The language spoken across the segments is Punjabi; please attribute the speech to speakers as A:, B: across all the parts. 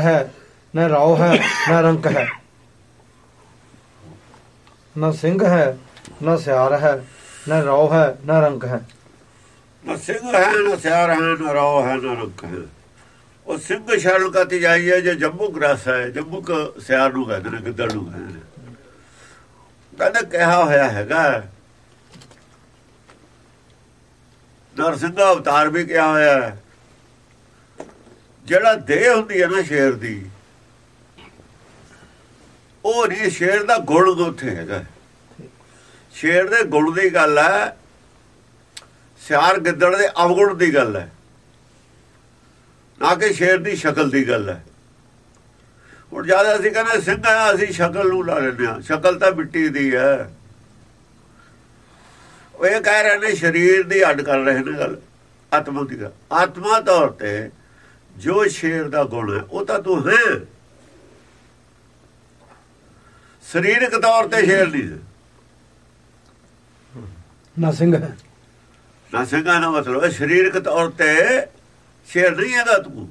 A: ਹੈ, ਨਾ ਰਾਉ ਹੈ, ਨਾ ਰੰਕ ਹੈ। ਨਾ ਸਿੰਘ ਹੈ, ਨਾ ਸਿਆਰ ਹੈ, ਨਾ ਰਾਉ ਹੈ, ਨਾ ਰੰਕ ਹੈ।
B: ਨਾ ਸਿੰਘ ਹੈ, ਨਾ ਸਿਆਰ ਹੈ, ਨਾ ਰੋ ਹੈ, ਨਾ ਰੰਕ ਹੈ। ਉਹ ਸਿੰਘ ਸ਼ਰਨ ਕਤੀ ਜਾਈ ਜੇ ਜੰਮੂ ਗ੍ਰਸ ਹੈ, ਜੰਮੂ ਕ ਸਿਆਰ ਨੂੰ ਕਹਿੰਦੇ ਨੇ, ਗਿੱਦੜ ਨੂੰ ਕਹਿੰਦੇ ਨੇ। ਕਹਿੰਦਾ ਕਿਹਾ ਹੋਇਆ ਹੈਗਾ। ਨਰਸਿੰਘ ਅਵਤਾਰ ਵੀ ਕਿਹਾ ਹੋਇਆ ਹੈ। ਜਿਹੜਾ ਦੇਹ ਹੁੰਦੀ ਹੈ ਨਾ ਸ਼ੇਰ ਦੀ, ਉਹ ਨਹੀਂ, ਸ਼ੇਰ ਦਾ ਗੁਣ ਉੱਥੇ ਹੈਗਾ। ਸ਼ੇਰ ਦੇ ਗੁਣ ਦੀ ਗੱਲ ਹੈ, ਸਿਆਰ ਗਿੱਦੜ ਦੇ ਅਵਗੁਣ ਦੀ ਗੱਲ ਹੈ, ਨਾ ਕਿ ਸ਼ੇਰ ਦੀ ਸ਼ਕਲ ਦੀ ਗੱਲ ਹੈ। ਹੁਣ ਜ਼ਿਆਦਾ ਅਸੀਂ ਕਹਿੰਦੇ ਸਿੰਘ ਆ ਅਸੀਂ ਸ਼ਕਲ ਨੂੰ ਲਾ ਲੈਂਦੇ ਆ ਸ਼ਕਲ ਤਾਂ ਮਿੱਟੀ ਦੀ ਹੈ। ਉਹ ਇਹ ਕਹਿ ਰਹੇ ਨੇ, ਸਰੀਰ ਦੀ ਅੱਡ ਕਰ ਰਹੇ ਨੇ ਗੱਲ, ਆਤਮਾ ਦੀ ਗੱਲ। ਆਤਮਾ ਤੌਰ ਤੇ ਜੋ ਸ਼ੇਰ ਦਾ ਗੁਣ ਹੈ ਉਹ ਤਾਂ ਤੂੰ ਹੈ। ਸਰੀਰਕ ਤੌਰ ਤੇ ਸ਼ੇਰ ਨਹੀਂ
A: ਨਾ ਸਿੰਘ। ਹੈ
B: ਨਾ ਸਿੰਘਾਂ ਦਾ ਮਤਲਬ ਹੈ ਸਰੀਰਕ ਤੌਰ ਤੇ ਸ਼ੇਰ ਨਹੀਂ ਹੈਗਾ ਤੂੰ।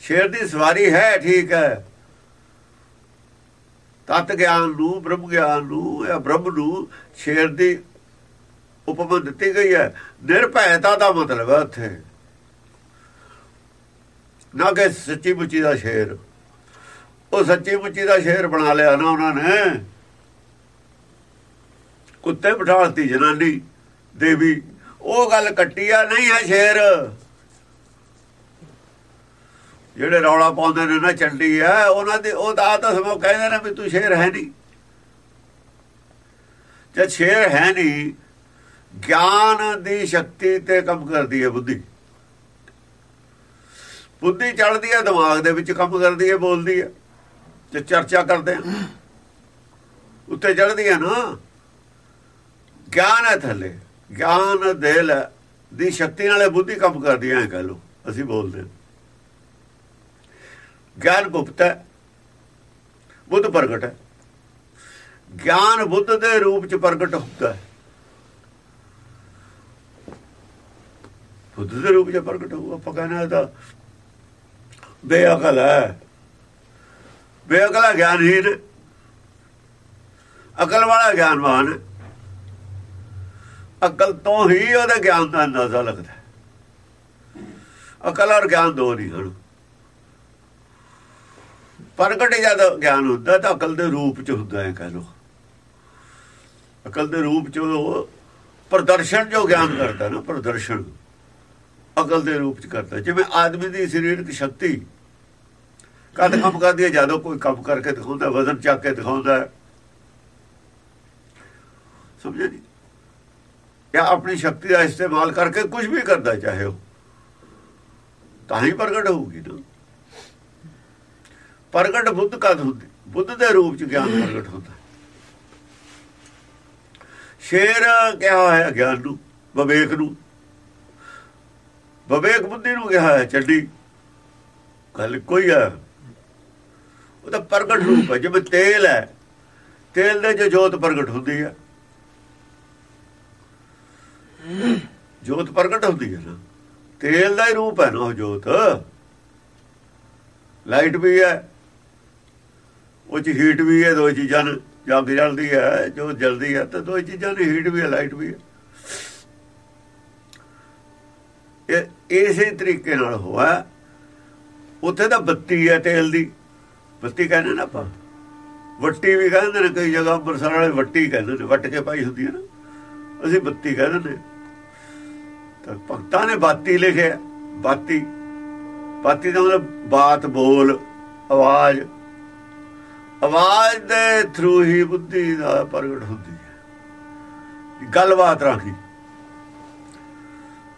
B: ਸ਼ੇਰ ਦੀ ਸਵਾਰੀ ਹੈ ਠੀਕ ਹੈ। ਤਤ ਗਿਆਨ ਨੂੰ ਬ੍ਰਹਮ ਗਿਆਨ ਨੂੰ ਜਾਂ ਬ੍ਰਹਮ ਨੂੰ ਸ਼ੇਰ ਦੀ ਉਪਮਾ ਦਿੱਤੀ ਗਈ ਹੈ। ਨਿਰਭੈਤਾ ਦਾ ਮਤਲਬ ਹੈ ਉੱਥੇ। ਨਾ ਕਿ ਸੱਚੀ ਮੁੱਚੀ ਦਾ ਸ਼ੇਰ। ਉਹ ਸੱਚੀ ਮੁੱਚੀ ਦਾ ਸ਼ੇਰ ਬਣਾ ਲਿਆ ਨਾ ਉਹਨਾਂ ਨੇ। ਕੁੱਤੇ ਬਿਠਾਲਤੀ ਜਨਾਨੀ, ਦੇਵੀ। ਉਹ ਗੱਲ ਕੱਟੀ ਆ, ਨਹੀਂ ਹੈ ਸ਼ੇਰ। ਜਿਹੜੇ ਰੌਲਾ ਪਾਉਂਦੇ ਨੇ ਨਾ ਚੰਡੀ ਆ ਉਹਨਾਂ ਦੀ ਉਹ ਤਾਂ ਤਾਂ ਸਮੋ ਕਹਿੰਦੇ ਨੇ ਵੀ ਤੂੰ ਸ਼ੇਰ ਹੈ ਨਹੀਂ। ਜੇ ਸ਼ੇਰ ਹੈ ਨਹੀਂ, ਗਿਆਨ ਦੀ ਸ਼ਕਤੀ ਤੇ ਕੰਮ ਕਰਦੀ ਹੈ ਬੁੱਧੀ। ਬੁੱਧੀ ਚੜਦੀ ਹੈ ਦਿਮਾਗ ਦੇ ਵਿੱਚ ਕੰਮ ਕਰਦੀ ਹੈ ਬੋਲਦੀ ਹੈ ਤੇ ਚਰਚਾ ਕਰਦੇ ਆ। ਉੱਤੇ ਚੜਦੀ ਹੈ ਨਾ। ਗਿਆਨ ਹੈ ਥੱਲੇ। ਗਿਆਨ ਦਿਲ ਦੀ ਸ਼ਕਤੀ ਨਾਲੇ ਬੁੱਧੀ ਕੰਮ ਕਰਦੀ ਹੈ ਕਹ ਲੋ ਅਸੀਂ ਬੋਲਦੇ ਗਿਆਨ ਗੁਪਤ ਹੈ। ਬੁੱਧ ਪ੍ਰਗਟ ਹੈ। ਗਿਆਨ ਬੁੱਧ ਦੇ ਰੂਪ ਚ ਪ੍ਰਗਟ ਹੁੰਦਾ ਹੈ। ਬੁੱਧ ਦੇ ਰੂਪ ਚ ਪ੍ਰਗਟ ਹੋਊਗਾ ਆਪਾਂ ਕਹਿੰਦੇ ਤਾਂ ਬੇਅਕਲ ਹੈ। ਬੇਅਕਲਾ ਗਿਆਨਹੀਨ ਅਕਲ ਵਾਲਾ ਗਿਆਨਵਾਨ। ਅਕਲ ਤੋਂ ਹੀ ਉਹਦੇ ਗਿਆਨ ਦਾ ਅੰਦਾਜ਼ਾ ਲੱਗਦਾ ਅਕਲ ਔਰ ਗਿਆਨ ਦੋ ਨਹੀਂ ਹਨ। ਪ੍ਰਗਟ ਜਦ ਗਿਆਨ ਹੁੰਦਾ ਤਾਂ ਅਕਲ ਦੇ ਰੂਪ ਚ ਹੁੰਦਾ ਹੈ ਕਹ ਲੋ ਅਕਲ ਦੇ ਰੂਪ ਚ ਉਹ ਪ੍ਰਦਰਸ਼ਨ ਜੋ ਗਿਆਨ ਕਰਦਾ ਨਾ, ਪ੍ਰਦਰਸ਼ਨ। ਅਕਲ ਦੇ ਰੂਪ ਚ ਕਰਦਾ। ਜਿਵੇਂ ਆਦਮੀ ਦੀ ਸਰੀਰਕ ਸ਼ਕਤੀ ਕਦ ਕੰਮ ਕਰਦੀ ਹੈ ਜਦੋਂ ਕੋਈ ਕੰਮ ਕਰਕੇ ਦਿਖਾਉਂਦਾ, ਵਜ਼ਨ ਚੱਕ ਕੇ ਦਿਖਾਉਂਦਾ ਸਮਝੇ ਨਹੀਂ ਜਾਂ ਆਪਣੀ ਸ਼ਕਤੀ ਦਾ ਇਸਤੇਮਾਲ ਕਰਕੇ ਕੁਝ ਵੀ ਕਰਦਾ, ਚਾਹੇ ਉਹ ਤਾਂ ਹੀ ਪ੍ਰਗਟ ਹੋਊਗੀ ਨਾ। ਪ੍ਰਗਟ ਬੁੱਧ ਕਦ ਹੁੰਦੀ? ਬੁੱਧ ਦੇ ਰੂਪ ਚ ਗਿਆਨ ਪ੍ਰਗਟ ਹੁੰਦਾ। ਸ਼ੇਰ ਕਿਹਾ ਹੋਇਆ ਗਿਆਨ ਨੂੰ, ਵਿਵੇਕ ਨੂੰ। ਵਿਵੇਕ ਬੁੱਧੀ ਨੂੰ ਕਿਹਾ ਹੈ, ਚੱਡੀ। ਗੱਲ ਕੋਈ ਹੈ ਉਹ ਤਾਂ ਪ੍ਰਗਟ ਰੂਪ ਹੈ, ਜਿਵੇਂ ਤੇਲ ਹੈ। ਤੇਲ ਦੇ ਜੋ ਜੋਤ ਪ੍ਰਗਟ ਹੁੰਦੀ ਹੈ। ਜੋਤ ਪ੍ਰਗਟ ਹੁੰਦੀ ਹੈ ਨਾ। ਤੇਲ ਦਾ ਹੀ ਰੂਪ ਹੈ ਨਾ ਉਹ ਜੋਤ। ਲਾਈਟ ਵੀ ਹੈ। ਉਹ ਚ ਹੀਟ ਵੀ ਹੈ, ਦੋ ਚੀਜ਼ਾਂ ਨੇ। ਜਗ ਜਲਦੀ ਹੈ, ਜੋ ਜਲਦੀ ਹੈ, ਤਾਂ ਦੋ ਚੀਜ਼ਾਂ ਦੀ ਹੀਟ ਵੀ ਹੈ ਲਾਈਟ ਵੀ ਹੈ ਇਹ ਇਸੇ ਤਰੀਕੇ ਨਾਲ ਹੋਇਆ। ਉੱਥੇ ਤਾਂ ਬੱਤੀ ਹੈ ਤੇਲ ਦੀ। ਬੱਤੀ ਕਹਿੰਦੇ ਨਾ ਆਪਾਂ। ਵੱਟੀ ਵੀ ਕਹਿੰਦੇ ਨੇ ਕਈ ਜਗ੍ਹਾ ਅੰਮ੍ਰਿਤਸਰ ਵਾਲੇ ਵੱਟੀ ਕਹਿੰਦੇ ਨੇ। ਵੱਟ ਕੇ ਪਾਈ ਹੁੰਦੀ ਹੈ ਨਾ। ਅਸੀਂ ਬੱਤੀ ਕਹਿੰਦੇ ਨੇ। ਤਾਂ ਭਗਤਾਂ ਨੇ ਬਾਤੀ ਲਿਖਿਆ ਬਾਤੀ। ਬਾਤੀ ਦਾ ਮਤਲਬ ਬਾਤ, ਬੋਲ, ਆਵਾਜ਼। ਆਵਾਜ਼ ਦੇ ਥਰੂ ਹੀ ਬੁੱਧੀ ਦਾ ਪ੍ਰਗਟ ਹੁੰਦੀ ਹੈ। ਗੱਲਬਾਤ ਰਾਹੀਂ।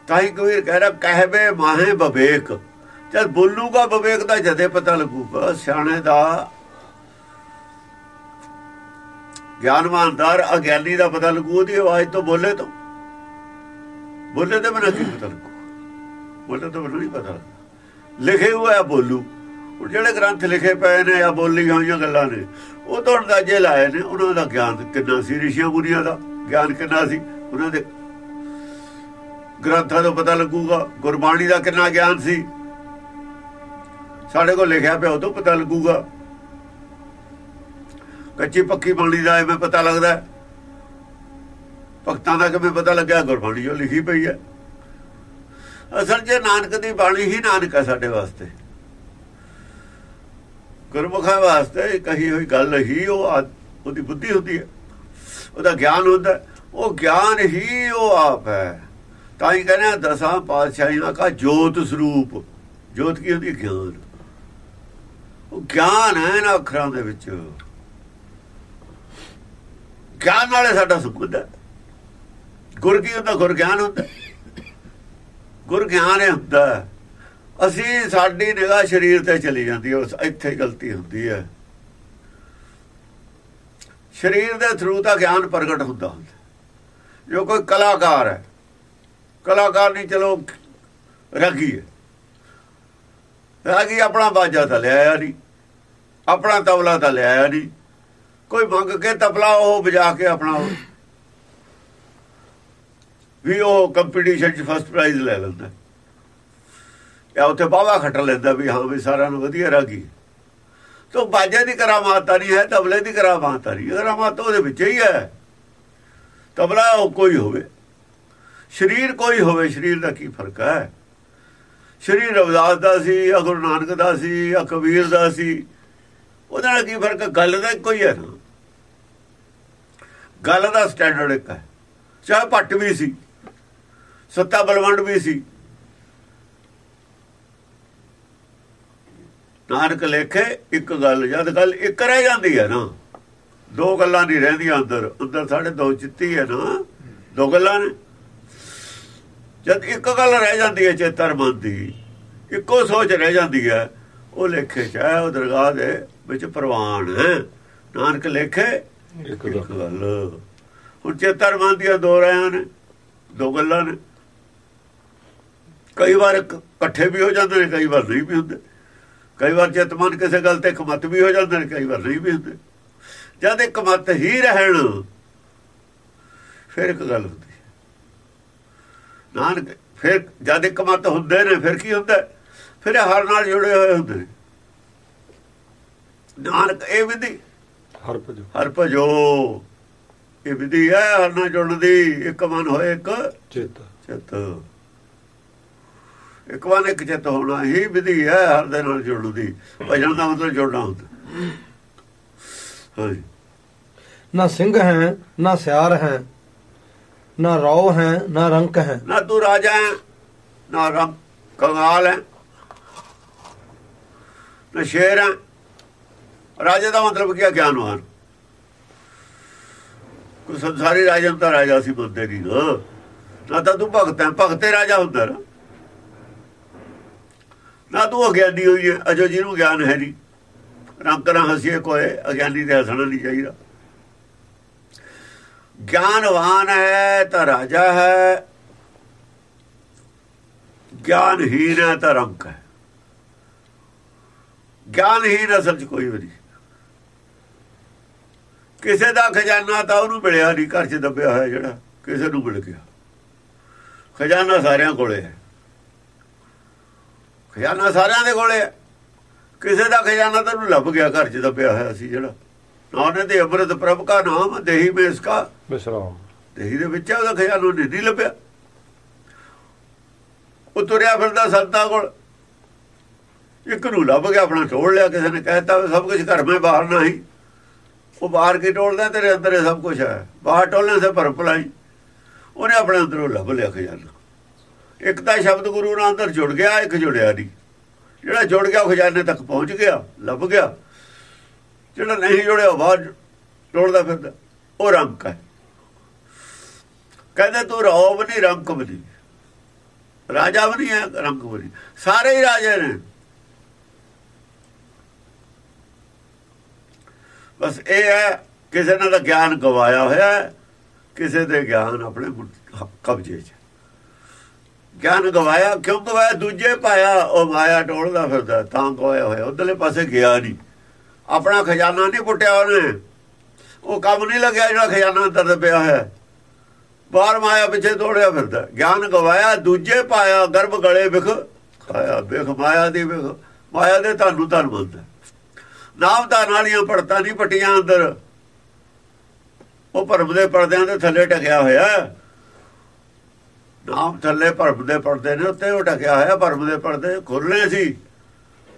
B: ਤਾਈ ਕੋਈ ਕਹਿ ਰਿਹਾ ਕਹਿਵੇ ਮਾਹੇ ਬਵੇਕ ਜਦ ਬੋਲੂਗਾ ਬਵੇਕ ਦਾ ਜਦੇ ਪਤਾ ਲੱਗੂਗਾ, ਸਿਆਣੇ ਦਾ ਗਿਆਨਵਾਨਦਾਰ, ਅਗਿਆਨੀ ਦਾ ਪਤਾ ਲੱਗੂ, ਉਹਦੀ ਆਵਾਜ਼ ਤੋਂ ਬੋਲੇ ਤੋਂ। ਬੋਲੇ ਤੇ ਮੈਨੂੰ ਕੀ ਪਤਾ ਲੱਗੂ? ਬੋਲੇ ਤੋਂ ਮੈਨੂੰ ਨਹੀਂ ਪਤਾ ਲਿਖੇ ਹੋਇਆ ਬੋਲੂ। ਉਹ ਜਿਹੜੇ ਗ੍ਰੰਥ ਲਿਖੇ ਪਏ ਨੇ ਜਾਂ ਬੋਲੀਆਂ ਹੋਈਆਂ ਗੱਲਾਂ ਨੇ, ਉਹ ਤੋਂ ਅੰਦਾਜ਼ੇ ਲਾਏ ਨੇ, ਉਹਨਾਂ ਦਾ ਗਿਆਨ ਕਿੰਨਾ ਸੀ ਰਿਸ਼ੀਆਂ ਮੁਨੀਆਂ ਦਾ ਗਿਆਨ ਕਿੰਨਾ ਸੀ, ਉਹਨਾਂ ਦੇ ਗ੍ਰੰਥਾਂ ਤੋਂ ਪਤਾ ਲੱਗੂਗਾ, ਗੁਰਬਾਣੀ ਦਾ ਕਿੰਨਾ ਗਿਆਨ ਸੀ। ਸਾਡੇ ਕੋਲ ਲਿਖਿਆ ਪਿਆ ਉਹ ਤੋਂ ਪਤਾ ਲੱਗੂਗਾ। ਕੱਚੀ ਪੱਕੀ ਬਾਣੀ ਦਾ ਐਵੇਂ ਪਤਾ ਲੱਗਦਾ ਭਗਤਾਂ ਦਾ ਕਿਵੇਂ ਪਤਾ ਲੱਗਿਆ, ਗੁਰਬਾਣੀ ਜੋ ਲਿਖੀ ਪਈ ਹੈ। ਅਸਲ 'ਚ ਨਾਨਕ ਦੀ ਬਾਣੀ ਹੀ ਨਾਨਕ ਹੈ ਸਾਡੇ ਵਾਸਤੇ। ਗੁਰਮੁਖਾਂ ਵਾਸਤੇ ਕਹੀ ਹੋਈ ਗੱਲ ਹੀ ਉਹ ਉਹਦੀ ਬੁੱਧੀ ਹੁੰਦੀ ਹੈ। ਉਹਦਾ ਗਿਆਨ ਹੁੰਦਾ ਉਹ ਗਿਆਨ ਹੀ ਉਹ ਆਪ ਹੈ। ਤਾਂ ਹੀ ਕਹਿੰਦੇ ਦਸਾਂ ਪਾਤਸ਼ਾਹੀਆਂ ਦਾ ਜੋਤ ਸਰੂਪ। ਜੋਤ ਕੀ ਹੁੰਦੀ ਗਿਆਨ। ਉਹ ਗਿਆਨ ਹੈ ਇਹਨਾਂ ਅੱਖਰਾਂ ਦੇ ਵਿੱਚ। ਗਿਆਨ ਨਾਲੇ ਸਾਡਾ ਸੁਖੁੰਦ ਹੈ। ਗੁਰ ਕੀ ਹੁੰਦਾ? ਗੁਰ ਗਿਆਨ ਹੁੰਦਾ। ਗੁਰ ਗਿਆਨ ਹੈ ਹੁੰਦਾ। ਅਸੀਂ ਸਾਡੀ ਨਿਗਾਹ ਸਰੀਰ ਤੇ ਚਲੀ ਜਾਂਦੀ ਹੈ, ਉਸ ਇੱਥੇ ਗਲਤੀ ਹੁੰਦੀ ਹੈ। ਸਰੀਰ ਦੇ ਥਰੂ ਤਾਂ ਗਿਆਨ ਪ੍ਰਗਟ ਹੁੰਦਾ ਹੁੰਦਾ। ਜੋ ਕੋਈ ਕਲਾਕਾਰ ਹੈ ਕਲਾਕਾਰ ਨਹੀਂ ਚਲੋ ਰਾਗੀ ਹੈ। ਰਾਗੀ ਆਪਣਾ ਬਾਜਾ ਤਾਂ ਲਿਆਇਆ ਨਹੀਂ, ਆਪਣਾ ਤਬਲਾ ਤਾਂ ਲਿਆਇਆ ਨਹੀਂ। ਕੋਈ ਮੰਗ ਕੇ ਤਬਲਾ ਉਹ ਵਜਾ ਕੇ ਆਪਣਾ ਵੀ ਉਹ ਕੰਪੀਟੀਸ਼ਨ 'ਚ ਫਸਟ ਪ੍ਰਾਈਜ਼ ਲੈ ਲੈਂਦਾ। ਜਾਂ ਉੱਥੇ ਬਾਵਾ ਖੱਟ ਲੈਂਦਾ ਵੀ ਹਾਂ ਵੀ ਸਾਰਿਆਂ ਨੂੰ ਵਧੀਆ ਰਾਗੀ ਤੋ ਬਾਜੇ ਦੀ ਕਰਾਮਾਤ ਨਹੀਂ ਹੈ, ਤਬਲੇ ਦੀ ਕਰਾਮਾਤ ਨਹੀਂ। ਕਰਾਮਾਤ ਉਹਦੇ ਵਿੱਚ ਹੀ ਹੈ, ਤਬਲਾ ਉਹ ਕੋਈ ਹੋਵੇ। ਸਰੀਰ ਕੋਈ ਹੋਵੇ, ਸਰੀਰ ਦਾ ਕੀ ਫ਼ਰਕ ਹੈ? ਸਰੀਰ ਰਵਿਦਾਸ ਦਾ ਸੀ ਜਾਂ ਗੁਰੂ ਨਾਨਕ ਦਾ ਸੀ ਜਾਂ ਕਬੀਰ ਦਾ ਸੀ। ਉਹਦਾ ਕੀ ਫ਼ਰਕ? ਗੱਲ ਦਾ ਇੱਕੋ ਹੀ ਹੈ ਨਾ। ਗੱਲ ਦਾ ਸਟੈਂਡਰਡ ਇੱਕ ਹੈ। ਚਾਹੇ ਭੱਟ ਵੀ ਸੀ, ਸੱਤਾ ਬਲਵੰਡ ਵੀ ਸੀ। ਨਾਨਕ ਲੇਖੇ, ਇੱਕ ਗੱਲ, ਜਦ ਗੱਲ ਇੱਕ ਰਹਿ ਜਾਂਦੀ ਹੈ ਨਾ, ਦੋ ਗੱਲਾਂ ਨਹੀਂ ਰਹਿੰਦੀਆਂ ਅੰਦਰ। ਅੰਦਰ ਸਾਡੇ ਦੋ ਚਿੱਤੀ ਹੈ ਨਾ, ਦੋ ਗੱਲਾਂ ਨੇ। ਜਦ ਇੱਕ ਗੱਲ ਰਹਿ ਜਾਂਦੀ ਹੈ ਚੇਤਰ ਮਨ ਦੀ ਇੱਕੋ ਸੋਚ ਰਹਿ ਜਾਂਦੀ ਹੈ ਉਹ ਲੇਖੇ ਚ ਹੈ ਉਹ ਦਰਗਾਹ ਦੇ ਵਿੱਚ ਪ੍ਰਵਾਨ ਹੈ। ਨਾਨਕ ਲੇਖੇ ਇੱਕ ਗੱਲ। ਹੁਣ ਚੇਤਰ ਮਨ ਦੀਆਂ ਦੋ ਰਿਆਂ ਨੇ ਦੋ ਗੱਲਾਂ ਨੇ। ਕਈ ਵਾਰ ਇਕੱਠੇ ਵੀ ਹੋ ਜਾਂਦੇ ਨੇ ਕਈ ਵਾਰ ਨਹੀਂ ਵੀ ਹੁੰਦੇ। ਕਈ ਵਾਰ ਚਿਤ ਮਨ ਕਿਸੇ ਗੱਲ ਤੇ ਕਮਤ ਵੀ ਹੋ ਜਾਂਦੇ ਨੇ ਕਈ ਵਾਰ ਨਹੀਂ ਵੀ ਹੁੰਦੇ। ਜਦ ਇੱਕ ਮਤ ਹੀ ਰਹਿਣ ਫਿਰ ਇੱਕ ਗੱਲ ਹੁੰਦੀ। ਨਾਨਕ ਫਿਰ ਜਦ ਇੱਕ ਮਤ ਹੁੰਦੇ ਨੇ ਫਿਰ ਕੀ ਹੁੰਦਾ? ਫਿਰ ਹਰ ਨਾਲ ਜੁੜੇ ਹੋਏ ਹੁੰਦੇ ਨੇ। ਨਾਨਕ ਇਹ ਵਿਧੀ।
C: ਹਰ ਭਜੋ।
B: ਹਰ ਭਜੋ। ਇਹ ਵਿਧੀ ਹੈ ਹਰ ਨਾਲ ਜੁੜਨ ਦੀ। ਇੱਕ ਮਨ ਹੋਏ ਇੱਕ
C: ਚੇਤਾ।
B: ਚਿੱਤ। ਇੱਕ ਵਾਰ ਇੱਕ ਚਿੱਤ ਹੋਣਾ ਹੀ ਵਿਧੀ ਹੈ ਹਰ ਦੇ ਨਾਲ ਜੁੜਨ ਦੀ। ਭਜਨ ਦਾ ਮਤਲਬ ਜੁੜਨਾ ਹੁੰਦਾ। ਹਾਂਜੀ।
A: ਨਾ ਸਿੰਘ ਹੈ ਨਾ ਸਿਆਰ ਹੈ ਨਾ ਰੌ ਹੈ, ਨਾ ਰੰਕ ਹੈ।
B: ਨਾ ਤੂੰ ਰਾਜਾ ਹੈ, ਨਾ ਰੰਕ ਕੰਗਾਲ ਹੈ, ਨਾ ਸ਼ੇਰ ਹੈ। ਰਾਜੇ ਦਾ ਮਤਲਬ ਕੀ ਹੈ? ਗਿਆਨਵਾਨ ਕੋਈ ਸੰਸਾਰੀ ਰਾਜਾ ਤਾਂ ਰਾਜਾ ਸੀ ਬੰਦੇ ਦੀ ਨਾ। ਨਾ ਤਾਂ ਤੂੰ ਭਗਤ ਹੈ, ਭਗਤੇ ਰਾਜਾ ਹੁੰਦਾ ਨਾ। ਨਾ ਤੂੰ ਅਗਿਆਨੀ ਹੋਈ ਹੈ, ਅਜੋ ਜਿਹਨੂੰ ਗਿਆਨ ਹੈ ਨਹੀਂ ਰੰਗ ਨਾ ਹਸੀਏ ਕੋਏ ਅਗਿਆਨੀ ਦੇ ਹਸਣਾ ਨਹੀਂ ਚਾਹੀਦਾ। ਗਿਆਨਵਾਨ ਹੈ ਤਾਂ ਰਾਜਾ ਹੈ। ਗਿਆਨਹੀਨ ਹੈ ਤਾਂ ਰੰਕ ਹੈ। ਗਿਆਨਹੀਨ ਅਸਲ ਚ ਕੋਈ ਵੀ ਨਹੀਂ। ਕਿਸੇ ਦਾ ਖਜ਼ਾਨਾ ਤਾਂ ਉਹਨੂੰ ਮਿਲਿਆ ਨਹੀਂ, ਘਰ 'ਚ ਦੱਬਿਆ ਹੋਇਆ ਜਿਹੜਾ, ਕਿਸੇ ਨੂੰ ਮਿਲ ਗਿਆ। ਖਜ਼ਾਨਾ ਸਾਰਿਆਂ ਕੋਲੇ ਹੈ। ਖਜ਼ਾਨਾ ਸਾਰਿਆਂ ਦੇ ਕੋਲੇ ਹੈ। ਕਿਸੇ ਦਾ ਖਜ਼ਾਨਾ ਤਾਂ ਉਹਨੂੰ ਲੱਭ ਗਿਆ, ਘਰ 'ਚ ਦੱਬਿਆ ਹੋਇਆ ਸੀ ਜਿਹੜਾ। ਨਾਨੇ ਦੇ ਅੰਮ੍ਰਿਤ ਪ੍ਰਭ ਕਾ ਨਾਮ ਦੇਹੀ ਮੇ ਇਸਕਾ
C: ਵਿਸਰਾਮ
B: ਦੇਹੀ ਦੇ ਵਿੱਚ ਉਹਦਾ ਖਜ਼ਾਨਾ ਨਹੀਂ ਨਹੀਂ ਲੱਭਿਆ। ਉਹ ਤੁਰਿਆ ਫਿਰਦਾ ਸੰਤਾਂ ਕੋਲ। ਇੱਕ ਨੂੰ ਲੱਭ ਗਿਆ ਆਪਣਾ ਟੋੜ ਲਿਆ ਕਿਸੇ ਨੇ ਕਹਿਤਾ ਸਭ ਕੁਝ ਘਰ ਮੇ ਬਾਹਰ ਨਹੀਂ। ਉਹ ਬਾਹਰ ਕੀ ਟੋੜਦਾ ਤੇਰੇ ਅੰਦਰ ਸਭ ਕੁਝ ਹੈ। ਬਾਹਰ ਟੋਲਣ ਸੇ ਭਰ ਭਲਾਈ। ਉਹਨੇ ਆਪਣੇ ਅੰਦਰੋਂ ਲੱਭ ਲਿਆ ਖਜ਼ਾਨਾ। ਇੱਕ ਤਾਂ ਸ਼ਬਦ ਗੁਰੂ ਨਾਲ ਅੰਦਰ ਜੁੜ ਗਿਆ ਇੱਕ ਜੁੜਿਆ ਨਹੀਂ। ਜਿਹੜਾ ਜੁੜ ਗਿਆ ਉਹ ਖਜ਼ਾਨੇ ਤੱਕ ਪਹੁੰਚ ਗਿਆ ਲੱਭ ਗਿਆ। ਜਿਹੜਾ ਨਹੀਂ ਜੁੜਿਆ ਉਹ ਬਾਹਰ ਟੋੜਦਾ ਫਿਰਦਾ। ਉਹ ਰੰਕ ਹੈ। ਕਹਿੰਦੇ ਤੂੰ ਰੌਬ ਨਹੀਂ, ਰੰਕ ਬਣੀ ਰਾਜਾ ਵੀ ਨਹੀਂ ਹੈ, ਰੰਕ ਬਣੀ ਸਾਰੇ ਹੀ ਰਾਜੇ ਨੇ। ਬਸ ਇਹ ਹੈ, ਕਿਸੇ ਨੇ ਤਾਂ ਗਿਆਨ ਗਵਾਇਆ ਹੋਇਆ ਹੈ, ਕਿਸੇ ਦੇ ਗਿਆਨ ਆਪਣੇ ਕਬਜ਼ੇ 'ਚ। ਗਿਆਨ ਗਵਾਇਆ, ਕਿਉਂ ਗਵਾਇਆ? ਦੂਜੇ ਪਾਇਆ, ਉਹ ਮਾਇਆ ਟੋਲਦਾ ਫਿਰਦਾ, ਤਾਂ ਗਵਾਇਆ ਹੋਇਆ। ਉਧਰਲੇ ਪਾਸੇ ਗਿਆ ਨਹੀਂ। ਆਪਣਾ ਖਜ਼ਾਨਾ ਨਹੀਂ ਪੁੱਟਿਆ ਉਹਨੇ। ਉਹ ਕੰਮ ਨਹੀਂ ਲੱਗਿਆ ਜਿਹੜਾ ਖਜ਼ਾਨਾ ਅੰਦਰ ਪਿਆ ਹੋਇਆ ਬਾਹਰ ਮਾਇਆ ਪਿੱਛੇ ਤੋੜਿਆ ਫਿਰਦਾ ਗਿਆਨ ਗਵਾਇਆ, ਦੂਜੇ ਪਾਇਆ, ਗਰਭ ਗਲੇ ਵਿਖ ਖਾਇਆ, ਵਿਖ ਮਾਇਆ ਦੀ ਵਿਖ। ਮਾਇਆ ਦੇ ਤੁਹਾਨੂੰ ਧਨ ਮੰਨਦਾ ਨਾਮ ਦਾ ਨਾਲੀਆਂ ਪੜਤਾ ਨਹੀਂ ਪਟੀਆਂ ਅੰਦਰ। ਉਹ ਭਰਮ ਦੇ ਪਰਦਿਆਂ ਦੇ ਥੱਲੇ ਟਕਿਆ ਹੋਇਆ ਨਾਮ ਥੱਲੇ ਭਰਮ ਦੇ ਪਰਦੇ ਨੇ, ਉੱਤੇ ਉਹ ਟਕਿਆ ਹੋਇਆ ਭਰਮ ਦੇ ਪਰਦੇ ਖੁੱਲਣੇ ਸੀ।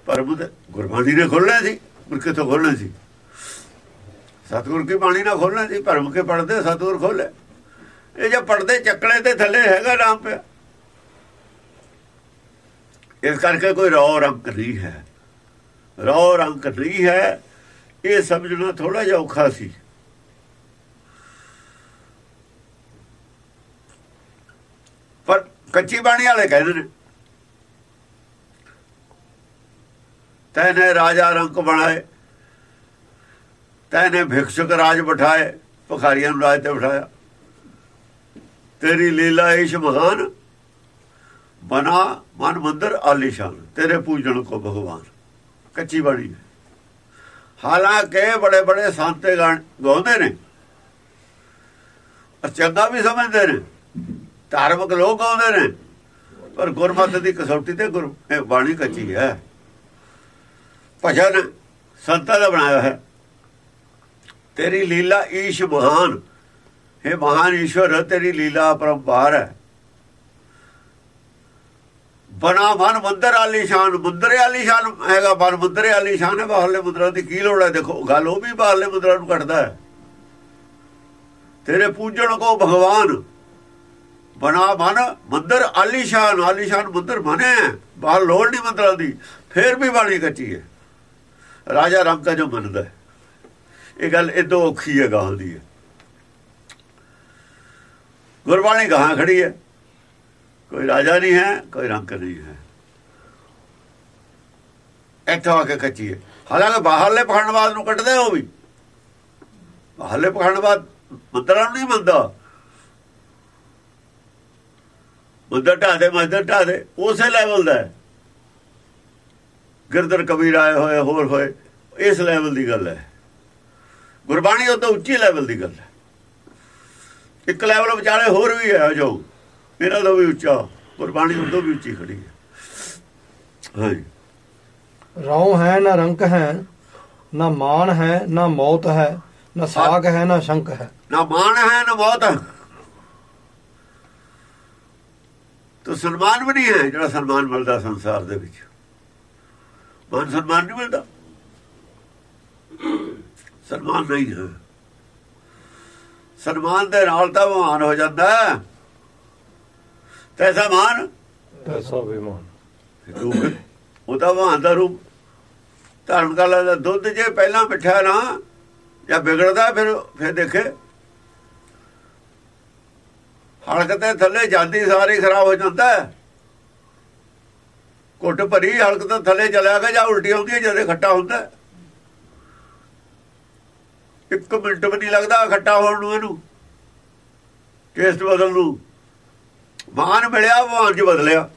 B: ਭਰਮ ਦੇ ਗੁਰਬਾਣੀ ਨੇ ਖੁੱਲਣੇ ਸੀ। ਗੁਰ ਕਿਥੋਂ ਖੁੱਲਣੇ ਸੀ? ਸਤਿਗੁਰ ਕੀ ਬਾਣੀ ਨਾਲ ਖੋਲਣਾ ਸੀ? ਭਰਮ ਕੇ ਪੜਦੇ ਸਤਿਗੁਰ ਖੋਲੇ ਇਹ ਜੇ ਪੜਦੇ ਚੱਕਲੇ ਤੇ ਥੱਲੇ ਹੈਗਾ ਨਾਮ ਪਿਆ। ਇਸ ਕਰਕੇ ਕੋਈ ਰੌ ਰੰਗ ਨਹੀਂ ਹੈ। ਰੌ ਰੰਗ ਨਹੀਂ ਹੈ, ਇਹ ਸਮਝਣਾ ਥੋੜਾ ਜਿਹਾ ਔਖਾ ਸੀ। ਪਰ ਕੱਚੀ ਬਾਣੀ ਵਾਲੇ ਕਹਿੰਦੇ ਨੇ ਤੈਨੇ ਰਾਜਾ ਰੰਕ ਬਣਾਏ, ਤੈਨੇ ਭਿਕਸ਼ਕ ਰਾਜ ਬਿਠਾਏ, ਭਖਾਰੀਆਂ ਨੂੰ ਰਾਜ ਤੇ ਬਿਠਾਇਆ। ਤੇਰੀ ਲੀਲਾ ਇਸ਼ ਮਹਾਨ ਬਨਾ ਮਨ ਮੰਦਰ ਆਲੀਸ਼ਾਨ ਤੇਰੇ ਪੂਜਣ ਕੋ ਭਗਵਾਨ। ਕੱਚੀ ਬਾਣੀ ਹਾਲਾਂਕਿ ਬੜੇ ਬੜੇ ਸੰਤੇ ਗਾਉਂਦੇ ਨੇ ਚੰਗਾ ਵੀ ਸਮਝਦੇ ਨੇ। ਧਾਰਮਿਕ ਲੋਕ ਆਉਂਦੇ ਨੇ, ਪਰ ਗੁਰਮਤਿ ਦੀ ਕਸੌਟੀ ਤੇ ਗੁਰ ਬਾਣੀ ਕੱਚੀ ਹੈ। ਭਜਨ ਸੰਤਾਂ ਦਾ ਬਣਾਇਆ ਹੈ ਤੇਰੀ ਲੀਲਾ ਈਸ਼ ਮਹਾਨ। ਹੈ ਮਹਾਨ ਈਸ਼ਵਰ, ਤੇਰੀ ਲੀਲਾ ਪਰੰਪਾਰ ਹੈ। ਬਣਾ ਮਨ ਮੰਦਰ ਆਲੀ ਸ਼ਾਨ, ਮੰਦਰ ਆਲੀ ਸ਼ਾਨ ਹੈਗਾ ਬਨ ਮੰਦਰ ਆਲੀ ਸ਼ਾਨ ਹੈ ਬਾਹਰਲੇ ਮੰਦਰਾਂ ਦੀ ਕੀ ਲੋੜ ਹੈ? ਦੇਖੋ, ਗੱਲ ਉਹ ਵੀ ਬਾਹਰਲੇ ਮੰਦਰਾਂ ਨੂੰ ਘਟਦਾ ਹੈ। ਤੇਰੇ ਪੂਜਣ ਕੋ ਭਗਵਾਨ। ਬਣਾ ਮਨ ਮੰਦਰ ਆਲੀ ਸ਼ਾਨ ਆਲੀ ਸ਼ਾਨ ਮੰਦਰ ਬਣੇ ਬਾਹਰ ਲੋੜ ਨਹੀਂ ਮੰਦਰਾਂ ਦੀ, ਫੇਰ ਵੀ ਬਾਣੀ ਕੱਚੀ ਹੈ। ਰਾਜਾ ਰੰਗ ਤਾਂ ਜੋ ਮੰਨਦਾ ਇਹ ਗੱਲ ਇਦੋਂ ਔਖੀ ਹੈ ਗਾਂ ਦੀ ਹੈ। ਗੁਰਬਾਣੀ ਗਾਹਾਂ ਖੜੀ ਹੈ। ਕੋਈ ਰਾਜਾ ਨਹੀਂ ਹੈ, ਕੋਈ ਰੰਗ ਨਹੀਂ ਹੈ। ਇੱਥੋਂ ਆ ਕੇ ਕੱਚੀ ਹੈ ਹਾਲਾਂਕਿ ਬਾਹਰਲੇ ਪਖੰਡਵਾਦ ਨੂੰ ਕੱਢਦੇ ਉਹ ਵੀ। ਬਾਹਰਲੇ ਪਖੰਡਵਾਦ ਮੰਦਰਾਂ ਨਹੀਂ ਮੰਨਦਾ। ਮੰਦਰ ਢਾਦੇ ਮੰਦਰ ਢਾਦੇ ਉਸੇ ਲੈਵਲ ਦਾ ਹੈ। ਗਿਰਦਰ ਕਬੀਰ ਆਏ ਹੋਏ ਹੋਰ ਹੋਏ ਇਸ ਲੈਵਲ ਦੀ ਗੱਲ ਹੈ। ਗੁਰਬਾਣੀ ਉਹ ਤੋਂ ਉੱਚੀ ਲੈਵਲ ਦੀ ਗੱਲ ਹੈ। ਇੱਕ ਲੈਵਲ ਵਿਚਾਲੇ ਹੋਰ ਵੀ ਹੈ ਜੋ ਇਹਨਾਂ ਦਾ ਵੀ ਉੱਚਾ ਗੁਰਬਾਣੀ ਉਹ ਤੋਂ ਵੀ ਉੱਚੀ ਖੜੀ ਹੈ। ਹਾਂਜੀ।
A: ਰੌ ਹੈ ਨਾ ਰੰਕ ਹੈ ਨਾ ਮਾਨ ਹੈ ਨਾ ਮੌਤ ਹੈ ਨਾ ਸਾਗ ਹੈ ਨਾ ਸ਼ੰਕ ਹੈ।
B: ਨਾ ਮਾਨ ਹੈ ਨਾ ਮੌਤ ਹੈ। ਤੋ ਸਨਮਾਨ ਵੀ ਨਹੀਂ ਹੈ ਜਿਹੜਾ ਸਨਮਾਨ ਮਿਲਦਾ ਸੰਸਾਰ ਦੇ ਵਿੱਚ। ਮਾਨ ਸਨਮਾਨ ਨਹੀਂ ਮਿਲਦਾ। ਸਨਮਾਨ ਨਹੀਂ ਹੈ। ਸਨਮਾਨ ਦੇ ਨਾਲ ਤਾਂ ਮਾਨ ਹੋ ਜਾਂਦਾ ਤੈਸਾ ਮਾਨ
A: ਐਸਾ ਵਿਮਾਨ
B: ਉਹ ਤਾਂ ਮਾਨ ਦਾ ਰੂਪ। ਧਾਰਨ ਕਰ ਲੈਂਦਾ ਦੁੱਧ ਜੇ ਪਹਿਲਾਂ ਮਿੱਠਾ ਨਾ ਜਾਂ ਵਿਗੜਦਾ ਫਿਰ ਫਿਰ ਦੇਖੇ। ਹਲਕ ਤੇ ਥੱਲੇ ਜਾਂਦੀ ਸਾਰੀ ਖਰਾਬ ਹੋ ਜਾਂਦਾ ਕੁੱਟ ਭਰੀ, ਹਲਕ ਤੋਂ ਥੱਲੇ ਚਲਿਆ ਗਿਆ, ਜਾਂ ਉਲਟੀ ਹੁੰਦੀ ਜਦੋਂ ਖੱਟਾ ਹੁੰਦਾ। ਇੱਕ ਮਿੰਟ ਵੀ ਨਹੀਂ ਲੱਗਦਾ ਖੱਟਾ ਹੋਣ ਨੂੰ ਇਹਨੂੰ। ਟੇਸਟ ਬਦਲ ਨੂੰ। ਮਾਨ ਮਿਲਿਆ, ਮਾਨ ਜੀ ਬਦਲਿਆ।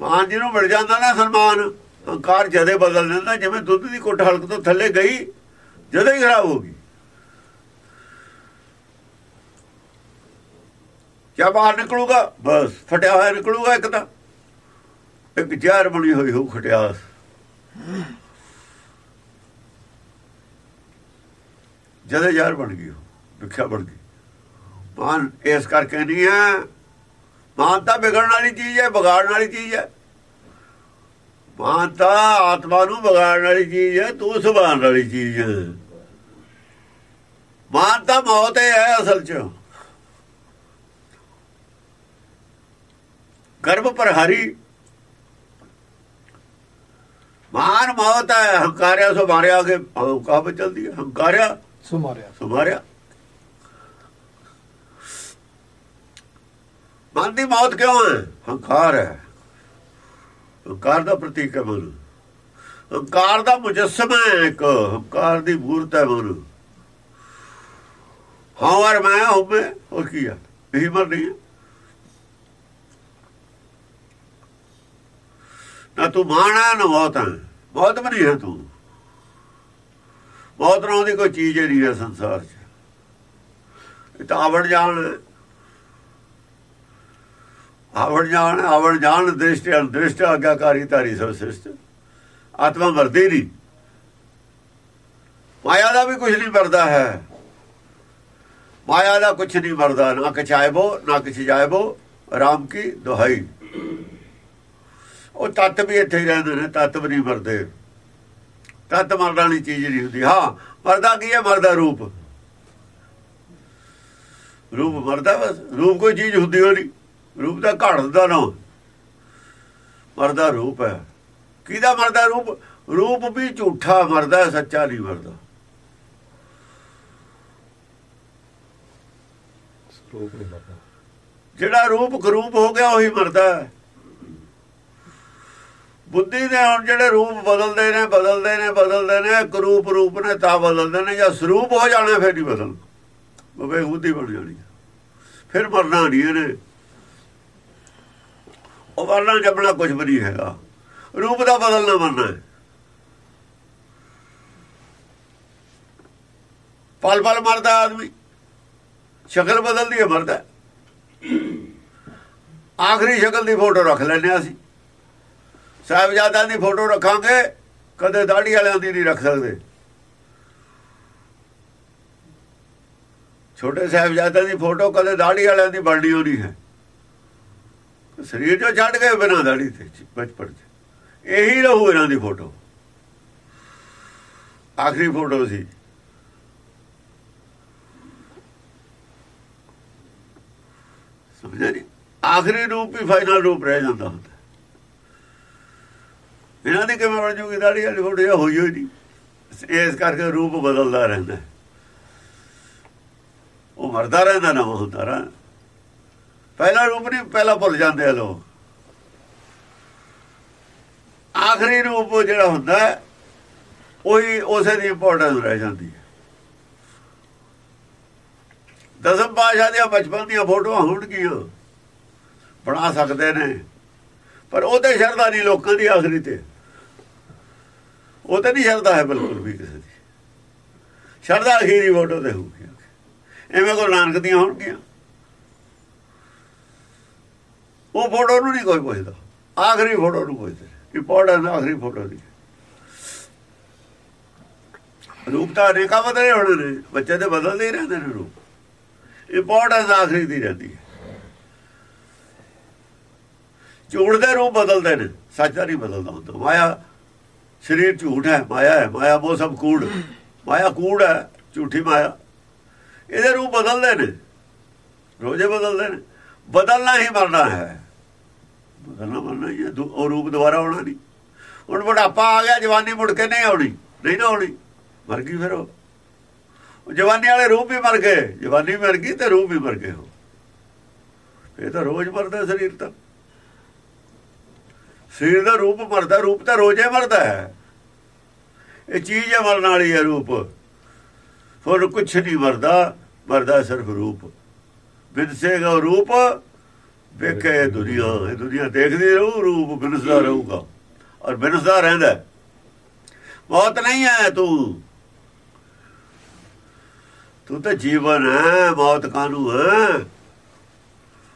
B: ਮਾਨ ਜਿਹਨੂੰ ਮਿਲ ਜਾਂਦਾ ਨਾ ਸਨਮਾਨ। ਹੰਕਾਰ ਜਦੇ ਬਦਲ ਦਿੰਦਾ ਜਿਵੇਂ ਦੁੱਧ ਦੀ ਕੁੱਟ ਹਲਕ ਤੋਂ ਥੱਲੇ ਗਈ ਜਦੋਂ ਹੀ ਖਰਾਬ ਹੋ ਗਈ। ਕਿਆ ਬਾਹਰ ਨਿਕਲੂਗਾ? ਬਸ, ਫਟਿਆ ਹੋਇਆ ਨਿਕਲੂਗਾ ਇੱਕ ਤਾਂ। ਇੱਕ ਜ਼ਹਿਰ ਬਣੀ ਹੋਈ ਹੋ ਖਟਿਆਸ ਜਦੇ ਜ਼ਹਿਰ ਬਣ ਗਈ ਵਿਖਿਆ ਬਣ ਗਈ। ਮਾਨ ਇਸ ਕਰਕੇ ਨਹੀਂ ਹੈ ਮਾਨ ਤਾਂ ਵਿਗੜਨ ਵਾਲੀ ਚੀਜ਼ ਹੈ, ਵਿਗਾੜਨ ਵਾਲੀ ਚੀਜ਼ ਹੈ। ਮਾਨ ਤਾਂ ਆਤਮਾ ਨੂੰ ਵਿਗਾੜਨ ਵਾਲੀ ਚੀਜ਼ ਹੈ, ਤੂੰ ਸੁਭਾਨ ਵਾਲੀ ਚੀਜ਼ ਹੈ। ਮਾਨ ਤਾਂ ਮੌਤ ਹੈ ਅਸਲ 'ਚ। ਗਰਭ ਪ੍ਰਹਾਰੀ ਮਾਨ ਮੌਤ ਹੈ ਹੰਕਾਰਿਆ ਸੋ ਮਾਰਿਆ ਕੇ ਕਾਹ ਚਲਦੀ ਹੈ ਹੰਕਾਰਿਆ
A: ਸੋ ਮਾਰਿਆ।
B: ਸੋ ਮਾਰਿਆ। ਮਨ ਦੀ ਮੌਤ ਕਿਉਂ ਹੈ? ਹੰਕਾਰ ਹੈ। ਹੰਕਾਰ ਦਾ ਪ੍ਰਤੀਕ ਹੈ ਮਨ। ਹੰਕਾਰ ਦਾ ਮੁਜਸਮ ਹੈ ਇੱਕ। ਹੰਕਾਰ ਦੀ ਮੂਰਤ ਹੈ ਮਨ। ਹਾਂ ਔਰ ਮੈਂ ਹੋਵੇ ਹੋਰ ਕੀ ਹੈ? ਇਹੀ ਮਰਨੀ ਹੈ। ਨਾ ਤੂੰ ਮਾਣਾ ਨਾ ਮੌਤ ਹੈ। ਮੌਤ ਵੀ ਨਹੀਂ ਹੈ ਤੂੰ। ਮੌਤ ਨਾਮ ਦੀ ਕੋਈ ਚੀਜ਼ ਨਹੀਂ ਹੈ ਸੰਸਾਰ 'ਚ। ਇਹ ਤਾਂ ਆਵਣ ਜਾਣ ਆਵਣ ਜਾਣ ਆਵਣ ਜਾਣ, ਦ੍ਰਿਸ਼ਟ ਅਨਦ੍ਰਿਸ਼ਟ ਆਗਿਆਕਾਰੀ ਧਾਰੀ ਸਭ ਸ੍ਰਿਸ਼ਟ ਆਤਮਾ ਮਰਦੀ ਨਹੀਂ। ਮਾਇਆ ਦਾ ਵੀ ਕੁਝ ਨਹੀਂ ਮਰਦਾ ਹੈ। ਮਾਇਆ ਦਾ ਕੁਝ ਨਹੀਂ ਮਰਦਾ, ਨਾ ਕਛਾਇਬੋ ਨਾ ਕਿਛ ਜਾਇਬੋ ਰਾਮ ਕੀ ਦੁਹਾਈ। ਉਹ ਤੱਤ ਵੀ ਇੱਥੇ ਹੀ ਰਹਿੰਦੇ ਨੇ ਤੱਤ ਵੀ ਨਹੀਂ ਮਰਦੇ। ਤੱਤ ਮਰਨ ਵਾਲੀ ਚੀਜ਼ ਨਹੀਂ ਹੁੰਦੀ। ਹਾਂ ਮਰਦਾ ਕੀ ਹੈ? ਮਰਦਾ ਰੂਪ। ਰੂਪ ਮਰਦਾ ਬਸ। ਰੂਪ ਕੋਈ ਚੀਜ਼ ਹੁੰਦੀ ਹੋ ਨਹੀਂ। ਰੂਪ ਦਾ ਘੜਦਾ ਨਾ। ਮਰਦਾ ਰੂਪ ਹੈ। ਕਿਹਦਾ ਮਰਦਾ ਰੂਪ? ਰੂਪ ਵੀ ਝੂਠਾ ਮਰਦਾ ਸੱਚਾ ਨਹੀਂ ਮਰਦਾ।
A: ਰੂਪ ਨਹੀਂ ਮਰਦਾ।
B: ਜਿਹੜਾ ਰੂਪ ਕਰੂਪ ਹੋ ਗਿਆ ਉਹੀ ਮਰਦਾ ਹੈ। ਬੁੱਧੀ ਦੇ ਹੁਣ ਜਿਹੜੇ ਰੂਪ ਬਦਲਦੇ ਨੇ ਬਦਲਦੇ ਨੇ ਬਦਲਦੇ ਨੇ ਕਰੂਪ ਰੂਪ ਨੇ, ਤਾਂ ਬਦਲਦੇ ਨੇ, ਜਾਂ ਸਰੂਪ ਹੋ ਜਾਣਾ, ਫਿਰ ਨਹੀਂ ਬਦਲ ਬਵੇ ਬੁੱਧੀ ਬਣ ਜਾਣੀ ਫਿਰ ਮਰਨਾ ਨਹੀਂ ਇਹਨੇ। ਉਹ ਮਰਨਾ ਜੰਮਣਾ ਕੁਝ ਵੀ ਨਹੀਂ ਹੈਗਾ। ਰੂਪ ਦਾ ਬਦਲਣਾ ਮਰਨਾ ਹੈ। ਪਲ ਪਲ ਮਰਦਾ ਆਦਮੀ। ਸ਼ਕਲ ਬਦਲਦੀ ਹੈ, ਮਰਦਾ ਆਖਰੀ ਸ਼ਕਲ ਦੀ ਫੋਟੋ ਰੱਖ ਲੈਨੇ ਅਸੀਂ। ਸਾਹਿਬਜ਼ਾਦਿਆਂ ਦੀ ਫੋਟੋ ਰੱਖਾਂਗੇ, ਕਦੇ ਦਾੜੀ ਵਾਲਿਆਂ ਦੀ ਨਹੀਂ ਰੱਖ ਸਕਦੇ। ਛੋਟੇ ਸਾਹਿਬਜ਼ਾਦਿਆਂ ਦੀ ਫੋਟੋ ਕਦੇ ਦਾੜੀ ਵਾਲਿਆਂ ਦੀ ਬਣਨੀ ਹੋਣੀ ਹੈ। ਸਰੀਰ ਜੋ ਛੱਡ ਗਏ ਬਿਨਾਂ ਦਾੜੀ ਤੇ ਬਚਪਨ ਚ। ਇਹੀ ਰਹੂ ਇਹਨਾਂ ਦੀ ਫੋਟੋ। ਆਖਰੀ ਫੋਟੋ ਸੀ। ਸਮਝਿਆ ਨਹੀਂ ਆਖਰੀ ਰੂਪ ਹੀ ਫਾਈਨਲ ਰੂਪ ਰਹਿ ਜਾਂਦਾ ਹੁੰਦਾ। ਇਹਨਾਂ ਦੀ ਕਿਵੇਂ ਬਣ ਜੂਗੀ ਦਾੜੀ? ਵਾਲੀ ਫੋਟੋ ਜਾਂ ਹੋਈ ਹੋਈ ਨਹੀਂ। ਇਸ ਕਰਕੇ ਰੂਪ ਬਦਲਦਾ ਰਹਿੰਦਾ। ਉਹ ਮਰਦਾ ਰਹਿੰਦਾ ਨਾ ਹੁੰਦਾ ਰਹਿੰਦਾ ਪਹਿਲਾ ਰੂਪ ਨਹੀਂ, ਪਹਿਲਾਂ ਭੁੱਲ ਜਾਂਦੇ ਆ ਲੋਕ। ਆਖਰੀ ਰੂਪ ਜਿਹੜਾ ਹੁੰਦਾ, ਉਹੀ ਉਸੇ ਦੀ ਇੰਪੋਰਟੈਂਸ ਰਹਿ ਜਾਂਦੀ ਹੈ। ਦਸਮ ਪਾਸ਼ਾ ਦੀਆਂ ਬਚਪਨ ਦੀਆਂ ਫੋਟੋਆਂ ਹੋਣਗੀਆਂ ਬਣਾ ਸਕਦੇ ਨੇ। ਪਰ ਉਹ ਤੇ ਸ਼ਰਧਾ ਨਹੀਂ ਲੋਕਾਂ ਦੀ ਆਖਰੀ ਤੇ। ਉਹ ਤੇ ਨਹੀਂ ਸ਼ਰਧਾ ਹੈ ਬਿਲਕੁਲ ਵੀ ਕਿਸੇ ਦੀ। ਸ਼ਰਧਾ ਅਖੀਰੀ ਫੋਟੋ ਤੇ ਹੋਊਗੀ। ਐਵੇਂ ਕੋ ਨਾਨਕ ਦੀਆਂ ਹੋਣਗੀਆਂ। ਉਹ ਫੋਟੋ ਨੂੰ ਨਹੀਂ ਕੋਈ ਪੁੱਛਦਾ। ਆਖਰੀ ਫੋਟੋ ਨੂੰ ਪੁੱਛਦੇ। ਇੰਪੋਰਟੈਂਟ ਆਖਰੀ ਫੋਟੋ ਦੀ। ਰੂਪ ਤਾਂ ਅਨੇਕਾਂ ਬਦਲੇ ਹੋਣੇ ਨੇ। ਬੱਚੇ ਤੇ ਬਦਲਦੇ ਹੀ ਰਹਿੰਦੇ ਨੇ ਰੂਪ। ਇੰਪੋਰਟੈਂਸ ਆਖਰੀ ਦੀ ਰਹਿੰਦੀ ਹੈ। ਝੂਠ ਦੇ ਰੂਪ ਬਦਲਦੇ ਨੇ। ਸੱਚ ਦਾ ਨਹੀਂ ਬਦਲਦਾ ਹੁੰਦਾ। ਮਾਇਆ ਸਰੀਰ ਝੂਠ ਹੈ, ਮਾਇਆ ਹੈ, ਮਾਇਆ ਉਹ ਸਭ ਕੂੜ। ਮਾਇਆ ਕੂੜ ਹੈ, ਝੂਠੀ ਮਾਇਆ। ਇਹਦੇ ਰੂਪ ਬਦਲਦੇ ਨੇ। ਰੋਜ਼ੇ ਬਦਲਦੇ ਨੇ। ਬਦਲਣਾ ਹੀ ਮਰਨਾ ਹੈ। ਬਦਲਣਾ ਮਰਨਾ ਹੀ ਹੈ। ਉਹ ਰੂਪ ਦੁਬਾਰਾ ਆਉਣਾ ਨਹੀਂ। ਹੁਣ ਬੁਢਾਪਾ ਆ ਗਿਆ, ਜਵਾਨੀ ਮੁੜ ਕੇ ਨਹੀਂ ਆਉਣੀ। ਨਹੀਂ ਨਾ ਆਉਣੀ। ਮਰ ਗਈ ਫਿਰ ਉਹ। ਜਵਾਨੀ ਵਾਲੇ ਰੂਪ ਵੀ ਮਰ ਗਏ। ਜਵਾਨੀ ਮਰ ਗਈ ਤੇ ਰੂਪ ਵੀ ਮਰ ਗਏ ਹੋ ਇਹ ਤਾਂ ਰੋਜ਼ ਮਰਦਾ ਸਰੀਰ ਤਾਂ। ਸਰੀਰ ਦਾ ਰੂਪ ਮਰਦਾ ਰੂਪ ਤਾਂ ਰੋਜ਼ੇ ਮਰਦਾ ਹੈ। ਇਹ ਚੀਜ਼ ਹੈ ਮਰਨ ਵਾਲੀ ਹੈ ਰੂਪ। ਹੋਰ ਕੁਛ ਨਹੀਂ ਮਰਦਾ ਮਰਦਾ ਸਿਰਫ ਰੂਪ। ਬਿਨਸੇਗਾ ਰੂਪ, ਵੇਖੇ ਦੁਨੀਆ, ਇਹ ਦੁਨੀਆ ਦੇਖਦੀ ਰਹੂ, ਰੂਪ ਬਿਨਸਦਾ ਰਹੂਗਾ। ਔਰ ਬਿਨਸਦਾ ਰਹਿੰਦਾ ਮੌਤ ਨਹੀਂ ਹੈ ਤੂੰ। ਤੂੰ ਤਾਂ ਜੀਵਨ ਹੈ, ਮੌਤ ਕਾਨੂੰ ਹੈ?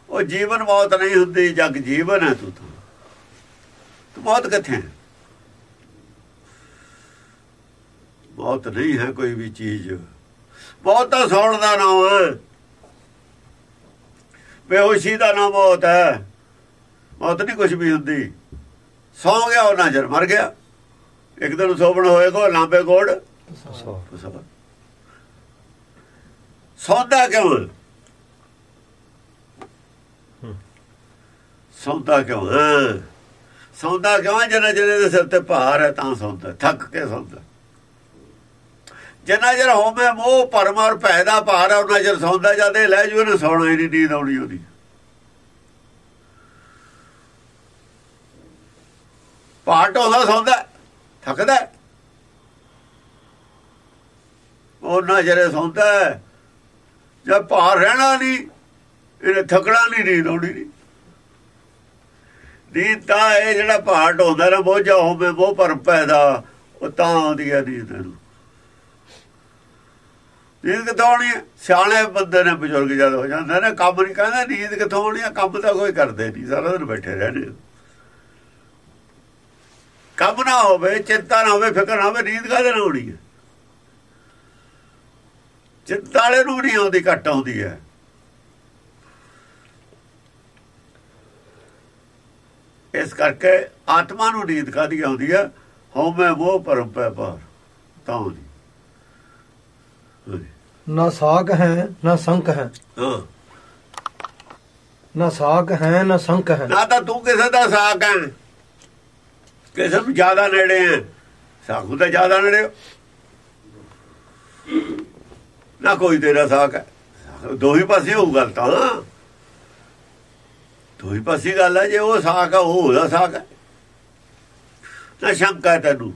B: ਉਹ ਜੀਵਨ ਮੌਤ ਨਹੀਂ ਹੁੰਦੀ, ਜਗ ਜੀਵਨ ਹੈ ਤੂੰ ਤਾਂ। ਤੂੰ ਮੌਤ ਕਿੱਥੇ ਹੈ ਮੌਤ ਨਹੀਂ ਹੈ ਕੋਈ ਵੀ ਚੀਜ਼। ਮੌਤ ਤਾਂ ਸੌਣ ਦਾ ਨਾਮ ਹੈ। ਬੇਹੋਸ਼ੀ ਦਾ ਨਾਮ ਮੌਤ ਹੈ। ਮੌਤ ਨਹੀਂ ਕੁਝ ਵੀ ਹੁੰਦੀ। ਸੌ ਗਿਆ ਉਹ ਨਜ਼ਰ ਮਰ ਗਿਆ। ਇੱਕ ਦਿਨ ਸੋਵਣ ਹੋਏਗਾ ਲਾਂਬੇ ਕੋੜ ਸੌਂਦਾ ਕਿਉਂ ਸੌਂਦਾ ਕਿਉਂ ਹਾਂ? ਸੌਂਦਾ ਕਿਉਂ? ਜਨਾ ਜਿਹਦੇ ਦੇ ਸਿਰ ਤੇ ਭਾਰ ਹੈ ਤਾਂ ਸੌਂਦਾ, ਥੱਕ ਕੇ ਸੌਂਦਾ। ਜਿੰਨਾ ਜਰ ਹੋਵੇ ਮੋਹ ਪਰਮ ਔਰ ਭੈ ਦਾ ਭਾਰ ਹੈ ਉਹਨਾਂ ਜਰ ਸੌਂਦਾ ਜਾਂਦੇ ਲੈ ਜੂ, ਇਹਨੂੰ ਸੌਣਾ ਹੀ ਨਹੀਂ, ਨੀਂਦ ਆਉਣੀ ਉਹਦੀ। ਭਾਰ ਢੋਦਾ ਸੌਂਦਾ, ਥੱਕਦਾ ਉਹਨਾਂ ਜਰੇ ਸੌਂਦਾ ਜਦ ਭਾਰ ਰਹਿਣਾ ਨਹੀਂ, ਇਹਨੇ ਥਕਣਾ ਨਹੀਂ, ਨੀਂਦ ਆਉਣੀ ਨਹੀਂ। ਨੀਂਦ ਤਾਂ ਇਹ ਜਿਹੜਾ ਭਾਰ ਢੋਂਦਾ ਨਾ, ਬੋਝਾ ਹੋਵੇ ਉਹ ਪਰਮ ਪੈਦਾ, ਉਹ ਤਾਂ ਆਉਂਦੀ ਹੈ ਨੀਂਦ ਨੂੰ। ਨੀਂਦ ਕਿੱਥੋਂ ਆਉਣੀ ਸਿਆਣੇ ਬੰਦੇ ਨੇ ਬਜ਼ੁਰਗ ਜਦ ਹੋ ਜਾਂਦੇ ਨੇ, ਕੰਮ ਨਹੀਂ ਕਹਿੰਦੇ ਨੀਂਦ ਕਿੱਥੋਂ ਆਉਣੀ ਹੈ ਕੰਮ ਤਾਂ ਕੋਈ ਕਰਦੇ ਨਹੀਂ, ਸਾਰਾ ਦਿਨ ਬੈਠੇ ਰਹਿੰਦੇ ਕੰਮ ਨਾ ਹੋਵੇ, ਚਿੰਤਾ ਨਾ ਹੋਵੇ, ਫਿਕਰ ਨਾ ਹੋਵੇ ਨੀਂਦ ਕਾਹਦੇ ਨਾਲ ਆਉਣੀ ਹੈ ਚਿੰਤਾ ਵਾਲੇ ਨੂੰ ਨਹੀਂ ਆਉਂਦੀ, ਘੱਟ ਆਉਂਦੀ ਹੈ ਇਸ ਕਰਕੇ ਆਤਮਾ ਨੂੰ ਨੀਂਦ ਕਾਦੀ ਆਉਂਦੀ ਹੈ ਹਉਮੈ ਮੋਹ ਪਰਮ ਪੈ ਪਾਰ ਤਾਂ ਹਾਂਜੀ।
A: ਨਾ ਸਾਖ ਹੈ ਨਾ ਸੰਕ ਹੈ।
B: ਹਾਂ।
A: ਨਾ ਸਾਖ ਹੈ ਨਾ ਸੰਕ ਹੈ।
B: ਨਾ ਤਾਂ ਤੂੰ ਕਿਸੇ ਦਾ ਸਾਕ ਹੈ। ਕਿਸੇ ਨੂੰ ਜ਼ਿਆਦਾ ਨੇੜੇ ਹੈ। ਸਾਖੂ ਤਾਂ ਜ਼ਿਆਦਾ ਨੇੜੇ। ਨਾ ਕੋਈ ਤੇਰਾ ਸਾਕ ਹੈ। ਦੋ ਹੀ ਪਾਸੇ ਹੋਊ ਗੱਲ ਤਾਂ। ਦੋ ਹੀ ਪਾਸੇ ਗੱਲ ਹੈ ਜੇ ਉਹ ਸਾਕ ਹੈ ਉਹ ਉਹਦਾ ਸਾਕ ਹੈ ਨਾ ਸ਼ੰਕਾ ਹੈ ਤੈਨੂੰ?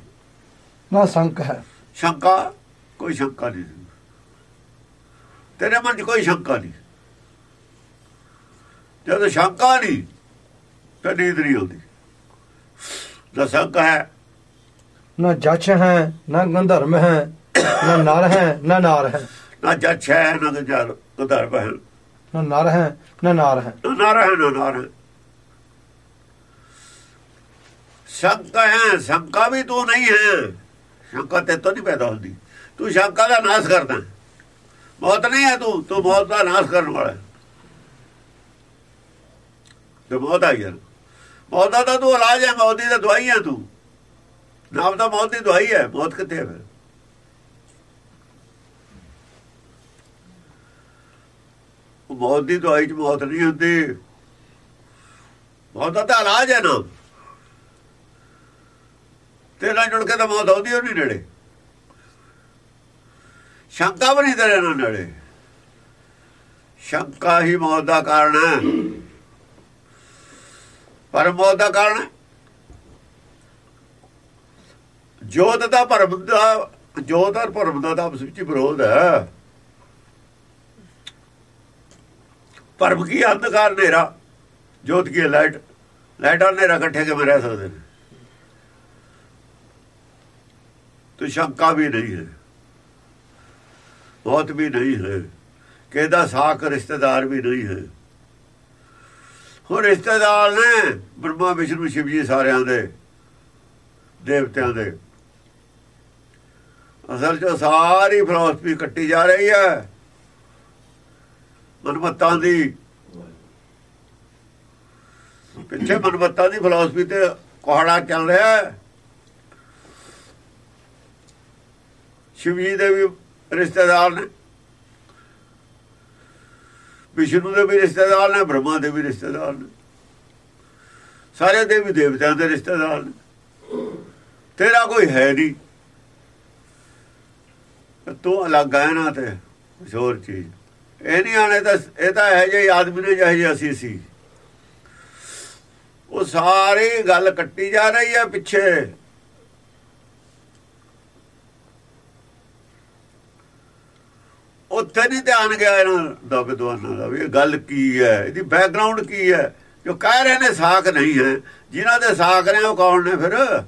A: ਨਾ ਸੰਕ ਹੈ।
B: ਸ਼ੰਕਾ? ਕੋਈ ਸ਼ੰਕਾ ਨਹੀਂ। ਤੇਰੇ ਮਨ 'ਚ ਕੋਈ ਸ਼ੰਕਾ ਨਹੀਂ। ਜਦੋਂ ਸ਼ੰਕਾ ਨਹੀਂ ਤਾਂ ਨੀਂਦ ਨਹੀਂ ਆਉਂਦੀ। ਨਾ ਸ਼ੰਕਾ ਹੈ।
A: ਨਾ ਜਛ ਹੈ ਨਾ ਗੰਧਰਮ ਹੈ ਨਾ ਨਰ ਹੈ ਨਾ ਨਾਰ ਹੈ।
B: ਨਾ ਜੱਛ ਹੈ ਨਾ ਉਧਰ ਬਹਿਣ
A: ਨਾ ਨਰ ਹੈ, ਨਾ ਨਾਰ ਹੈ।
B: ਨਾ ਹੈ, ਨਾ ਨਾਰ ਹੈ। ਸ਼ੰਕਾ ਹੈ, ਸ਼ੰਕਾ ਵੀ ਤੂੰ ਨਹੀਂ ਹੈ। ਸ਼ੰਕਾ ਤੇ ਤੋਂ ਨਹੀਂ ਪੈਦਾ ਹੁੰਦੀ। ਤੂੰ ਸ਼ੰਕਾ ਦਾ ਨਾਸ਼ ਕਰਦਾ। ਮੌਤ ਨਹੀਂ ਹੈ ਤੂੰ ਤੂੰ ਮੌਤ ਦਾ ਨਾਸ਼ ਕਰਨ ਵਾਲਾ ਤੇ ਮੌਤ ਆ ਗਿਆ ਮੌਤ ਦਾ ਤੂੰ ਇਲਾਜ ਹੈ, ਮੌਤ ਦੀ ਤਾਂ ਦਵਾਈ ਹੈ ਤੂੰ। ਨਾਮ ਤਾਂ ਮੌਤ ਦੀ ਦਵਾਈ ਹੈ, ਮੌਤ ਕਿੱਥੇ ਹੈ ਫਿਰ ਉਹ ਮੌਤ ਦੀ ਦਵਾਈ 'ਚ ਮੌਤ ਨਹੀਂ ਹੁੰਦੀ। ਮੌਤ ਦਾ ਤਾਂ ਇਲਾਜ ਹੈ ਨਾ। ਤੇਰਾ ਜੁੜ ਕੇ ਤਾਂ ਮੌਤ ਆਉਂਦੀ ਉਹ ਨਹੀਂ ਨੇੜੇ। ਸ਼ੰਕਾ ਵੀ ਨਹੀਂ ਤੇਰੇ ਨਾਲ ਨੇੜੇ। ਸ਼ੰਕਾ ਹੀ ਮੌਤ ਦਾ ਕਾਰਨ ਹੈ। ਪਰ ਮੌਤ ਦਾ ਕਾਰਨ ਜੋਤ ਦਾ ਭਰਮ ਦਾ ਜੋਤ ਔਰ ਭਰਮ ਦਾ ਤਾਂ ਆਪਸ ਵਿੱਚ ਵਿਰੋਧ ਹੈ। ਪਰਮ ਕੀ ਅੰਧਕਾਰ ਹਨੇਰਾ? ਜੋਤ ਕੀ ਲਾਈਟ? ਲਾਈਟ ਔਰ ਹਨੇਰਾ ਇਕੱਠੇ ਕਿਵੇਂ ਰਹਿ ਸਕਦੇ ਨੇ? ਤੇ ਸ਼ੰਕਾ ਵੀ ਨਹੀਂ ਹੈ। ਬਹੁਤ ਵੀ ਨਹੀਂ ਹੈ। ਕਿਹਦਾ ਸਾਖ ਰਿਸ਼ਤੇਦਾਰ ਵੀ ਨਹੀਂ ਹੈ। ਹੋਰ ਰਿਸ਼ਤੇਦਾਰ ਨੇ ਬ੍ਰਹਮਾ, ਵਿਸ਼ਨੂੰ ਸ਼ਿਵ ਜੀ ਸਾਰਿਆਂ ਦੇ, ਦੇਵਤਿਆਂ ਦੇ। ਅਸਲ 'ਚ ਸਾਰੀ ਫਲਸਫੀ ਕੱਟੀ ਜਾ ਰਹੀ ਹੈ। ਮਨਮਤਾਂ ਦੀ ਪਿੱਛੇ ਮਨਮਤਾਂ ਦੀ ਫਿਲਾਸਫੀ ਤੇ ਕੋਹੜਾ ਚੱਲ ਰਿਹਾ ਹੈ। ਸ਼ਿਵ ਜੀ ਦੇ ਵੀ ਰਿਸ਼ਤੇਦਾਰ ਨੇ, ਵਿਸ਼ਨੂੰ ਦੇ ਵੀ ਰਿਸ਼ਤੇਦਾਰ ਨੇ, ਬ੍ਰਹਮਾ ਦੇ ਵੀ ਰਿਸ਼ਤੇਦਾਰ ਨੇ, ਸਾਰੇ ਦੇਵੀ ਦੇਵਤਿਆਂ ਦੇ ਰਿਸ਼ਤੇਦਾਰ ਨੇ। ਤੇਰਾ ਕੋਈ ਹੈ ਨਹੀਂ। ਤੂੰ ਅਲੱਗ ਹੈ ਨਾ ਤੇ ਕੁਛ ਹੋਰ ਚੀਜ਼। ਇਹ ਨਹੀਂ ਆਣੇ ਤਾਂ ਇਹ ਤਾਂ ਹੈ ਜੇ ਆਦਮੀ ਨੇ ਜਿਹੇ ਜਿਹੇ ਅਸੀਂ ਸੀ। ਉਹ ਸਾਰੀ ਗੱਲ ਕੱਟੀ ਜਾ ਰਹੀ ਹੈ ਪਿੱਛੇ। ਉੱਥੇ ਨਹੀਂ ਧਿਆਨ ਗਿਆ ਇਹਨਾਂ ਦਾ ਵਿਦਵਾਨਾਂ ਦਾ ਵੀ ਇਹ ਗੱਲ ਕੀ ਹੈ, ਇਹਦੀ ਬੈਕਗ੍ਰਾਉਂਡ ਕੀ ਹੈ। ਜੋ ਕਹਿ ਰਹੇ ਨੇ ਸਾਖ ਨਹੀਂ ਹੈ। ਜਿਨ੍ਹਾਂ ਦੇ ਸਾਖ ਨੇ ਉਹ ਕੌਣ ਨੇ ਫਿਰ?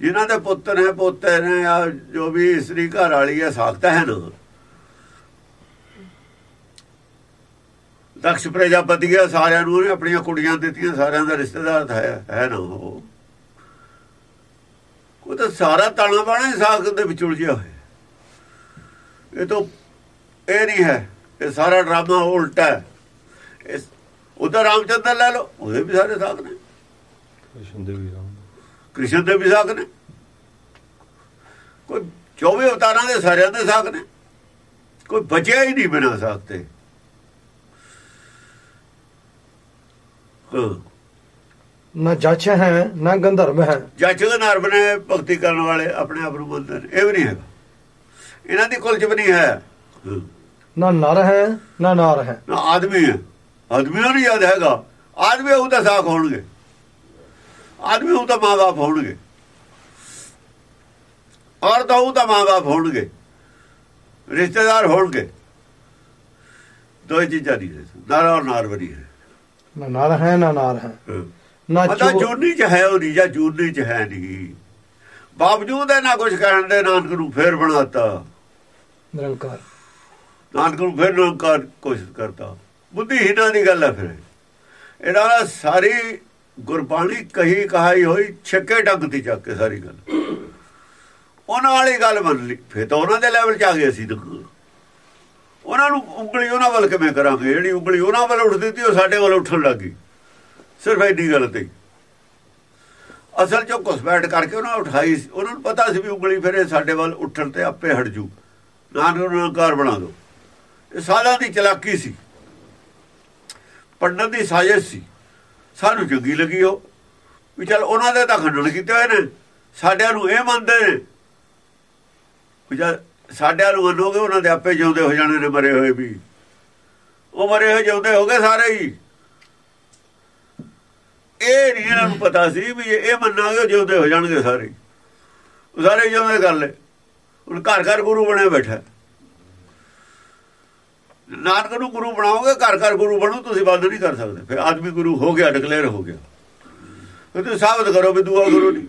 B: ਜਿਨ੍ਹਾਂ ਦੇ ਪੁੱਤਰ ਨੇ ਪੋਤੇ ਨੇ ਆ ਜੋ ਵੀ ਇਸਤਰੀ ਘਰ ਵਾਲੀ ਹੈ ਸਾਖ ਤਾਂ ਹੈ ਨਾ। ਦਕਸ਼ ਪ੍ਰਜਾਪਤੀ ਆ ਸਾਰਿਆਂ ਨੂੰ ਉਹਨੇ ਆਪਣੀਆਂ ਕੁੜੀਆਂ ਦਿੱਤੀਆਂ ਸਾਰਿਆਂ ਦਾ ਰਿਸ਼ਤੇਦਾਰ ਹੈ ਹੈ ਨਾ ਉਹ। ਉਹ ਤਾਂ ਸਾਰਾ ਤਾਣਾ ਬਾਣਾ ਸਾਖ ਦੇ ਵਿੱਚ ਉਲਝਿਆ ਹੋਇਆ। ਇਹ ਤਾਂ ਇਹ ਨਹੀਂ ਹੈ ਇਹ ਸਾਰਾ ਡਰਾਮਾ ਉਲਟਾ ਹੈ। ਇਸ ਉਧਰ ਰਾਮਚੰਦਰ ਲੈ ਲਓ ਉਹਦੇ ਵੀ ਸਾਰੇ ਸਾਖ ਨੇ।
C: ਕ੍ਰਿਸ਼ਨ ਦੇ ਵੀ ਰਾਮ
B: ਕ੍ਰਿਸ਼ਨ ਦੇ ਵੀ ਸਾਖ ਨੇ। ਕੋਈ 24 ਅਵਤਾਰਾਂ ਦੇ ਸਾਰਿਆਂ ਦੇ ਸਾਖ ਨੇ। ਕੋਈ ਬਚਿਆ ਹੀ ਨਹੀਂ ਬਿਨਾਂ ਸਾਖ ਤੇ।
A: ਨਾ ਜਛ ਹੈ ਨਾ ਗੰਧਰਮ ਹੈ।
B: ਜੱਜ ਨਰਬ ਨੇ ਭਗਤੀ ਕਰਨ ਵਾਲੇ ਆਪਣੇ ਆਪ ਨੂੰ ਮੰਨਦੇ ਨੇ। ਇਹ ਵੀ ਨਹੀਂ ਹੈਗਾ। ਇਹਨਾਂ ਦੀ ਕੁਲਚ ਵੀ ਨਹੀਂ ਹੈ।
A: ਨਾ ਨਰ ਹੈ ਨਾ ਨਾਰ ਹੈ।
B: ਨਾ ਆਦਮੀ ਹੈ। ਆਦਮੀ ਨੂੰ ਯਾਦ ਹੈਗਾ। ਆਦਮੀ ਉਹ ਤਾਂ ਸਾਖ ਹੋਣਗੇ। ਆਦਮੀ ਉਹ ਤਾਂ ਮਾਂ-ਬਾਪ ਹੋਣਗੇ। ਔਰਤ ਉਹ ਤਾਂ ਮਾਂ-ਬਾਪ ਹੋਣਗੇ। ਰਿਸ਼ਤੇਦਾਰ ਹੋਣਗੇ। ਦੋ ਚੀਜ਼ਾਂ ਨਹੀਂ ਨਰ ਔਰ ਨਾਰਵਰੀ ਹੈ।
A: ਨਾ ਨਰ ਹੈ ਨਾ ਨਾਰ ਹੈ। ਨਾ
B: ਪਤਾ ਜੂਨੀ ਚ ਹੈ ਉਹ ਨਹੀਂ ਜਾਂ ਜੂਨੀ ਚ ਹੈ ਨਹੀਂ। ਬਾਵਜੂਦ ਇਹ ਨਾ ਕੁਝ ਕਹਿਣ ਦੇ ਨਾਨਕ ਨੂੰ ਫੇਰ ਬਣਾਤਾ।
A: ਨਿਰੰਕਾਰ।
B: ਨਾਨਕ ਨੂੰ ਫਿਰ ਨਿਰੰਕਾਰ ਕੋਸ਼ਿਸ਼ ਕਰਤਾ। ਬੁੱਧੀਹੀਨਾਂ ਦੀ ਗੱਲ ਹੈ ਫਿਰ। ਇਹਨਾਂ ਸਾਰੀ ਗੁਰਬਾਣੀ ਕਹੀ ਕਹਾਈ ਹੋਈ ਛੱਕੇ ਡੰਗ ਤੇ ਚੱਕ ਕੇ ਸਾਰੀ ਗੱਲ। ਉਹਨਾਂ ਵਾਲੀ ਗੱਲ ਮੰਨ ਲਈ। ਫਿਰ ਤਾਂ ਉਹਨਾਂ ਦੇ ਲੈਵਲ 'ਚ ਆ ਗਏ ਅਸੀਂ ਤਾਂ। ਉਹਨਾਂ ਨੂੰ ਉਂਗਲੀ ਉਹਨਾਂ ਵੱਲ ਕਿਵੇਂ ਕਰਾਂਗੇ? ਜਿਹੜੀ ਉਂਗਲੀ ਉਹਨਾਂ ਵੱਲ ਉੱਠਦੀ ਤੀ, ਉਹ ਸਾਡੇ ਵੱਲ ਉੱਠਣ ਲੱਗੀ ਸਿਰਫ ਇੰਨੀ ਗੱਲ ਤੇ। ਅਸਲ 'ਚ ਘੁਸਪੈਠ ਕਰਕੇ ਉਹਨਾਂ ਉਠਾਈ ਸੀ। ਉਹਨਾਂ ਨੂੰ ਪਤਾ ਸੀ ਵੀ ਉਂਗਲੀ ਫਿਰ ਸਾਡੇ ਵੱਲ ਉੱਠਣ ਤੇ ਆਪੇ ਹਟ ਜੂ। ਨਾਨਕ ਨੂੰ ਨਿਰੰਕਾਰ ਬਣਾ ਦੋ ਇਹ ਸਾਲਾਂ ਦੀ ਚਲਾਕੀ ਸੀ। ਪੰਡਤ ਦੀ ਸਾਜ਼ਿਸ਼ ਸੀ। ਸਾਨੂੰ ਚੰਗੀ ਲੱਗੀ ਉਹ। ਵੀ ਚਲ ਉਹਨਾਂ ਦੇ ਤਾਂ ਖੰਡਨ ਕੀਤੇ ਹੋਏ ਨੇ। ਸਾਡਿਆਂ ਨੂੰ ਇਹ ਮੰਨਦੇ ਨੇ। ਵੀ ਜਦ ਸਾਡਿਆਂ ਨੂੰ ਮੰਨੋਗੇ ਉਹਨਾਂ ਦੇ ਆਪੇ ਜਿਉਂਦੇ ਹੋ ਜਾਣੇ ਨੇ, ਮਰੇ ਹੋਏ ਵੀ। ਉਹ ਮਰੇ ਹੋਏ ਜਿਉਂਦੇ ਹੋ ਗਏ ਸਾਰੇ ਹੀ। ਇਹ ਨਹੀਂ ਇਹਨਾਂ ਨੂੰ ਪਤਾ ਸੀ ਵੀ ਇਹ ਮੰਨਾਂਗੇ ਜਿਉਂਦੇ ਹੋ ਜਾਣਗੇ ਸਾਰੇ ਉਹ ਸਾਰੇ ਜਿਉਂਦੇ ਕਰ ਲੈ ਹੁਣ ਘਰ ਘਰ ਗੁਰੂ ਬਣਿਆ ਬੈਠਾ ਨਾਨਕ ਨੂੰ ਗੁਰੂ ਬਣਾਓਗੇ, ਘਰ ਘਰ ਗੁਰੂ ਬਣੋ, ਤੁਸੀਂ ਬੰਦ ਨਹੀਂ ਕਰ ਸਕਦੇ। ਫਿਰ ਆਦਮੀ ਗੁਰੂ ਹੋ ਗਿਆ ਡਿਕਲੇਅਰ ਹੋ ਗਿਆ। ਫਿਰ ਤੁਸੀਂ ਸਾਬਤ ਕਰੋ ਵੀ ਦੂਆ ਗੁਰੂ ਨਹੀਂ।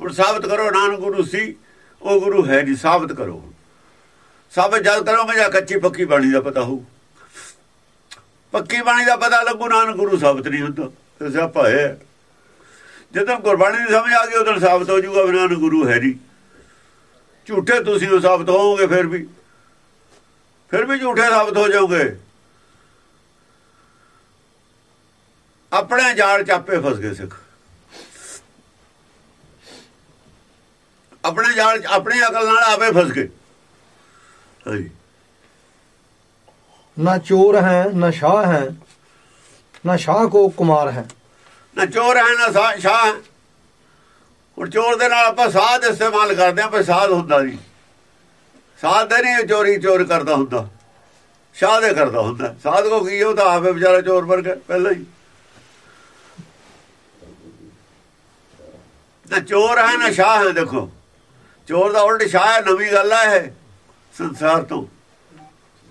B: ਹੁਣ ਸਾਬਤ ਕਰੋ, ਨਾਨਕ ਗੁਰੂ ਸੀ, ਉਹ ਗੁਰੂ ਹੈ ਜੀ ਸਾਬਤ ਕਰੋ ਸਾਬਤ ਜਦ ਕਰੋਗੇ ਜਾਂ ਕੱਚੀ ਪੱਕੀ ਬਾਣੀ ਦਾ ਪਤਾ ਹੋਊ? ਪੱਕੀ ਬਾਣੀ ਦਾ ਪਤਾ ਲੱਗੂ, ਨਾਨਕ ਗੁਰੂ ਸਾਬਤ ਨਹੀਂ ਹੁੰਦਾ। ਤੇ ਸਿਆਪਾ ਹੈ। ਜਦੋਂ ਗੁਰਬਾਣੀ ਦੀ ਸਮਝ ਆ ਗਈ, ਉਦੋਂ ਸਾਬਤ ਹੋ ਜਾਊਗਾ ਵੀ ਨਾਨਕ ਗੁਰੂ ਹੈ ਨਹੀਂ। ਝੂਠੇ ਤੁਸੀਂ ਉਹ ਸਾਬਤ ਹੋਵੋਗੇ ਫਿਰ ਵੀ। ਫਿਰ ਵੀ ਝੂਠੇ ਸਾਬਤ ਹੋ ਜਾਓਗੇ। ਆਪਣੇ ਜਾਲ ਚਾਪੇ ਫਸ ਗਏ ਸਿੱਖ। ਆਪਣੇ ਜਾਲ ਚ ਆਪਣੀ ਅਕਲ ਨਾਲ ਆਪੇ ਫਸ ਗਏ। ਹਾਂਜੀ
A: ਨਾ ਚੋਰ ਹੈ ਨਾ ਸ਼ਾਹ ਹੈ ਨਾ ਸ਼ਾਹ ਕੋ ਕੁਮਾਰ ਹੈ।
B: ਨਾ ਚੋਰ ਹੈ ਨਾ ਸ਼ਾਹ। ਹੁਣ ਚੋਰ ਦੇ ਨਾਲ ਆਪਾਂ ਸਾਧ ਇਸਤੇਮਾਲ ਕਰਦੇ ਆਂ ਪਰ ਸਾਧ ਹੁੰਦਾ ਨਹੀਂ। ਸਾਧ ਦੇ ਨਹੀਂ ਚੋਰੀ ਚੋਰ ਕਰਦਾ ਹੁੰਦਾ। ਸ਼ਾਹ ਦੇ ਕਰਦਾ ਹੁੰਦਾ। ਸਾਧ ਕੋ ਕੀ ਉਹ ਤਾਂ ਆਪੇ ਵਿਚਾਰਾ ਚੋਰ ਵਰਗਾ ਪਹਿਲਾਂ ਹੀ। ਨਾ ਚੋਰ ਹੈ ਨਾ ਸ਼ਾਹ ਹੈ ਦੇਖੋ। ਚੋਰ ਦਾ ਉਲਟ ਸ਼ਾਹ ਹੈ ਨਵੀਂ ਗੱਲ ਹੈ ਇਹ। ਸੰਸਾਰ ਤੋਂ।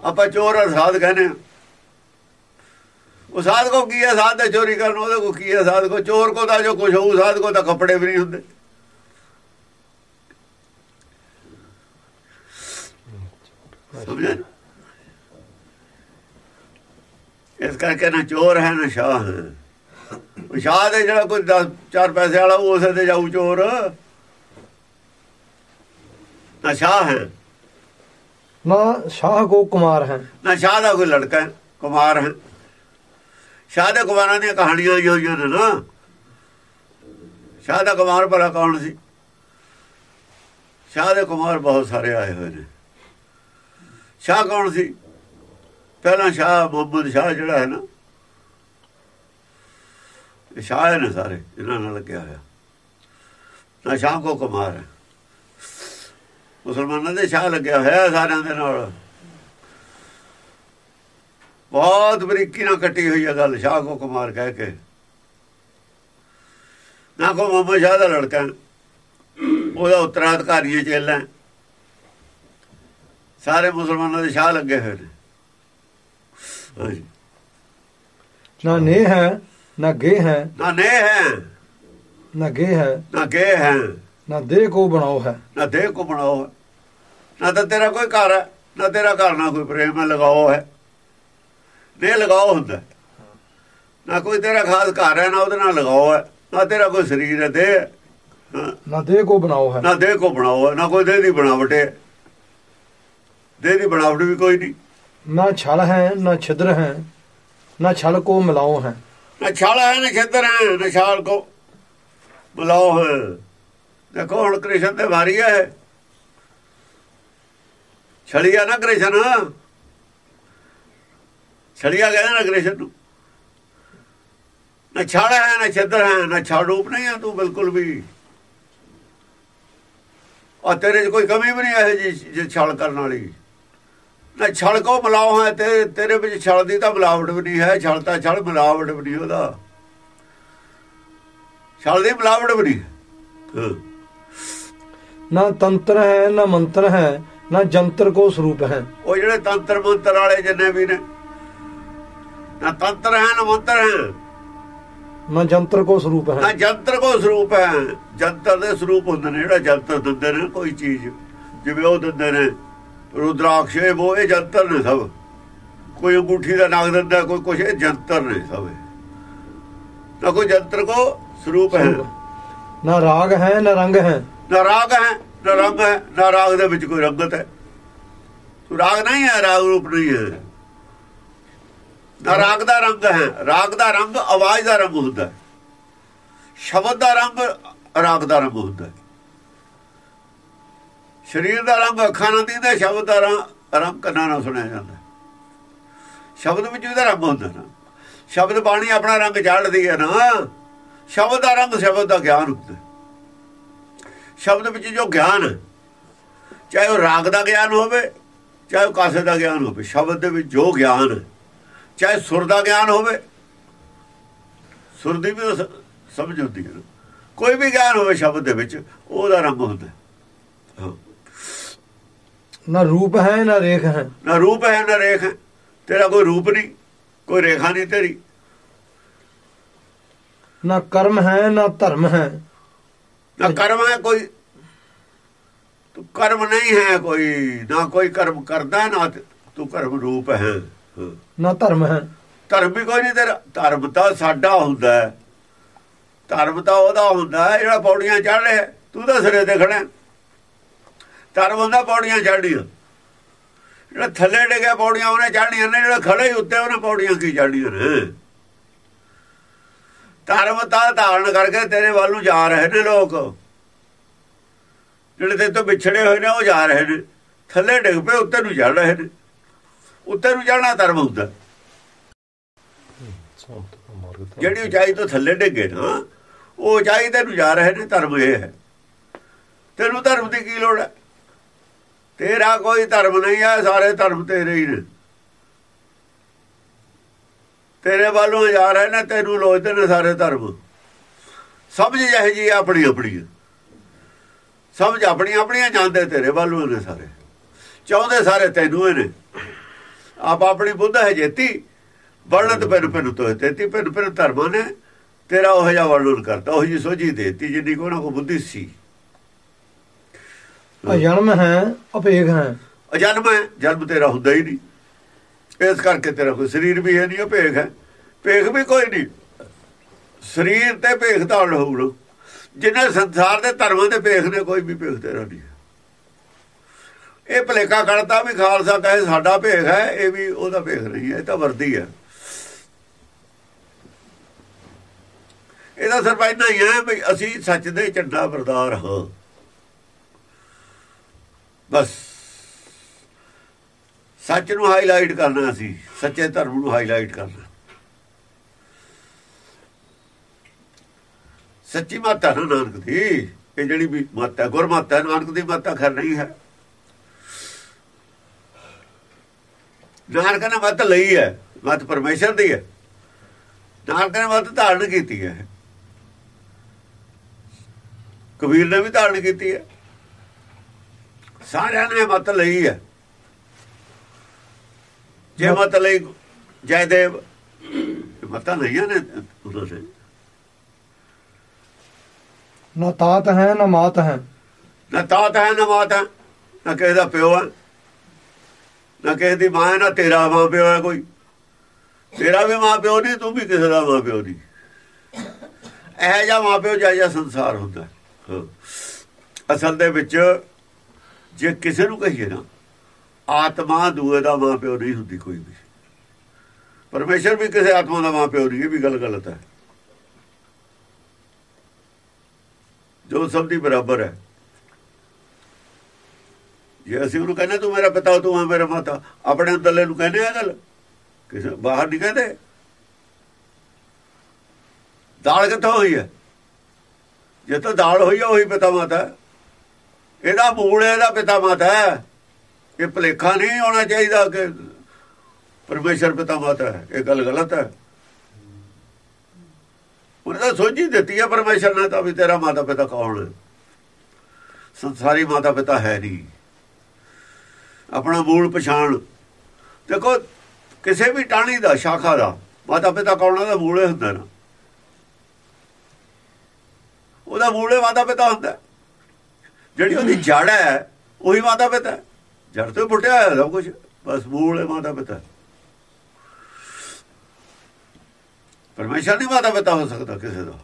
B: ਆਪਾਂ ਚੋਰ ਔਰ ਸਾਧ ਕਹਿੰਦੇ ਹਾਂ ਉਹ ਸਾਧ ਕੋ ਕੀ ਹੈ ਸਾਧ ਦੇ ਚੋਰੀ ਕਰਨ, ਉਹਦੇ ਕੋ ਕੀ ਹੈ ਸਾਧ ਕੋ? ਚੋਰ ਕੋ ਤਾਂ ਜੋ ਕੁਝ ਹੋਊ, ਸਾਧ ਕੋ ਤਾਂ ਕੱਪੜੇ ਵੀ ਨਹੀਂ ਹੁੰਦੇ। ਸਮਝਿਆ ਇਸ ਕਰਕੇ ਨਾ ਚੋਰ ਹੈ, ਨਾ ਸ਼ਾਹ। ਹੈ ਉਹ ਸ਼ਾਹ ਦੇ ਜਿਹੜਾ ਕੋਈ 10 ਚਾਰ ਪੈਸੇ ਵਾਲਾ, ਉਹ ਉਸੇ ਤੇ ਜਾਊ ਚੋਰ। ਨਾ ਸ਼ਾਹ ਹੈ।
A: ਨਾ ਸ਼ਾਹ ਕੋ ਕੁਮਾਰ ਹੈ
B: ਨਾ ਸ਼ਾਹ ਦਾ ਕੋਈ ਲੜਕਾ ਹੈ, ਕੁਮਾਰ ਹੈ ਸ਼ਾਹ ਦੇ ਕੁਮਾਰਾਂ ਦੀਆਂ ਕਹਾਣੀਆਂ ਹੋਈਆਂ ਹੋਈਆਂ ਨੇ ਨਾ। ਸ਼ਾਹ ਦਾ ਕੁਮਾਰ ਭਲਾ ਕੌਣ ਸੀ? ਸ਼ਾਹ ਦੇ ਕੁਮਾਰ ਬਹੁਤ ਸਾਰੇ ਆਏ ਹੋਏ ਨੇ। ਸ਼ਾਹ ਕੌਣ ਸੀ? ਪਹਿਲਾਂ ਸ਼ਾਹ ਮੁਹੰਮਦ ਸ਼ਾਹ ਜਿਹੜਾ ਹੈ ਨਾ ਸ਼ਾਹ ਨੇ ਸਾਰੇ ਇਹਨਾਂ ਨਾਲ ਲੱਗਿਆ ਹੋਇਆ। ਨਾ ਸ਼ਾਹ ਕੋ ਕੁਮਾਰ ਹੈ। ਮੁਸਲਮਾਨਾਂ ਦੇ ਸ਼ਾਹ ਲੱਗਿਆ ਹੋਇਆ ਸਾਰਿਆਂ ਦੇ ਨਾਲ ਬਹੁਤ ਬਰੀਕੀ ਨਾਲ ਕੱਟੀ ਹੋਈ ਹੈ ਗੱਲ ਸ਼ਾਹ ਕੋ ਕੁਮਾਰ ਕਹਿ ਕੇ ਨਾ ਕੋ ਮੁਹੰਮਦ ਸ਼ਾਹ ਦਾ ਲੜਕਾ। ਉਹਦਾ ਉਤਰਾਧਿਕਾਰੀ ਚੇਲਾ। ਸਾਰੇ ਮੁਸਲਮਾਨਾਂ ਦੇ ਸ਼ਾਹ ਲੱਗੇ ਹੋਏ ਨੇ।
A: ਨਾ ਨੇ ਹੈ ਨਾ ਗੇ ਹੈ
B: ਨਾ ਨੇ ਹੈ
A: ਨਾ ਗੇ ਹੈ
B: ਨਾ ਕੇ ਹੈ
A: ਨਾ ਦੇ ਕੋ ਬਣਾਓ ਹੈ।
B: ਨਾ ਦੇਹ ਕੋ ਬਣਾਓ ਹੈ। ਨਾ ਤਾਂ ਤੇਰਾ ਕੋਈ ਘਰ ਹੈ ਨਾ ਤੇਰਾ ਘਰ ਨਾ ਕੋਈ ਪ੍ਰੇਮ ਹੈ ਲਗਾਓ ਹੈ। ਦੇ ਲਗਾਓ ਹੁੰਦਾ। ਨਾ ਕੋਈ ਤੇਰਾ ਖਾਸ ਘਰ ਹੈ ਨਾ ਉਹਦੇ ਨਾਲ ਲਗਾਓ ਹੈ। ਨਾ ਤੇਰਾ ਕੋਈ ਸਰੀਰ ਹੈ ਦੇ ਹੈ। ਹਾਂ,
A: ਨਾ ਦੇ ਕੋ ਬਣਾਓ ਹੈ।
B: ਨਾ ਦੇਹ ਕੋ ਬਣਾਓ ਹੈ ਨਾ ਕੋਈ ਦੇਹ ਦੀ ਬਣਾਵਟ ਹੈ। ਦੇਹ ਦੀ ਬਣਾਵਟ ਵੀ ਕੋਈ ਨਹੀਂ।
A: ਨਾ ਛਲ ਹੈ ਨਾ ਛਿਦਰ ਹੈ ਨਾ ਛਲ ਕੋ ਮਿਲਾਓ ਹੈ।
B: ਨਾ ਛਾਲ ਹੈ ਨਾ ਖੇਤਰ ਹੈ ਨਾ ਛਾਲ ਕੋ ਬੁਲਾਓ ਹੈ। ਦੇਖੋ ਹੁਣ ਕ੍ਰਿਸ਼ਨ ਤੇ ਵਾਰੀ ਹੈ। ਛੜੀਆ ਨਾ ਕ੍ਰਿਸ਼ਨ। ਛੜੀਆ ਕਹਿੰਦਾ ਨਾ ਕ੍ਰਿਸ਼ਨ ਨੂੰ। ਨਾ ਛਾਲ ਹੈ, ਨਾ ਛਿੱਦਰ ਹੈ, ਨਾ ਛਾੜੂਪ ਨਹੀਂ ਹੈ ਤੂੰ ਬਿਲਕੁਲ ਵੀ। ਆ ਤੇਰੇ 'ਚ ਕੋਈ ਕਮੀ ਵੀ ਨਹੀਂ ਹੈ ਜੀ, ਜੇ, ਛਲ ਕਰਨ ਵਾਲੀ। ਨਾ ਛਲ ਕੋ ਮਿਲਾਓ ਹੈ? ਤੇ ਤੇਰੇ ਵਿੱਚ ਛਲ ਦੀ ਤਾਂ ਮਿਲਾਵਟ ਵੀ ਨਹੀਂ ਹੈ। ਛਲ ਤਾਂ ਛਲ ਮਿਲਾਵਟ ਵੀ ਨਹੀਂ ਉਹਦਾ। ਛਲ ਦੀ ਮਿਲਾਵਟ ਵੀ ਨਹੀਂ। ਹਾਂ।
A: ਨਾ ਤੰਤਰ ਹੈ ਨਾ ਮੰਤਰ ਹੈ ਨਾ ਜੰਤਰ ਕੋ ਸਰੂਪ ਹੈ।
B: ਉਹ ਜਿਹੜੇ ਤੰਤਰ ਮੰਤਰ ਵਾਲੇ ਜਿੰਨੇ ਵੀ ਨੇ ਨਾ ਤੰਤਰ ਹੈ ਨਾ ਮੰਤਰ ਹੈ।
A: ਨਾ ਜੰਤਰ ਕੋ ਸਰੂਪ
B: ਨਾ
A: ਹੈ
B: ਜੰਤਰ ਕੋ ਸਰੂਪ ਹੈ। ਜੰਤਰ ਦੇ ਸਰੂਪ ਹੁੰਦੇ ਨੇ ਜਿਹੜਾ ਜੰਤਰ ਦਿੰਦੇ ਨੇ ਕੋਈ ਚੀਜ਼। ਜਿਵੇਂ ਉਹ ਦਿੰਦੇ ਨੇ ਰੁਦਰਾਕਸ਼ ਉਹ ਇਹ ਜੰਤਰ ਨੇ ਸਭ। ਕੋਈ ਅੰਗੂਠੀ ਦਾ ਨਾਗ ਦਿੰਦਾ ਕੋਈ ਕੁਛ ਇਹ ਜੰਤਰ ਨੇ ਸਭ। ਇਹ। ਨਾ ਕੋਈ ਜੰਤਰ ਕੋ ਸਰੂਪ ਹੈ।
A: ਨਾ ਰਾਗ ਹੈ ਨਾ ਰੰਗ ਹੈ।
B: ਨਾ ਰਾਗ ਹੈ, ਨਾ ਰੰਗ ਹੈ, ਨਾ ਰਾਗ ਦੇ ਵਿੱਚ ਕੋਈ ਰੰਗਤ ਹੈ। ਰਾਗ ਨਹੀਂ ਹੈ, ਰਾਗ ਰੂਪ ਨਹੀਂ ਹੈ। ਨਾ ਰਾਗ ਦਾ ਰੰਗ ਹੈ, ਰਾਗ ਦਾ ਰੰਗ ਆਵਾਜ਼ ਦਾ ਰੰਗ ਹੁੰਦਾ ਹੈ। ਸ਼ਬਦ ਦਾ ਰੰਗ ਰਾਗ ਦਾ ਰੰਗ ਹੁੰਦਾ ਹੈ। ਸਰੀਰ ਦਾ ਰੰਗ ਅੱਖਾਂ ਨਾਲ ਦੀਦਾ ਸ਼ਬਦ ਦਾ ਰੰਗ ਰੰਗ ਕੰਨਾਂ ਨਾਲ ਸੁਣਿਆ ਜਾਂਦਾ ਸ਼ਬਦ ਵਿੱਚ ਇਹਦਾ ਰੰਗ ਹੁੰਦਾ ਨਾ। ਸ਼ਬਦ ਬਾਣੀ ਆਪਣਾ ਰੰਗ ਝਾੜਦੀ ਹੈ ਨਾ। ਸ਼ਬਦ ਦਾ ਰੰਗ ਸ਼ਬਦ ਦਾ ਗਿਆਨ ਹੁੰਦਾ ਸ਼ਬਦ ਵਿੱਚ ਜੋ ਗਿਆਨ ਚਾਹੇ ਉਹ ਰਾਗ ਦਾ ਗਿਆਨ ਹੋਵੇ ਚਾਹੇ ਉਹ ਕਾਸੇ ਦਾ ਗਿਆਨ ਹੋਵੇ ਸ਼ਬਦ ਦੇ ਵਿੱਚ ਜੋ ਗਿਆਨ ਚਾਹੇ ਸੁਰ ਦਾ ਗਿਆਨ ਹੋਵੇ ਸੁਰ ਦੀ ਵੀ ਸਮਝ ਹੁੰਦੀ ਹੈ। ਕੋਈ ਵੀ ਗਿਆਨ ਹੋਵੇ ਸ਼ਬਦ ਦੇ ਵਿੱਚ ਉਹਦਾ ਰੰਗ ਹੁੰਦਾ।
A: ਨਾ ਰੂਪ ਹੈ ਨਾ ਰੇਖ ਹੈ।
B: ਨਾ ਰੂਪ ਹੈ ਨਾ ਰੇਖ ਹੈ। ਤੇਰਾ ਕੋਈ ਰੂਪ ਨਹੀਂ ਕੋਈ ਰੇਖਾ ਨਹੀਂ ਤੇਰੀ।
A: ਨਾ ਕਰਮ ਹੈ ਨਾ ਧਰਮ ਹੈ।
B: ਨਾ ਕਰਮ ਹੈ ਕੋਈ। ਤੂੰ ਕਰਮ ਨਹੀਂ ਹੈ ਕੋਈ। ਨਾ ਕੋਈ ਕਰਮ ਕਰਦਾ ਨਾ ਤੇ ਕਰਮ ਰੂਪ ਹੈ।
A: ਨਾ ਧਰਮ ਹੈ।
B: ਧਰਮ ਵੀ ਕੋਈ ਨਹੀਂ ਤੇਰਾ। ਧਰਮ ਤਾਂ ਸਾਡਾ ਹੁੰਦਾ ਹੈ। ਧਰਮ ਤਾਂ ਉਹਦਾ ਹੁੰਦਾ ਹੈ ਜਿਹੜਾ ਪੌੜੀਆਂ ਚੜ ਰਿਹਾ। ਤੂੰ ਤਾਂ ਸਿਰੇ ਤੇ ਖੜਾ। ਧਰਮ ਹੁੰਦਾ ਪੌੜੀਆਂ ਚੜ੍ਹਨੀਆਂ ਜਿਹੜਾ ਥੱਲੇ ਡਿੱਗਿਆ ਪੌੜੀਆਂ ਉਹਨੇ ਚੜ੍ਹਨੀਆਂ ਨੇ ਜਿਹੜਾ ਖੜੇ ਹੀ ਉੱਤੇ ਉਹਨੇ ਪੌੜੀਆਂ ਕੀ ਚੜ੍ਹਨੀਆਂ ਨੇ। ਧਰਮ ਤਾਂ ਧਾਰਨ ਕਰਕੇ ਤੇਰੇ ਵੱਲ ਨੂੰ ਜਾ ਰਹੇ ਨੇ ਲੋਕ। ਜਿਹੜੇ ਤੇ ਤੋਂ ਵਿਛੜੇ ਹੋਏ ਨੇ, ਉਹ ਜਾ ਰਹੇ ਨੇ। ਥੱਲੇ ਡਿੱਗ ਪਏ, ਉੱਤੇ ਨੂੰ ਚੜ ਰਹੇ ਨੇ। ਉੱਤੇ ਨੂੰ ਚੜ੍ਹਨਾ ਧਰਮ ਹੁੰਦਾ। ਜਿਹੜੀ ਉਚਾਈ ਤੋਂ ਥੱਲੇ ਡਿੱਗੇ ਨਾ, ਉਹ ਉਚਾਈ ਤੇ ਨੂੰ ਜਾ ਰਹੇ ਨੇ, ਧਰਮ ਇਹ ਹੈ। ਤੈਨੂੰ ਧਰਮ ਦੀ ਕੀ ਲੋੜ ਹੈ? ਤੇਰਾ ਕੋਈ ਧਰਮ ਨਹੀਂ ਹੈ, ਸਾਰੇ ਧਰਮ ਤੇਰੇ ਹੀ ਨੇ। ਤੇਰੇ ਵੱਲੋਂ ਜਾ ਰਹੇ ਨੇ ਤੈਨੂੰ ਲੋਚਦੇ ਨੇ ਸਾਰੇ ਧਰਮ। ਸਮਝ ਜਿਹੇ ਜੀ ਆਪਣੀ ਆਪਣੀ। ਸਮਝ ਆਪਣੀਆਂ ਆਪਣੀਆਂ ਜਾਂਦੇ ਤੇਰੇ ਵੱਲੋਂ ਨੇ ਸਾਰੇ। ਚਾਹੁੰਦੇ ਸਾਰੇ ਤੈਨੂੰ ਨੇ। ਆਪ ਆਪਣੀ ਬੁੱਧ ਹੈ ਜੇਤੀ। ਵਰਣਤ ਪੈਨ ਪੈਨ ਤੋਂ ਤੇਤੀ ਪੈਨ ਪੈਨ ਧਰਮਾਂ ਨੇ। ਤੇਰਾ ਉਹ ਜਿਹਾ ਵਰਣਨ ਕਰਤਾ ਉਹ ਜੀ ਸੋਝੀ ਦੇਤੀ ਜਿੰਨੀ ਕੋ ਨਾ ਕੋ ਬੁੱਧੀ ਸੀ।
A: ਅਜਨਮ ਹੈ ਅਪੇਖ ਹੈ।
B: ਅਜਨਮ ਹੈ ਜਨਮ ਤੇਰਾ ਹੁੰਦਾ ਹੀ ਨਹੀਂ। ਇਸ ਕਰਕੇ ਤੇਰਾ ਕੋਈ ਸਰੀਰ ਵੀ ਹੈ ਨਹੀਂ, ਉਹ ਭੇਖ ਹੈ। ਭੇਖ ਵੀ ਕੋਈ ਨਹੀਂ। ਸਰੀਰ ਤੇ ਭੇਖ ਧਾਰਨ ਹੋਊਗਾ ਜਿੰਨੇ ਸੰਸਾਰ ਦੇ ਧਰਮਾਂ ਦੇ ਭੇਖ ਨੇ, ਕੋਈ ਵੀ ਭੇਖ ਤੇਰਾ ਨਹੀਂ ਇਹ ਭਲੇਖਾ ਕਰਤਾ ਵੀ ਖਾਲਸਾ ਕਹੇ, ਸਾਡਾ ਭੇਖ ਹੈ, ਇਹ ਵੀ ਉਹਦਾ ਭੇਖ ਨਹੀਂ ਹੈ, ਇਹ ਤਾਂ ਵਰਦੀ ਹੈ। ਇਹਦਾ ਸਿਰਫ ਹੀ ਹੈ ਵੀ ਅਸੀਂ ਸੱਚ ਦੇ ਝੰਡਾ ਬਰਦਾਰ ਹਾਂ। ਬਸ। ਸੱਚ ਨੂੰ ਹਾਈਲਾਈਟ ਕਰਨਾ ਸੀ, ਸੱਚੇ ਧਰਮ ਨੂੰ ਹਾਈਲਾਈਟ ਕਰਨਾ। ਸੱਚੀ ਮਾਤਾ ਨਾ ਨਾਨਕ ਦੀ, ਇਹ ਜਿਹੜੀ ਵੀ ਮਾਤਾ, ਗੁਰਮਾਤਾ ਨਾਨਕ ਦੀ ਮਾਤਾ ਖਰ ਨਹੀਂ ਹੈ। ਨਾਨਕ ਨੇ ਮਤ ਲਈ ਹੈ, ਮਤ ਪਰਮੇਸ਼ਰ ਦੀ ਹੈ। ਨਾਨਕ ਨੇ ਮਤ ਧਾਰਨ ਕੀਤੀ ਹੈ। ਕਬੀਰ ਨੇ ਵੀ ਧਾਰਨ ਕੀਤੀ ਹੈ। ਸਾਰਿਆਂ ਨੇ ਮਤ ਲਈ ਹੈ। ਜੇ ਮਤ ਲਈ ਜੈਦੇਵ ਮਤਾਂ ਲਈਆਂ ਨੇ ਉਹਨਾਂ ਨੇ?
A: ਨਾ ਤਾਤ ਹੈ ਨਾ ਮਾਤ ਹੈ।
B: ਨਾ ਤਾਤ ਹੈ ਨਾ ਮਾਤ ਹੈ ਨਾ ਕਿਸੇ ਦਾ ਪਿਓ ਹੈ ਨਾ ਕਿਸੇ ਦੀ ਮਾਂ ਹੈ ਨਾ ਤੇਰਾ ਮਾਂ ਪਿਓ ਹੈ ਕੋਈ। ਤੇਰਾ ਵੀ ਮਾਂ ਪਿਓ ਨਹੀਂ ਤੂੰ ਵੀ ਕਿਸੇ ਦਾ ਮਾਂ ਪਿਓ ਨਹੀਂ। ਇਹ ਜਿਹਾ ਮਾਂ ਪਿਓ ਜਿਹਾ ਸੰਸਾਰ ਹੁੰਦਾ। ਅਸਲ ਦੇ ਵਿੱਚ ਜੇ ਕਿਸੇ ਨੂੰ ਕਹੀਏ ਨਾ ਆਤਮਾ ਦੂਏ ਦਾ ਮਾਂ ਪਿਓ ਨਹੀਂ ਹੁੰਦੀ ਕੋਈ ਵੀ। ਪਰਮੇਸ਼ਰ ਵੀ ਕਿਸੇ ਆਤਮਾ ਦਾ ਮਾਂ ਪਿਓ ਨਹੀਂ, ਇਹ ਵੀ ਗੱਲ ਗਲਤ ਹੈ। ਜੋ ਸਭ ਦੀ ਬਰਾਬਰ ਹੈ। ਜੇ ਅਸੀਂ ਉਹਨੂੰ ਕਹਿੰਦੇ, ਤੂੰ ਮੇਰਾ ਪਿਤਾ, ਤੂੰ ਆ ਮੇਰਾ ਮਾਤਾ। ਆਪਣੇ ਅੰਦਰਲੇ ਨੂੰ ਕਹਿੰਦੇ ਆ ਗੱਲ। ਕਿਸੇ ਬਾਹਰ ਨਹੀਂ ਕਹਿੰਦੇ। ਦਾਲ ਕਿੱਥੋਂ ਹੋਈ ਹੈ? ਜੇ ਤਾਂ ਦਾਲ ਹੋਈ ਹੈ ਉਹੀ ਪਿਤਾ ਮਾਤਾ ਇਹਦਾ ਮੂਲ ਇਹਦਾ ਪਿਤਾ ਮਾਤਾ ਹੈ। ਇਹ ਭਲੇਖਾ ਨਹੀਂ ਹੋਣਾ ਚਾਹੀਦਾ ਕਿ ਪਰਮੇਸ਼ਰ ਪਿਤਾ ਮਾਤਾ ਹੈ। ਇਹ ਗੱਲ ਗਲਤ ਹੈ। ਉਹਨੇ ਤਾਂ ਸੋਝੀ ਦਿੱਤੀ ਹੈ ਪਰਮੇਸ਼ਰ ਨੇ ਤਾਂ ਵੀ ਤੇਰਾ ਮਾਤਾ ਪਿਤਾ ਕੌਣ ਹੈ? ਸੰਸਾਰੀ ਮਾਤਾ ਪਿਤਾ ਹੈ ਨਹੀਂ। ਆਪਣਾ ਮੂਲ ਪਛਾਣ। ਦੇਖੋ, ਕਿਸੇ ਵੀ ਟਾਣੀ ਦਾ, ਸ਼ਾਖਾ ਦਾ, ਮਾਤਾ ਪਿਤਾ ਕੌਣ ਦਾ ਮੂਲ ਹੁੰਦਾ ਨਾ। ਉਹਦਾ ਮੂਲੇ ਮਾਤਾ ਪਿਤਾ ਹੁੰਦਾ। ਜਿਹੜੀ ਉਹਦੀ ਜੜ ਹੈ, ਉਹੀ ਮਾਤਾ ਪਿਤਾ ਹੈ। ਜੜ ਤੋਂ ਪੁੱਟਿਆ ਹੋਇਆ ਸਭ ਕੁਝ ਬਸ ਮੂਲੇ ਮਾਤਾ ਪਿਤਾ। ਪਰਮੇਸ਼ਰ ਨਹੀਂ ਮਾਤਾ ਪਿਤਾ ਹੋ ਸਕਦਾ ਕਿਸੇ ਦਾ।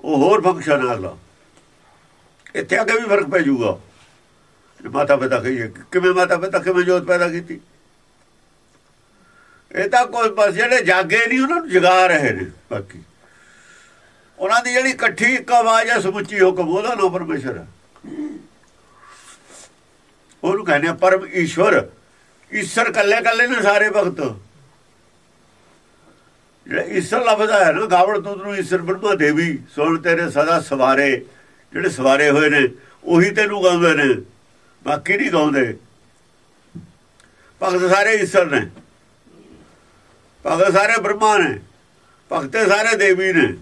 B: ਉਹ ਹੋਰ ਫੰਕਸ਼ਨ ਨਾਲ ਇੱਥੇ ਅੱਗੇ ਵੀ ਫ਼ਰਕ ਪੈ ਜਾਊਗਾ। ਮਾਤਾ ਪਿਤਾ ਕਹੀਏ, ਕਿਵੇਂ ਮਾਤਾ ਪਿਤਾ, ਕਿਵੇਂ ਜੋਤ ਪੈਦਾ ਕੀਤੀ? ਇਹ ਤਾਂ ਕੋਈ ਬਸ ਜਿਹੜੇ ਜਾਗੇ ਨਹੀਂ, ਉਹਨਾਂ ਨੂੰ ਜਗਾ ਰਹੇ ਨੇ, ਬਾਕੀ। ਉਹਨਾਂ ਦੀ ਜਿਹੜੀ ਇਕੱਠੀ ਇੱਕ ਆਵਾਜ਼ ਹੈ ਸਮੁੱਚੀ ਹੁਕਮ, ਉਹਦਾ ਨਾਮ ਪਰਮੇਸ਼ਰ ਹੈ ਉਹਨੂੰ ਕਹਿੰਦੇ ਆ, ਪਰਮ ਈਸ਼ਵਰ, ਈਸ਼ਰ ਕੱਲੇ ਕੱਲੇ ਨੇ ਸਾਰੇ ਭਗਤ। ਜਿਹੜਾ ਈਸ਼ਰ ਲਫ਼ਜ਼ ਹੈ ਨਾ, ਗਾਵੜ ਤੁਤ ਤੈਨੂੰ ਈਸ਼ਰ ਬ੍ਰਹਮਾ ਦੇਵੀ, ਸੁਣ ਤੇਰੇ ਸਦਾ ਸਵਾਰੇ, ਜਿਹੜੇ ਸਵਾਰੇ ਹੋਏ ਨੇ, ਉਹੀ ਤੈਨੂੰ ਗਾਉਂਦੇ ਨੇ। ਬਾਕੀ ਨਹੀਂ ਗਾਉਂਦੇ। ਭਗਤ ਸਾਰੇ ਈਸ਼ਰ ਨੇ। ਭਗਤ ਸਾਰੇ ਬ੍ਰਹਮਾ ਨੇ। ਭਗਤੇ ਸਾਰੇ ਦੇਵੀ ਨੇ।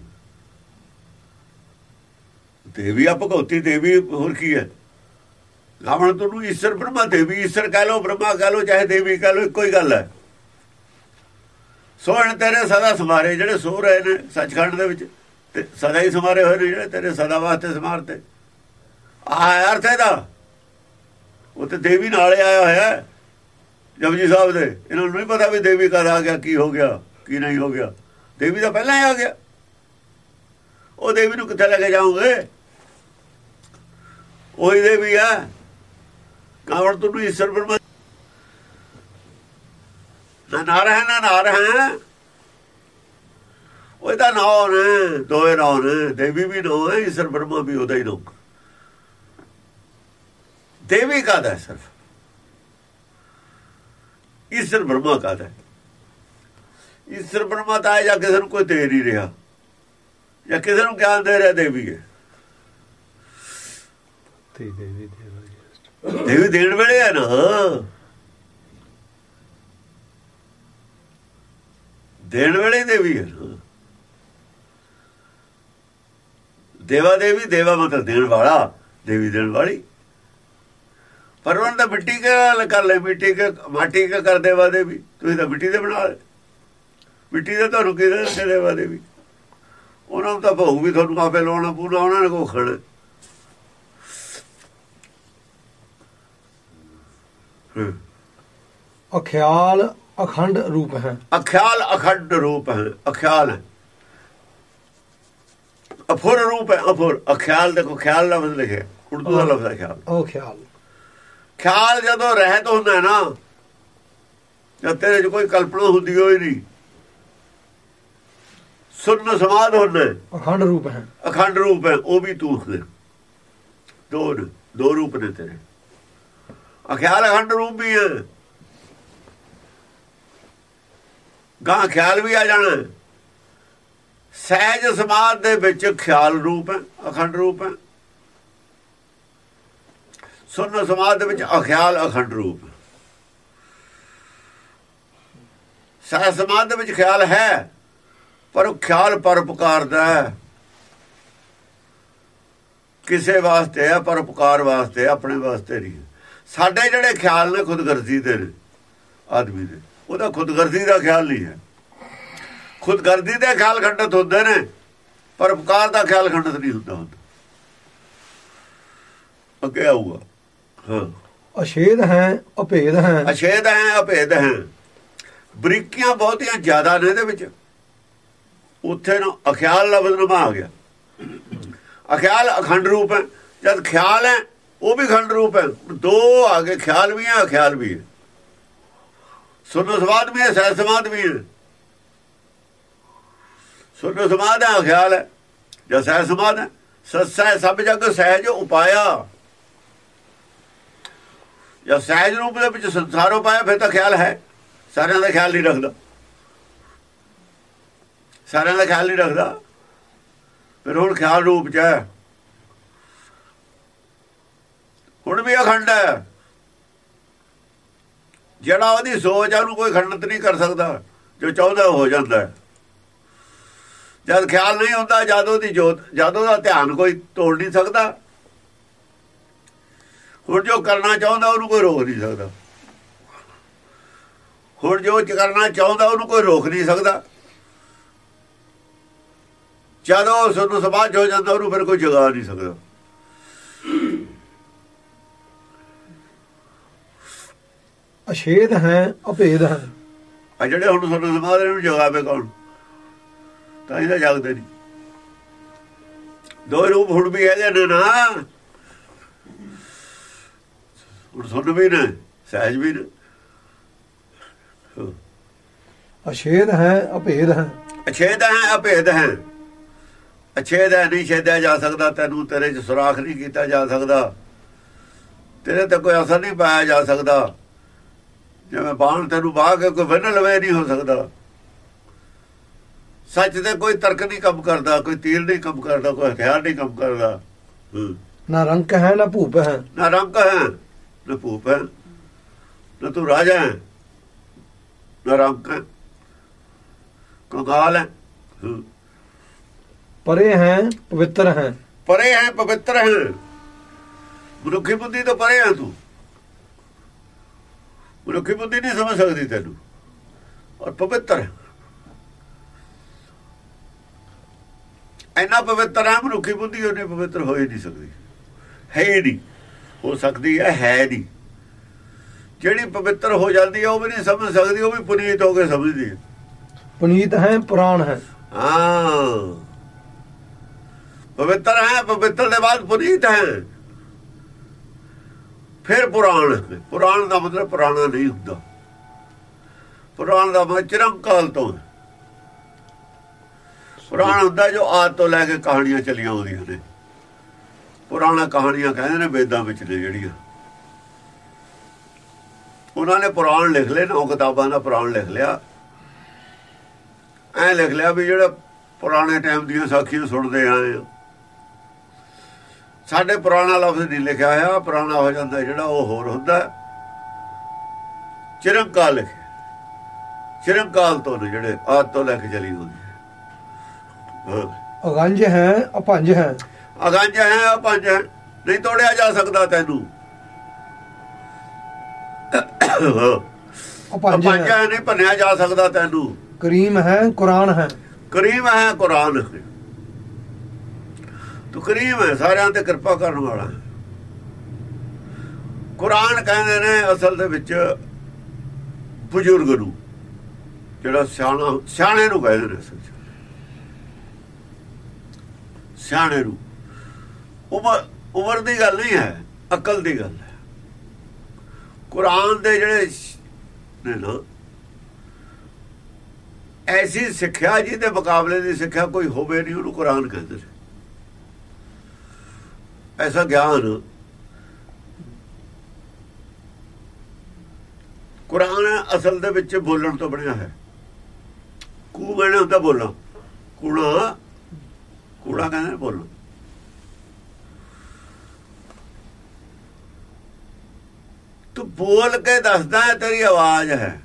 B: ਦੇਵੀ ਆ ਭਗਉਤੀ ਦੇਵੀ ਹੋਰ ਕੀ ਹੈ? ਗਾਵਣ ਤੋਂ ਈਸ਼ਰ ਬ੍ਰਹਮਾ, ਦੇਵੀ ਈਸ਼ਰ ਕਹ ਲੋ ਬ੍ਰਹਮਾ ਕਹ ਲੋ ਚਾਹੇ ਦੇਵੀ ਕਹ ਲੋ ਇੱਕੋ ਹੀ ਗੱਲ ਹੈ। ਸੋਹਣ ਤੇਰੇ ਸਦਾ ਸਮਾਰੇ ਜਿਹੜੇ ਸੋ ਰਹੇ ਨੇ ਸੱਚਖੰਡ ਦੇ ਵਿੱਚ, ਤੇ ਸਦਾ ਹੀ ਸਮਾਰੇ ਹੋਏ ਨੇ ਜਿਹੜੇ ਤੇਰੇ ਸਦਾ ਵਾਸਤੇ ਸਮਾਰਤੇ ਆ ਅਰਥ ਇਹਦਾ। ਉਹ ਤੇ ਦੇਵੀ ਨਾਲ ਆਇਆ ਹੋਇਆ ਹੈ। ਜਪਜੀ ਸਾਹਿਬ ਦੇ। ਇਹਨਾਂ ਨੂੰ ਨਹੀਂ ਪਤਾ ਵੀ ਦੇਵੀ ਕਦ ਆ ਗਿਆ, ਕੀ ਹੋ ਗਿਆ, ਕੀ ਨਹੀਂ ਹੋ ਗਿਆ। ਦੇਵੀ ਤਾਂ ਪਹਿਲਾਂ ਹੀ ਆ ਗਿਆ। ਉਹ ਦੇਵੀ ਨੂੰ ਕਿੱਥੇ ਲੈ ਕੇ ਜਾਓਗੇ? ਉਹੀ ਦੇਵੀ ਆ ਕਾਵੜ ਤੋਂ ਈਸ਼ਵਰ ਬ੍ਰਹਮਾ ਨਾ ਨਾਰ ਹੈ ਨਾ ਨਾਰ ਹੈ ਉਹਦਾ ਨਾਮ ਨੇ ਦੋਏ ਨਾਮ ਨੇ ਦੇਵੀ ਵੀ ਨਾਮ ਹੈ, ਈਸ਼ਵਰ ਬ੍ਰਹਮਾ ਵੀ ਉਹਦਾ ਹੀ ਨਾਮ ਦੇਵੀ ਕਾਦਾ ਹੈ ਸਿਰਫ? ਈਸ਼ਵਰ ਬ੍ਰਹਮਾ ਕਾਦਾ ਹੈ? ਈਸ਼ਵਰ ਬ੍ਰਹਮਾ ਤਾਂ ਹੈ ਜਾਂ ਕਿਸੇ ਨੂੰ ਕੋਈ ਦੇ ਨਹੀਂ ਰਿਹਾ। ਜਾਂ ਕਿਸੇ ਨੂੰ ਗਿਆਨ ਦੇ ਰਿਹਾ ਦੇਵੀ ਹੈ।
C: ਤੇ ਦੇਵੀ ਦੇਵਾ ਜੀ
B: ਦੇਵੀ ਦੇਣ ਵੇਲੇ ਹੈ ਨਾ ਦੇਣ ਵੇਲੇ ਦੇਵੀ ਹੈ ਨਾ। ਦੇਵਾ ਦੇਵੀ, ਦੇਵਾ ਮਤਲਬ ਦੇਣ ਵਾਲਾ, ਦੇਵੀ ਦੇਣ ਵਾਲੀ। ਪਰ ਉਹਨਾਂ ਦਾ ਮਿੱਟੀ ਕਾ ਕਰ ਲੈ ਮਿੱਟੀ ਕਾ, ਮਾਟੀ ਕਾ ਕਰ ਦੇਵਾ ਦੇਵੀ। ਤੁਸੀਂ ਤਾਂ ਮਿੱਟੀ ਦੇ ਬਣਾ ਲਏ। ਮਿੱਟੀ ਦੇ ਤੁਹਾਨੂੰ ਕਿਹਦੇ ਦੇ ਦੇਵਾ ਦੇਵੀ। ਉਹਨਾਂ ਨੂੰ ਤਾਂ ਭੋਗ ਵੀ ਤੁਹਾਨੂੰ ਆਪੇ ਲਾਉਣਾ ਪੂਰਾ ਉਹਨਾਂ ਨੇ ਕੋ ਖਾਣਾ
A: ਅਖਿਆਲ ਅਖੰਡ ਰੂਪ ਹੈ।
B: ਅਖਿਆਲ ਅਖੰਡ ਰੂਪ ਹੈ। ਅਖਿਆਲ। ਹੈ ਅਫੁਰ ਰੂਪ ਹੈ ਅਫੁਰ। ਅਖਿਆਲ ਦੇਖੋ ਖਿਆਲ ਲਫ਼ਜ਼ ਲਿਖਿਆ ਉਰਦੂ ਦਾ ਲਫ਼ਜ਼ ਹੈ ਖਿਆਲ।
A: ਉਹ ਖਿਆਲ।
B: ਖਿਆਲ ਜਦੋਂ ਰਹਿਤ ਹੁੰਦਾ ਨਾ ਜਦ ਤੇਰੇ 'ਚ ਕੋਈ ਕਲਪਨਾ ਹੁੰਦੀ ਹੋਈ ਨਹੀਂ ਸੁਰਨ ਸਮਾਦ ਹੁੰਦਾ
A: ਅਖੰਡ ਰੂਪ ਹੈ।
B: ਅਖੰਡ ਰੂਪ ਹੈ ਉਹ ਵੀ ਤੂੰ ਦੋ ਦੋ ਰੂਪ ਨੇ ਤੇਰੇ। ਅਖਿਆਲ ਅਖੰਡ ਰੂਪ ਵੀ ਹੈ। ਗਾਂ ਖਿਆਲ ਵੀ ਆ ਜਾਣਾ। ਸਹਿਜ ਸਮਾਦ ਦੇ ਵਿੱਚ ਖਿਆਲ ਰੂਪ ਹੈ, ਅਖੰਡ ਰੂਪ ਹੈ। ਸੁਰਨ ਸਮਾਦ ਦੇ ਵਿੱਚ ਅਖਿਆਲ, ਅਖੰਡ ਰੂਪ ਸਹਿਜ ਸਮਾਦ ਦੇ ਵਿੱਚ ਖਿਆਲ ਹੈ, ਪਰ ਉਹ ਖਿਆਲ ਪਰਉਪਕਾਰ ਦਾ ਹੈ। ਕਿਸੇ ਵਾਸਤੇ ਹੈ ਪਰਉਪਕਾਰ ਵਾਸਤੇ ਆਪਣੇ ਵਾਸਤੇ ਨਹੀਂ ਸਾਡੇ ਜਿਹੜੇ ਖਿਆਲ ਨੇ ਖੁਦਗਰਜ਼ੀ ਦੇ ਨੇ ਆਦਮੀ ਦੇ ਉਹਦਾ ਖੁਦਗਰਜ਼ੀ ਦਾ ਖਿਆਲ ਨਹੀਂ ਹੈ। ਖੁਦਗਰਜ਼ੀ ਦੇ ਖਿਆਲ ਖੰਡਤ ਹੁੰਦੇ ਨੇ ਪਰਉਪਕਾਰ ਦਾ ਖਿਆਲ ਖੰਡਤ ਨਹੀਂ ਹੁੰਦਾ ਹੁੰਦਾ। ਅੱਗੇ ਆਊਗਾ। ਹਾਂ।
A: ਅਛੇਦ ਹੈ ਅਭੇਦ ਹੈ।
B: ਅਛੇਦ ਹੈ ਅਭੇਦ ਹੈ। ਬਰੀਕੀਆਂ ਬਹੁਤੀਆਂ ਜ਼ਿਆਦਾ ਨੇ ਇਹਦੇ ਵਿੱਚ। ਉੱਥੇ ਨੂੰ ਅਖਿਆਲ ਲਫ਼ਜ਼ ਨਮਾ ਆ ਗਿਆ। ਅਖਿਆਲ ਅਖੰਡ ਰੂਪ ਹੈ। ਜਦ ਖਿਆਲ ਹੈ ਉਹ ਵੀ ਖੰਡ ਰੂਪ ਹੈ। ਦੋ ਆ ਗਏ, ਖਿਆਲ ਵੀ ਹੈ ਖਿਆਲ ਵੀ। ਹੈ ਸੁਨ ਸਵਾਦ ਵੀ ਹੈ ਸਹਿ ਸਮਾਦ ਵੀ ਹੈ। ਸੁਨ ਸਮਾਦ ਹੈ ਅਖਿਆਲ ਹੈ। ਜਾਂ ਸਹਿ ਸਮਾਦ ਹੈ ਸੱਸਾ ਸਭ ਜਗ ਸਹਿਜ ਉਪਾਇਆ। ਜਾਂ ਸਹਿਜ ਰੂਪ ਦੇ ਵਿੱਚ ਸੰਸਾਰ ਉਪਾਇਆ, ਫਿਰ ਤਾਂ ਖਿਆਲ ਹੈ। ਸਾਰਿਆਂ ਦਾ ਖਿਆਲ ਨਹੀਂ ਰੱਖਦਾ। ਸਾਰਿਆਂ ਦਾ ਖਿਆਲ ਨਹੀਂ ਰੱਖਦਾ। ਫਿਰ ਹੁਣ ਖਿਆਲ ਰੂਪ ਚ ਹੈ। ਹੁਣ ਵੀ ਅਖੰਡ ਹੈ। ਜਿਹੜਾ ਉਹਦੀ ਸੋਚ ਆ, ਉਹਨੂੰ ਕੋਈ ਖੰਡਤ ਨਹੀਂ ਕਰ ਸਕਦਾ। ਜੋ ਚਾਹੁੰਦਾ ਹੋ ਜਾਂਦਾ ਹੈ। ਜਦ ਖਿਆਲ ਨਹੀਂ ਹੁੰਦਾ, ਜਦ ਉਹਦੀ ਜੋਤ, ਜਦ ਉਹਦਾ ਧਿਆਨ ਕੋਈ ਤੋੜ ਨਹੀਂ ਸਕਦਾ। ਹੁਣ ਜੋ ਕਰਨਾ ਚਾਹੁੰਦਾ, ਉਹਨੂੰ ਕੋਈ ਰੋਕ ਨਹੀਂ ਸਕਦਾ। ਹੁਣ ਜੋ ਕਰਨਾ ਚਾਹੁੰਦਾ, ਉਹਨੂੰ ਕੋਈ ਰੋਕ ਨਹੀਂ ਸਕਦਾ। ਜਦੋਂ ਸਾਨੂੰ ਸਮਾਜ ਹੋ ਜਾਂਦਾ, ਉਹਨੂੰ ਫਿਰ ਕੋਈ ਜਗਾ ਨਹੀਂ ਸਕਦਾ।
A: ਅਛੇਦ ਹੈ ਅਭੇਦ ਹੈ।
B: ਆ ਜਿਹੜੇ ਹੁਣ ਸਾਨੂੰ ਸਮਾਜ ਨੂੰ ਜਗਾਵੇ ਕੌਣ? ਤਾਂ ਇਹਦਾ ਜਾਗਦੇ ਨਹੀਂ। ਦੋ ਰੂਪ ਹੁਣ ਵੀ ਹੈਗੇ ਨੇ ਨਾ। ਹੁਣ ਸੁਣ ਵੀ ਨੇ ਸਹਿਜ ਵੀ ਨੇ।
A: ਅਛੇਦ ਹੈ ਅਭੇਦ ਹੈ।
B: ਅਛੇਦ ਹੈ ਅਭੇਦ ਹੈ। ਅਛੇਦ ਹੈ ਨਹੀਂ ਛੇਦਿਆ ਜਾ ਸਕਦਾ। ਤੈਨੂੰ ਤੇਰੇ ਚ ਸੁਰਾਖ ਨਹੀਂ ਕੀਤਾ ਜਾ ਸਕਦਾ। ਤੇਰੇ ਤੇ ਕੋਈ ਅਸਰ ਨਹੀਂ ਪਾਇਆ ਜਾ ਸਕਦਾ। ਜਿਵੇਂ ਬਾਣ ਤੈਨੂੰ ਬਾਹ ਕੇ ਕੋਈ ਬੰਨ ਲਵੇ ਨਹੀਂ ਹੋ ਸਕਦਾ। ਸੱਚ ਤੇ ਕੋਈ ਤਰਕ ਨਹੀਂ ਕੰਮ ਕਰਦਾ ਕੋਈ ਤੀਰ ਨਹੀਂ ਕੰਮ ਕਰਦਾ ਕੋਈ ਹਥਿਆਰ ਨਹੀਂ ਕੰਮ ਕਰਦਾ।
A: ਨਾ ਰੰਕ ਹੈ ਨਾ ਭੂਪ ਹੈ।
B: ਨਾ ਰੰਗ ਹੈ ਨਾ ਭੂਪ ਹੈ ਨਾ ਤੂੰ ਰਾਜਾ ਹੈ ਨਾ ਰੰਗ ਹੈ। ਕੰਗਾਲ ਹੈ।
A: ਪਰੇ ਹੈ ਪਵਿੱਤਰ ਹੈ।
B: ਪਰੇ ਹੈ ਪਵਿੱਤਰ ਹੈ। ਮਨੁੱਖੀ ਬੁੱਧੀ ਤੋਂ ਪਰੇ ਹੈ ਤੂੰ। ਮਨੁੱਖੀ ਬੁੱਧੀ ਨਹੀਂ ਸਮਝ ਸਕਦੀ ਤੈਨੂੰ। ਔਰ ਪਵਿੱਤਰ ਇੰਨਾ ਪਵਿੱਤਰ ਹੈ ਮਨੁੱਖੀ ਬੁੱਧੀ ਉਹਨੇ ਪਵਿੱਤਰ ਹੋ ਹੀ ਨਹੀਂ ਸਕਦੀ। ਹੈ ਹੀ ਨਹੀਂ। ਹੋ ਸਕਦੀ ਹੈ ਹੈ ਨਹੀਂ। ਜਿਹੜੀ ਪਵਿੱਤਰ ਹੋ ਜਾਂਦੀ ਹੈ ਉਹ ਵੀ ਨਹੀਂ ਸਮਝ ਸਕਦੀ ਉਹ ਵੀ ਪੁਨੀਤ ਹੋ ਕੇ ਸਮਝਦੀ ਹੈ।
A: ਪੁਨੀਤ ਹੈ ਪੁਰਾਣ ਹੈ।
B: ਹਾਂ। ਪਵਿੱਤਰ ਹੈ ਪਵਿੱਤਰ ਦੇ ਬਾਅਦ ਪੁਨੀਤ ਹੈ। ਫਿਰ ਪੁਰਾਣ ਪੁਰਾਣ ਦਾ ਮਤਲਬ ਪੁਰਾਣਾ ਨਹੀਂ ਹੁੰਦਾ। ਪੁਰਾਣ ਦਾ ਮਤਲਬ ਚਿਰੰਕਾਲ ਤੋਂ ਪੁਰਾਣ ਹੁੰਦਾ ਜੋ ਆਦ ਤੋਂ ਲੈ ਕੇ ਕਹਾਣੀਆਂ ਚੱਲੀਆਂ ਆਉਂਦੀਆਂ ਨੇ। ਪੁਰਾਣਾ ਕਹਾਣੀਆਂ ਕਹਿੰਦੇ ਨੇ ਵੇਦਾਂ ਵਿੱਚ ਨੇ ਜਿਹੜੀਆਂ। ਉਹਨਾਂ ਨੇ ਪੁਰਾਣ ਲਿਖ ਲਏ ਨੌ ਕਿਤਾਬਾਂ ਦਾ ਪੁਰਾਣ ਲਿਖ ਲਿਆ। ਐ ਲਿਖ ਲਿਆ ਵੀ ਜਿਹੜਾ ਪੁਰਾਣੇ ਟਾਈਮ ਦੀਆਂ ਸਾਖੀਆਂ ਸੁਣਦੇ ਆਏ ਸਾਡੇ ਪੁਰਾਣਾ ਲਫ਼ਜ਼ ਨਹੀਂ ਲਿਖਿਆ ਹੋਇਆ ਪੁਰਾਣਾ ਹੋ ਜਾਂਦਾ ਜਿਹੜਾ ਉਹ ਹੋਰ ਹੁੰਦਾ। ਚਿਰੰਕਾਲ ਲਿਖਿਆ। ਚਿਰੰਕਾਲ ਤੋਂ ਜਿਹੜੇ ਆਦ ਤੋਂ ਲੈ ਕੇ ਚਲੀ ਹੁੰਦੀ ਹੈ।
A: ਅਗੰਜ ਹੈ ਅਪੰਜ ਹੈ।
B: ਅਗੰਜ ਹੈ ਪੰਜ ਹੈ। ਨਹੀਂ ਤੋੜਿਆ ਜਾ ਸਕਦਾ ਤੈਨੂੰ।
A: ਅਪੰਜ
B: ਪੰਜ
A: ਹੈ।
B: ਹੈ ਨਹੀਂ ਭੰਨਿਆ ਜਾ ਸਕਦਾ ਤੈਨੂੰ।
A: ਕਰੀਮ ਹੈ ਕੁਰਾਨ ਹੈ।
B: ਕਰੀਮ ਹੈ ਕੁਰਾਨ। ਤੂੰ ਕਰੀਮ ਹੈ, ਸਾਰਿਆਂ ਤੇ ਕਿਰਪਾ ਕਰਨ ਵਾਲਾ ਕੁਰਾਨ ਕਹਿੰਦੇ ਨੇ ਅਸਲ ਦੇ ਵਿੱਚ ਬਜ਼ੁਰਗ ਨੂੰ, ਜਿਹੜਾ ਸਿਆਣਾ, ਸਿਆਣੇ ਨੂੰ ਕਹਿੰਦੇ ਨੇ ਅਸਲ ਸਿਆਣੇ ਨੂੰ। ਉਮਰ ਉਮਰ ਦੀ ਗੱਲ ਨਹੀਂ ਹੈ, ਅਕਲ ਦੀ ਗੱਲ ਹੈ। ਕੁਰਾਨ ਦੇ ਜਿਹੜੇ ਨੇ ਨਾ, ਐਸੀ ਸਿੱਖਿਆ ਜਿਹਦੇ ਮੁਕਾਬਲੇ ਦੀ ਸਿੱਖਿਆ ਕੋਈ ਹੋਵੇ ਨਹੀਂ, ਉਹਨੂੰ ਕੁਰਾਨ ਕਹਿੰਦੇ ਨੇ। ਐਸਾ ਗਿਆਨ ਕੁਰਾਨ ਅਸਲ ਦੇ ਵਿੱਚ ਬੋਲਣ ਤੋਂ ਬਣਿਆ ਹੈ। ਕੂ ਬਣਿਆ ਹੁੰਦਾ ਬੋਲਣਾ। ਕੂੜਾ ਕੂੜਾ ਕਹਿੰਦੇ ਨੇ ਬੋਲਣਾ। ਤੂੰ ਬੋਲ ਕੇ ਦੱਸਦਾ ਹੈ ਤੇਰੀ ਆਵਾਜ਼ ਹੈ।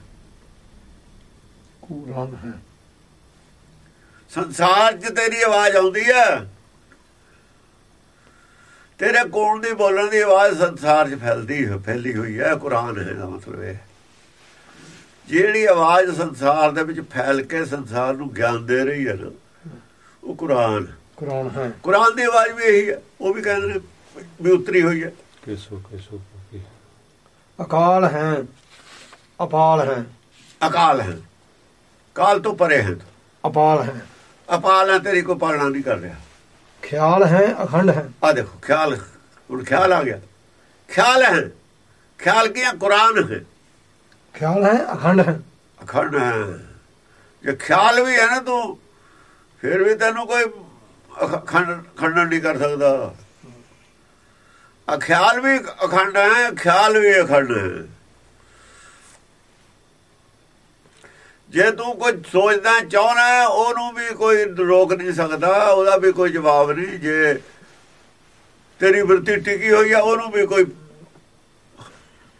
A: ਕੁਰਾਨ ਹੈ।
B: ਸੰਸਾਰ 'ਚ ਤੇਰੀ ਆਵਾਜ਼ ਆਉਂਦੀ ਹੈ। ਤੇਰੇ ਕੋਲ ਦੀ ਬੋਲਣ ਦੀ ਆਵਾਜ਼ ਸੰਸਾਰ 'ਚ ਫੈਲਦੀ ਫੈਲੀ ਹੋਈ ਹੈ ਕੁਰਾਨ ਹੈ ਦਾ ਮਤਲਬ ਇਹ। ਜਿਹੜੀ ਆਵਾਜ਼ ਸੰਸਾਰ ਦੇ ਵਿੱਚ ਫੈਲ ਕੇ ਸੰਸਾਰ ਨੂੰ ਗਿਆਨ ਦੇ ਰਹੀ ਹੈ ਨਾ ਉਹ ਕੁਰਾਨ।
A: ਕੁਰਾਨ ਹੈ।
B: ਕੁਰਾਨ ਦੀ ਆਵਾਜ਼ ਵੀ ਇਹੀ ਹੈ ਉਹ ਵੀ ਕਹਿੰਦੇ ਨੇ ਵੀ ਉਤਰੀ ਹੋਈ ਹੈ।
C: ਕਿਸੋ ਕਿਸੋ ਕੀ
A: ਅਕਾਲ ਹੈ ਅਪਾਲ ਹੈ।
B: ਅਕਾਲ ਹੈ। ਕਾਲ ਤੋਂ ਪਰੇ ਹੈ।
A: ਅਪਾਲ ਹੈ।
B: ਅਪਾਲ ਹੈ ਤੇਰੀ ਕੋਈ ਪਾਲਣਾ ਨਹੀਂ ਕਰ ਰਿਹਾ।
A: ਖਿਆਲ ਹੈ ਅਖੰਡ ਹੈ।
B: ਆ ਦੇਖੋ ਖਿਆਲ ਹੁਣ ਖਿਆਲ ਆ ਗਿਆ। ਖਿਆਲ ਹੈ ਖਿਆਲ ਕੀ ਹੈ? ਕੁਰਾਨ ਹੈ।
A: ਖਿਆਲ ਹੈ ਅਖੰਡ ਹੈ।
B: ਅਖੰਡ ਹੈ। ਜੇ ਖਿਆਲ ਵੀ ਹੈ ਨਾ ਤੂੰ ਫਿਰ ਵੀ ਤੈਨੂੰ ਕੋਈ ਖੰਡਨ ਨਹੀਂ ਕਰ ਸਕਦਾ। ਆ ਖਿਆਲ ਵੀ ਅਖੰਡ ਹੈ ਖਿਆਲ ਵੀ ਅਖੰਡ ਹੈ। ਜੇ ਤੂੰ ਕੁਝ ਸੋਚਦਾ ਚਾਹਣਾ ਉਹਨੂੰ ਵੀ ਕੋਈ ਰੋਕ ਨਹੀਂ ਸਕਦਾ ਉਹਦਾ ਵੀ ਕੋਈ ਜਵਾਬ ਨਹੀਂ। ਜੇ ਤੇਰੀ ਵਰਤੀ ਟਿਕੀ ਹੋਈ ਆ ਉਹਨੂੰ ਵੀ ਕੋਈ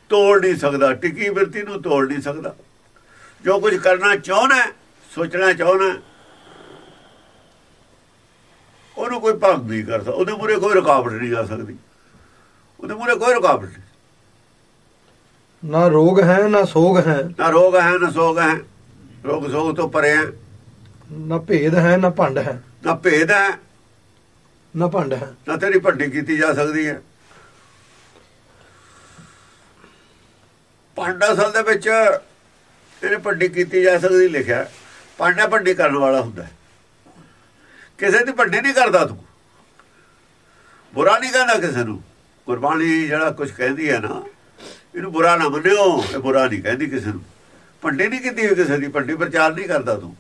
B: ਤੋੜ ਨਹੀਂ ਸਕਦਾ। ਟਿਕੀ ਵਰਤੀ ਨੂੰ ਤੋੜ ਨਹੀਂ ਸਕਦਾ। ਜੋ ਕੁਝ ਕਰਨਾ ਚਾਹਣਾ ਸੋਚਣਾ ਚਾਹਣਾ ਉਹਨੂੰ ਕੋਈ ਭੰਗ ਨਹੀਂ ਕਰ ਸਕਦਾ। ਉਹਦੇ ਮੂਰੇ ਕੋਈ ਰੁਕਾਵਟ ਨਹੀਂ ਆ ਸਕਦੀ। ਉਹਦੇ ਮੂਰੇ ਕੋਈ ਰੁਕਾਵਟ ਨਹੀਂ।
A: ਨਾ ਰੋਗ ਹੈ ਨਾ ਸੋਗ ਹੈ।
B: ਨਾ ਰੋਗ ਹੈ ਨਾ ਸੋਗ ਹੈ। ਰੋਗ ਸੋਗ ਤੋਂ ਪਰੇ ਹੈ।
A: ਨਾ ਭੇਦ ਹੈ ਨਾ ਭੰਡ ਹੈ।
B: ਨਾ ਭੇਦ ਹੈ
A: ਨਾ ਭੰਡ ਹੈ।
B: ਨਾ ਤੇਰੀ ਭੰਡੀ ਕੀਤੀ ਜਾ ਸਕਦੀ ਹੈ। ਪਾਂਡਾ ਅਸਲ ਦੇ ਵਿੱਚ ਇਹਨੇ ਭੰਡੀ ਕੀਤੀ ਜਾ ਸਕਦੀ ਲਿਖਿਆ। ਪਾਂਡਾ ਭੰਡੀ ਕਰਨ ਵਾਲਾ ਹੁੰਦਾ। ਕਿਸੇ ਦੀ ਭੰਡੀ ਨਹੀਂ ਕਰਦਾ ਤੂੰ। ਬੁਰਾ ਨਹੀਂ ਕਹਿੰਦਾ ਕਿਸੇ ਨੂੰ। ਕੁਰਬਾਨੀ ਜਿਹੜਾ ਕੁਝ ਕਹਿੰਦੀ ਹੈ ਨਾ ਇਹਨੂੰ ਬੁਰਾ ਨਾ ਮੰਨਿਓ ਇਹ ਬੁਰਾ ਨਹੀਂ ਕਹਿੰਦੀ ਕਿਸੇ ਨੂੰ। ਭੰਡੀ ਨਹੀਂ ਕੀਤੀ ਹੋਈ ਕਿਸੇ ਦੀ, ਭੰਡੀ ਪ੍ਰਚਾਰ ਨਹੀਂ ਕਰਦਾ ਤੂੰ।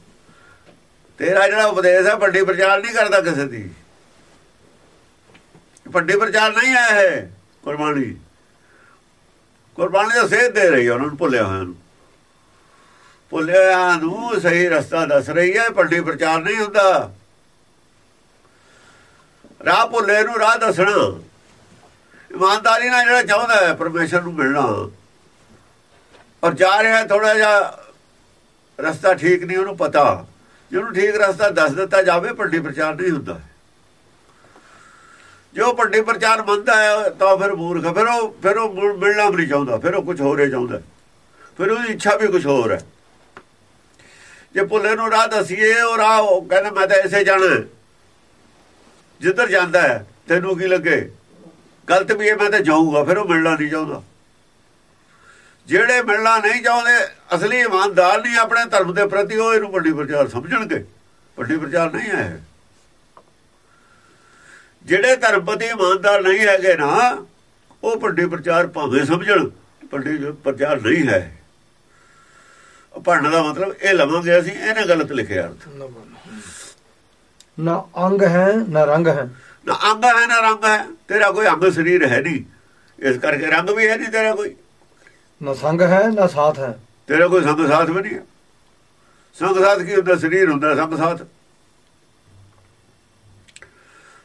B: ਤੇਰਾ ਜਿਹੜਾ ਉਪਦੇਸ਼ ਹੈ, ਭੰਡੀ ਪ੍ਰਚਾਰ ਨਹੀਂ ਕਰਦਾ ਕਿਸੇ ਦੀ। ਭੰਡੀ ਪ੍ਰਚਾਰ ਨਹੀਂ ਆਇਆ ਹੈ ਕੁਰਬਾਨੀ। ਕੁਰਬਾਨੀ ਦਾ ਸੇਧ ਦੇ ਰਹੀ ਹੈ ਉਹਨਾਂ ਨੂੰ, ਭੁੱਲਿਆ ਹੋਇਆ ਨੂੰ। ਭੁੱਲਿਆ ਨੂੰ ਸਹੀ ਰਸਤਾ ਦੱਸ ਰਹੀ ਹੈ, ਭੰਡੀ ਪ੍ਰਚਾਰ ਨਹੀਂ ਹੁੰਦਾ। ਰਾਹ ਭੁੱਲੇ ਨੂੰ ਰਾਹ ਦੱਸਣਾ। ਇਮਾਨਦਾਰੀ ਨਾਲ ਜਿਹੜਾ ਚਾਹੁੰਦਾ ਹੈ, ਪਰਮੇਸ਼ਰ ਨੂੰ ਮਿਲਣਾ। ਔਰ ਜਾ ਰਿਹਾ ਥੋੜਾ ਜਿਹਾ ਰਸਤਾ ਠੀਕ ਨਹੀਂ, ਉਹਨੂੰ ਪਤਾ। ਜੇ ਉਹਨੂੰ ਠੀਕ ਰਸਤਾ ਦੱਸ ਦਿੱਤਾ ਜਾਵੇ, ਭੰਡੀ ਪ੍ਰਚਾਰ ਨਹੀਂ ਹੁੰਦਾ। ਜੋ ਭੰਡੀ ਪ੍ਰਚਾਰ ਮੰਨਦਾ ਹੈ, ਤਾਂ ਫਿਰ ਮੂਰਖ ਫਿਰ ਉਹ ਫਿਰ ਉਹ ਮਿਲਣਾ ਵੀ ਨਹੀਂ ਚਾਹੁੰਦਾ। ਫਿਰ ਉਹ ਕੁਝ ਹੋਰ ਹੀ ਚਾਹੁੰਦਾ ਫਿਰ ਉਹਦੀ ਇੱਛਾ ਵੀ ਕੁਝ ਹੋਰ ਹੈ। ਜੇ ਭੁੱਲੇ ਨੂੰ ਰਾਹ ਦਸੀਏ, ਉਹ ਰਾਹ ਉਹ ਕਹਿੰਦਾ, ਮੈਂ ਤਾਂ ਐਸੇ ਜਾਣਾ ਜਿੱਧਰ ਜਾਂਦਾ ਹੈ, ਤੈਨੂੰ ਕੀ ਲੱਗੇ? ਗਲਤ ਵੀ ਹੈ, ਮੈਂ ਤਾਂ ਜਾਊਂਗਾ। ਫਿਰ ਉਹ ਮਿਲਣਾ ਨਹੀਂ ਚਾਹੁੰਦਾ। ਜਿਹੜੇ ਮਿਲਣਾ ਨਹੀਂ ਚਾਹੁੰਦੇ ਅਸਲੀ ਇਮਾਨਦਾਰ ਨਹੀਂ ਆਪਣੇ ਧਰਮ ਦੇ ਪ੍ਰਤੀ ਉਹ ਇਹਨੂੰ ਵੱਡੀ ਪ੍ਰਚਾਰ ਸਮਝਣਗੇ। ਵੱਡੀ ਪ੍ਰਚਾਰ ਨਹੀਂ ਹੈ ਜਿਹੜੇ ਧਰਮਪਤੀ ਇਮਾਨਦਾਰ ਨਹੀਂ ਹੈਗੇ ਨਾ ਉਹ ਵੱਡੇ ਪ੍ਰਚਾਰ ਭਾਵੇਂ ਸਮਝਣ ਵੱਡੇ ਪ੍ਰਚਾਰ ਨਹੀਂ ਹੈ। ਪੜਨ ਦਾ ਮਤਲਬ ਇਹ ਲਵਾਂਗੇ ਅਸੀਂ ਇਹਨੇ ਗਲਤ ਲਿਖਿਆ ਅਰਥ।
A: ਨਾ ਅੰਗ ਹੈ ਨਾ ਰੰਗ ਹੈ।
B: ਨਾ ਅੰਗ ਹੈ ਨਾ ਰੰਗ ਹੈ ਤੇਰਾ ਕੋਈ ਅੰਗ ਸਰੀਰ ਹੈ ਨਹੀਂ। ਇਸ ਕਰਕੇ ਰੰਗ ਵੀ ਹੈ ਨਹੀਂ ਤੇਰਾ ਕੋਈ।
A: ਨਾ ਸੰਗ ਹੈ, ਨਾ ਸਾਥ ਹੈ।
B: ਤੇਰਾ ਕੋਈ ਸੰਗ ਸਾਥ ਵੀ ਨਹੀਂ ਹੈ? ਸੰਗ ਸਾਥ ਕੀ ਹੁੰਦਾ? ਸਰੀਰ ਹੁੰਦਾ, ਸੰਗ ਸਾਥ।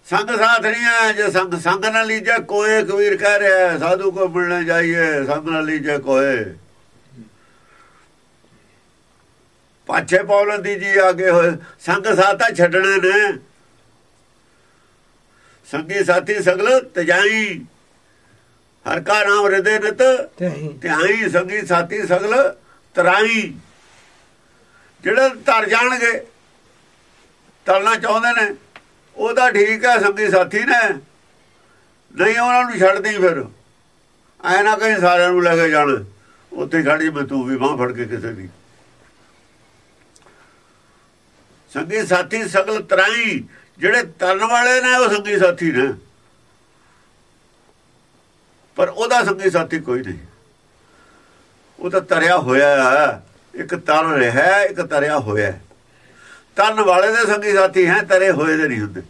B: ਸੰਗ ਸਾਥ ਨਹੀਂ ਹੈ, ਜੇ ਸੰਗ ਸੰਗ ਨਾਲ ਲੀਜੇ, ਕੋਏ ਕਬੀਰ ਕਹਿ ਰਿਹਾ ਸਾਧੂ ਕੋ ਮਿਲਣੇ ਜਾਈਏ, ਸੰਗ ਨਾਲ ਲੀਜੇ, ਕੋਏ। ਪਾਛੇ ਪੌਲਨ ਦੀ ਜੀ ਆਗੇ ਹੋਏ, ਸੰਗ ਸਾਥਾ ਛੱਡਣੇ ਨੇ। ਸੰਗੀ ਸਾਥੀ ਸਗਲ ਤਜਾਈ ਹਰ ਕਾ ਨਾਮ ਹਿਰਦੇ ਨਿਤ
A: ਤੇ
B: ਧਿਆਈ ਸੰਗੀ ਸਾਥੀ ਸਗਲ ਤਰਾਈ। ਜਿਹੜੇ ਤਰ ਜਾਣਗੇ ਤਰਨਾ ਚਾਹੁੰਦੇ ਨੇ ਉਹਦਾ ਠੀਕ ਹੈ ਸੰਗੀ ਸਾਥੀ ਨੇ। ਨਹੀਂ ਉਹਨਾਂ ਨੂੰ ਛੱਡਦੀ ਫਿਰ। ਐ ਨਾ ਕਹੀਂ ਸਾਰਿਆਂ ਨੂੰ ਲੈ ਕੇ ਜਾਣ। ਉੱਥੇ ਖੜ ਮੈਂ ਤੂੰ ਵੀ ਬਾਹ ਫੜ ਕੇ ਕਿਸੇ ਦੀ। ਸੰਗੀ ਸਾਥੀ ਸਗਲ ਤਰਾਈ ਜਿਹੜੇ ਤਰਨ ਵਾਲੇ ਨੇ ਉਹ ਸੰਗੀ ਸਾਥੀ ਨੇ। ਪਰ ਉਹਦਾ ਸੰਗੀ ਸਾਥੀ ਕੋਈ ਨਹੀਂ। ਉਹ ਤਾਂ ਤਰਿਆ ਹੋਇਆ ਹੈ। ਇੱਕ ਤਰ ਰਿਹਾ ਇੱਕ ਤਰਿਆ ਹੋਇਆ। ਹੈ। ਤਰਨ ਵਾਲੇ ਦੇ ਸੰਗੀ ਸਾਥੀ ਹੈ ਤਰੇ ਹੋਏ ਦੇ ਨਹੀਂ ਹੁੰਦੇ।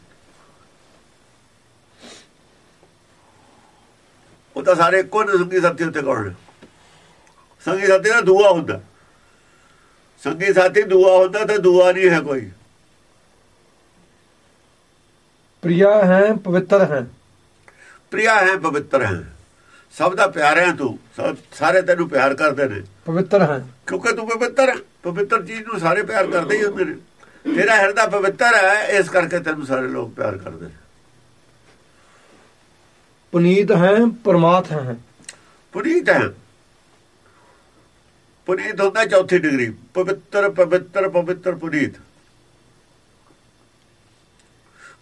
B: ਉਹ ਤਾਂ ਸਾਰੇ ਇੱਕੋ ਨੇ ਸੰਗੀ ਸਾਥੀ ਉੱਤੇ ਕੌਣ ਸੰਗੀ ਸਾਥੀ ਦਾ ਦੂਆ ਹੁੰਦਾ। ਸੰਗੀ ਸਾਥੀ ਦੂਆ ਹੁੰਦਾ ਤੇ ਦੂਆ ਨਹੀਂ ਹੈ ਕੋਈ।
A: ਪ੍ਰਿਆ ਹੈ ਪਵਿੱਤਰ ਹੈ।
B: ਪ੍ਰਿਆ ਹੈ ਪਵਿੱਤਰ ਹੈ। ਸਭ ਦਾ ਪਿਆਰ ਹੈ ਤੂੰ। ਸਭ ਸਾਰੇ ਤੈਨੂੰ ਪਿਆਰ ਕਰਦੇ ਨੇ।
A: ਪਵਿੱਤਰ ਹੈ
B: ਕਿਉਂਕਿ ਤੂੰ ਪਵਿੱਤਰ ਹੈ। ਪਵਿੱਤਰ ਚੀਜ਼ ਨੂੰ ਸਾਰੇ ਪਿਆਰ ਕਰਦੇ ਹੀ ਹੁੰਦੇ ਨੇ। ਤੇਰਾ ਹਿਰਦਾ ਪਵਿੱਤਰ ਹੈ ਇਸ ਕਰਕੇ ਤੈਨੂੰ ਸਾਰੇ ਲੋਕ ਪਿਆਰ ਕਰਦੇ ਨੇ।
A: ਪੁਨੀਤ ਹੈ ਪਰਮਾਤ ਹੈ।
B: ਪੁਨੀਤ ਹੈ। ਪੁਨੀਤ ਹੁੰਦਾ ਚੌਥੀ ਡਿਗਰੀ। ਪਵਿੱਤਰ ਪਵਿੱਤਰ ਪਵਿੱਤਰ ਪੁਨੀਤ।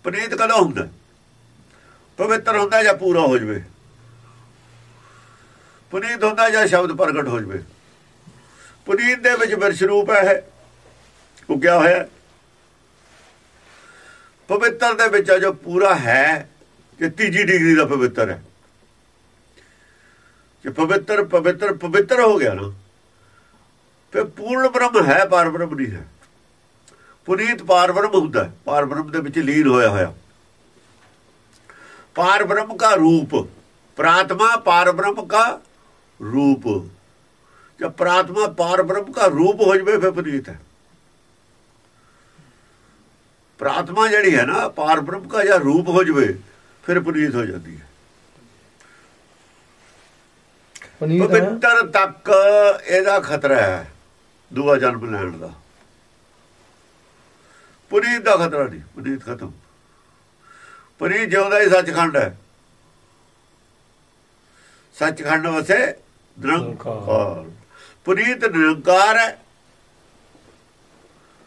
B: ਪੁਨੀਤ ਕਦੋਂ ਹੁੰਦਾ? ਪਵਿੱਤਰ ਹੁੰਦਾ ਜਾਂ ਪੂਰਾ ਹੋ ਜਵੇ? ਪੁਨੀਤ ਹੁੰਦਾ ਜਾਂ ਸ਼ਬਦ ਪ੍ਰਗਟ ਹੋ ਜਵੇ। ਪੁਨੀਤ ਦੇ ਵਿੱਚ ਬਿਰਸ਼ ਰੂਪ ਹੈ ਉਹ ਕਿਆ ਹੋਇਆ। ਪਵਿੱਤਰ ਦੇ ਵਿੱਚ ਜੋ ਪੂਰਾ ਹੈ ਕਿ ਤੀਜੀ ਡਿਗਰੀ ਦਾ ਪਵਿੱਤਰ ਹੈ। ਕਿ ਪਵਿੱਤਰ ਪਵਿੱਤਰ ਪਵਿੱਤਰ ਹੋ ਗਿਆ ਨਾ, ਫਿਰ ਪੂਰਨ ਬ੍ਰਹਮ ਹੈ, ਪਰ ਬ੍ਰਹਮ ਨਹੀਂ ਹੈ। ਪੁਨੀਤ ਪਾਰ ਬ੍ਰਹਮ ਹੁੰਦਾ ਹੈ ਬ੍ਰਹਮ ਦੇ ਵਿੱਚ ਲੀਨ ਹੋਇਆ ਹੋਇਆ। ਪਾਰ ਬ੍ਰਹਮ ਦਾ ਰੂਪ, ਪ੍ਰਾਤਮਾ ਪਾਰ ਬ੍ਰਹਮ ਦਾ ਰੂਪ। ਜਬ ਪ੍ਰਾਤਮਾ ਪਾਰ ਬ੍ਰਹਮ ਦਾ ਰੂਪ ਹੋ ਜਵੇ ਫਿਰ ਪੁਨੀਤ ਹੈ। ਪ੍ਰਾਤਮਾ ਜਿਹੜੀ ਹੈ ਨਾ ਪਾਰ ਬ੍ਰਹਮ ਦਾ ਜਾਂ ਰੂਪ ਹੋ ਜਵੇ ਫਿਰ ਪੁਨੀਤ ਹੋ ਜਾਂਦੀ ਹੈ। ਪਵਿੱਤਰ ਤੱਕ ਇਹਦਾ ਖਤਰਾ ਹੈ ਦੂਆ ਜਨਮ ਲੈਣ ਦਾ। ਪੁਨੀਤ ਦਾ ਖਤਰਾ ਨਹੀਂ ਪੁਨੀਤ ਖਤਮ। ਪੁਨੀਤ ਜਿਉਂਦਾ ਹੀ ਸੱਚਖੰਡ ਹੈ। ਸੱਚਖੰਡ ਵਸੇ ਨਿਰੰਕਾਰ। ਪੁਨੀਤ ਨਿਰੰਕਾਰ ਹੈ,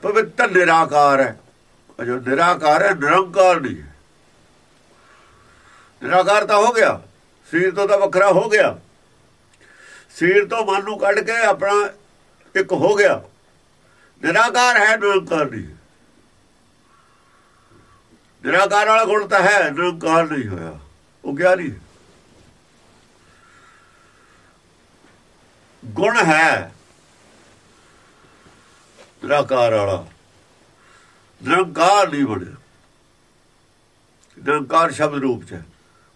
B: ਪਵਿੱਤਰ ਨਿਰਾਕਾਰ ਹੈ। ਉਹ ਜੋ ਨਿਰਾਕਾਰ ਹੈ, ਨਿਰੰਕਾਰ ਨਹੀਂ ਹੈ। ਨਿਰਾਕਾਰ ਤਾਂ ਹੋ ਗਿਆ, ਸਰੀਰ ਤੋਂ ਤਾਂ ਵੱਖਰਾ ਹੋ ਗਿਆ। ਸਰੀਰ ਤੋਂ ਮਨ ਨੂੰ ਕੱਢ ਕੇ ਆਪਣਾ ਇੱਕ ਹੋ ਗਿਆ। ਨਿਰਾਕਾਰ ਹੈ, ਨਿਰੰਕਾਰ ਨਹੀਂ ਨਿਰਾਕਾਰ ਵਾਲਾ ਗੁਣ ਤਾਂ ਹੈ, ਨਿਰੰਕਾਰ ਨਹੀਂ ਹੋਇਆ। ਉਹ ਗਿਆਨੀ ਹੈ। ਗੁਣ ਹੈ। ਨਿਰਾਕਾਰ ਵਾਲਾ। ਨਿਰੰਕਾਰ ਨਹੀਂ ਬਣਿਆ। ਨਿਰੰਕਾਰ ਸ਼ਬਦ ਰੂਪ ਚ।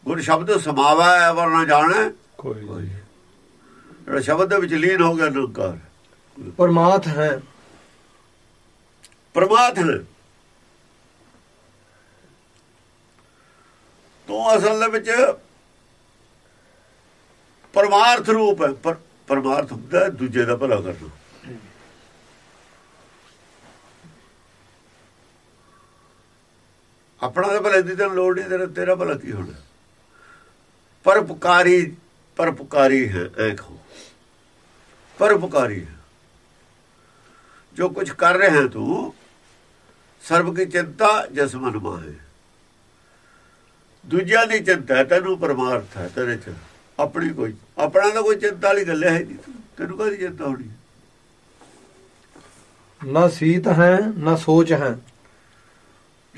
B: ਗੁਣ ਸ਼ਬਦ ਸਮਾਵਾ ਹੈ ਵਰਨਾ ਜਾਣਾ।
C: ਕੋਈ ਨਹੀਂ।
B: ਜਿਹੜਾ ਸ਼ਬਦ ਦੇ ਵਿੱਚ ਲੀਨ ਹੋ ਗਿਆ ਨਿਰੰਕਾਰ।
A: ਪਰਮਾਤ ਹੈ।
B: ਪ੍ਰਮਾਤ ਹੈ ਤੋਂ ਅਸਲ ਦੇ ਵਿੱਚ ਪਰਮਾਰਥ ਰੂਪ ਹੈ। ਪਰ ਪਰਮਾਰਥ ਹੁੰਦਾ ਦੂਜੇ ਦਾ ਭਲਾ ਕਰਨਾ ਆਪਣਾ ਤਾਂ ਭਲੇ ਦੀ ਤਾਂ ਲੋੜ ਨਹੀਂ, ਤੇਰਾ ਤੇਰਾ ਭਲਾ ਕੀ ਹੋਣਾ? ਪਰਪਕਾਰੀ ਪਰਪਕਾਰੀ ਹੈ, ਐ ਪਰਪਕਾਰੀ ਹੈ। ਜੋ ਕੁਝ ਕਰ ਰਿਹਾ ਤੂੰ, ਸਰਬ ਕੀ ਚਿੰਤਾ ਜਸ ਮਨ ਮਾਹੇ। ਦੂਜਿਆਂ ਦੀ ਚਿੰਤਾ ਤੈਨੂੰ ਪਰਮਾਰਥ ਹੈ, ਤੇਰੇ ਚ। ਆਪਣੀ ਕੋਈ ਆਪਣਾ ਤਾਂ ਕੋਈ ਚਿੰਤਾ ਵਾਲੀ ਗੱਲ ਹੈ ਨਹੀਂ। ਤੈਨੂੰ ਕਾਹਦੀ ਚਿੰਤਾ ਹੋਣੀ?
A: ਨਾ ਸੀਤ ਹੈ ਨਾ ਸੋਚ ਹੈ।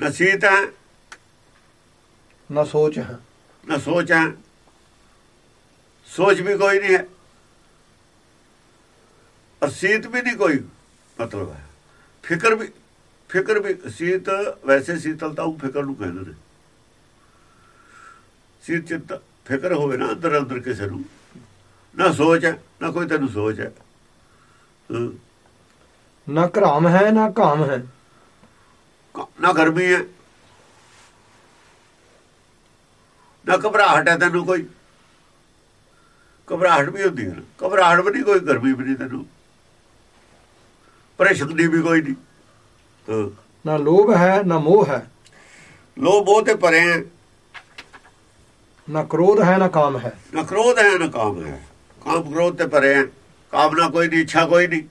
B: ਨਸੀਤ ਹੈ
A: ਨਾ ਸੋਚ ਹੈ।
B: ਨਾ ਸੋਚ ਹੈ। ਸੋਚ ਵੀ ਕੋਈ ਨਹੀਂ ਹੈ। ਔਰ ਸੀਤ ਵੀ ਨਹੀਂ ਕੋਈ ਮਤਲਬ ਹੈ। ਫਿਕਰ ਵੀ ਫਿਕਰ ਵੀ ਸੀਤ ਵੈਸੇ ਸੀਤਲਤਾ ਉਹ ਫਿਕਰ ਨੂੰ ਕਹਿੰਦੇ ਨੇ। ਸੀਤ ਚਿੰਤਾ ਫਿਕਰ ਹੋਵੇ ਨਾ ਅੰਦਰ ਅੰਦਰ ਕਿਸੇ ਨੂੰ। ਨਾ ਸੋਚ ਹੈ ਨਾ ਕੋਈ ਤੈਨੂੰ ਸੋਚ ਹੈ।
A: ਨਾ ਘਰਾਮ ਹੈ ਨਾ ਕਾਮ ਹੈ।
B: ਨਾ ਗਰਮੀ ਹੈ। ਨਾ ਘਬਰਾਹਟ ਹੈ ਤੈਨੂੰ ਕੋਈ। ਘਬਰਾਹਟ ਵੀ ਹੁੰਦੀ ਹੈ ਘਬਰਾਹਟ ਵੀ ਨਹੀਂ ਕੋਈ ਗਰਮੀ ਵੀ ਨਹੀਂ ਤੈਨੂੰ। ਪਰੇਸ਼ਾਨੀ ਵੀ ਕੋਈ ਨਹੀਂ।
A: ਨਾ ਲੋਭ ਹੈ ਨਾ ਮੋਹ ਹੈ।
B: ਲੋਭ ਉਹ ਤੇ ਪਰੇ ਹੈ।
A: ਨਾ ਕ੍ਰੋਧ ਹੈ ਨਾ ਕਾਮ ਹੈ।
B: ਨਾ ਕ੍ਰੋਧ ਹੈ ਨਾ ਕਾਮ ਹੈ। ਕਾਮ ਕ੍ਰੋਧ ਤੇ ਪਰੇ ਹੈ। ਕਾਮਨਾ ਕੋਈ ਨਹੀਂ ਇੱਛਾ ਕੋਈ ਨਹੀਂ।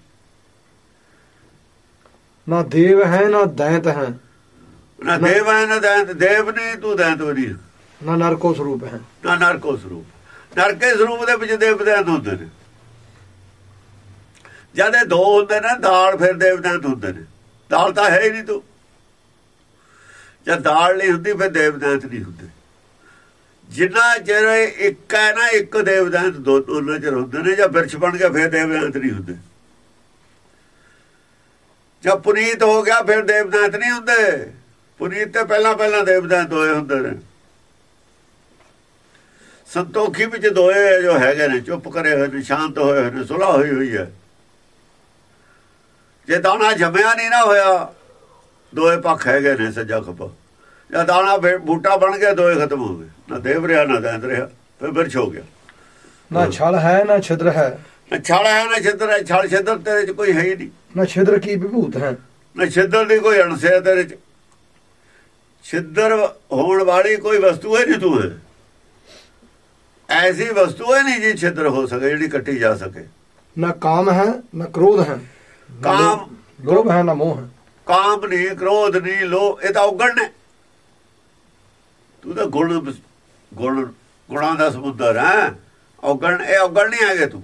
A: ਨਾ ਦੇਵ ਹੈ ਨਾ ਦੈਂਤ ਹੈ।
B: ਨਾ ਦੇਵ ਹੈ ਨਾ ਦੈਂਤ। ਦੇਵ ਨਹੀਂ ਤੂੰ ਦੈਂਤ ਨਹੀਂ।
A: ਨਾ ਨਰਕੋ ਸਰੂਪ ਹੈ।
B: ਨਾ ਨਰਕੋ ਸਰੂਪ। ਨਰਕੇ ਸਰੂਪ ਦੇ ਵਿੱਚ ਦੇਵਦੈਂਤ ਹੁੰਦੇ ਨੇ। ਜਦ ਇਹ ਦੋ ਹੁੰਦੇ ਨੇ ਦਾਲ ਫਿਰ ਦੇਵਦੈਂਤ ਹੁੰਦੇ ਨੇ। ਦਾਲ ਤਾਂ ਹੈ ਹੀ ਨਹੀਂ ਤੂੰ। ਜਦ ਦਾਲ ਨਹੀਂ ਹੁੰਦੀ ਫਿਰ ਦੇਵਦੈਂਤ ਨਹੀਂ ਹੁੰਦੇ। ਜਿੰਨਾ ਚਿਰ ਇੱਕ ਹੈ ਨਾ, ਇੱਕ ਦੇਵਦੈਂਤ, ਦੋ ਉਹਨਾਂ ਚਿਰ ਹੁੰਦੇ ਨੇ, ਜਾਂ ਬਿਰਛ ਬਣ ਗਿਆ, ਫਿਰ ਦੇਵਦੈਂਤ ਨਹੀਂ ਹੁੰਦੇ। ਜਦ ਪੁਨੀਤ ਹੋ ਗਿਆ, ਫਿਰ ਦੇਵਦੈਂਤ ਨਹੀਂ ਹੁੰਦੇ। ਪੁਨੀਤ ਤੇ ਪਹਿਲਾਂ ਪਹਿਲਾਂ ਦੇਵਦੈਂਤ ਹੋਏ ਹੁੰਦੇ ਨੇ। ਸੰਤੋਖੀ ਵਿੱਚ ਦੋਏ ਜੋ ਹੈਗੇ ਨੇ, ਚੁੱਪ ਕਰੇ ਹੋਏ ਨੇ, ਸ਼ਾਂਤ ਹੋਏ ਹੋਏ ਨੇ ਸੁਲਾ ਹੋਈ ਹੋਈ ਹੈ। ਜੇ ਦਾਣਾ ਜਮਿਆ ਨਹੀਂ ਨਾ ਹੋਇਆ, ਦੋਏ ਪੱਖ ਹੈਗੇ ਨੇ, ਸੱਜਾ ਖੱਬਾ। ਜਾਂ ਦਾਣਾ ਬੂਟਾ ਬਣ ਗਿਆ ਦੋਏ ਖਤਮ ਹੋ ਗਏ। ਨਾ ਦੇਵ ਰਿਹਾ ਨਾ ਦੈਂਤ ਰਿਹਾ ਫਿਰ ਬਿਰਛ ਹੋ ਗਿਆ।
A: ਨਾ ਛਲ ਹੈ ਨਾ ਛਿਦਰ ਹੈ।
B: ਨਾ ਛਾਲ ਹੈ ਨਾ ਛਿੱਦਰ ਹੈ ਛਾਲ ਛਿੱਦਰ ਤੇਰੇ ਚ ਕੋਈ ਹੈ ਹੀ ਨਹੀਂ।
A: ਨਾ ਛਿਦਰ ਕੀ ਵਿਭੂਤ ਹੈ?
B: ਨਾ ਛਿੱਦਰ ਦੀ ਕੋਈ ਅਣਸਿਆ ਤੇਰੇ ਚ। ਛਿੱਦਰ ਹੋਣ ਵਾਲੀ ਕੋਈ ਵਸਤੂ ਹੈ ਨਹੀਂ ਤੂੰ ਹੈ ਐਸੀ ਵਸਤੂ ਹੈ ਨਹੀਂ ਜੀ ਛਿੱਦਰ ਹੋ ਸਕੇ ਜਿਹੜੀ ਕੱਟੀ ਜਾ ਸਕੇ।
A: ਨਾ ਕਾਮ ਹੈ ਨਾ ਕ੍ਰੋਧ ਹੈ।
B: ਕਾਮ
A: ਲੋਭ- ਲੋਭ ਹੈ ਨਾ ਮੋਹ ਹੈ।
B: ਕਾਮ ਨਹੀਂ ਕ੍ਰੋਧ ਨਹੀਂ ਲੋ ਇਹ ਤਾਂ ਔਗਣ ਨੇ ਤੂੰ ਤਾਂ ਗੁਣ ਗੁਣ ਗੁਣਾਂ ਦਾ ਸਮੁੰਦਰ ਹੈ। ਔਗਣ ਇਹ ਔਗਣ ਨਹੀਂ ਹੈਗੇ ਤੂੰ।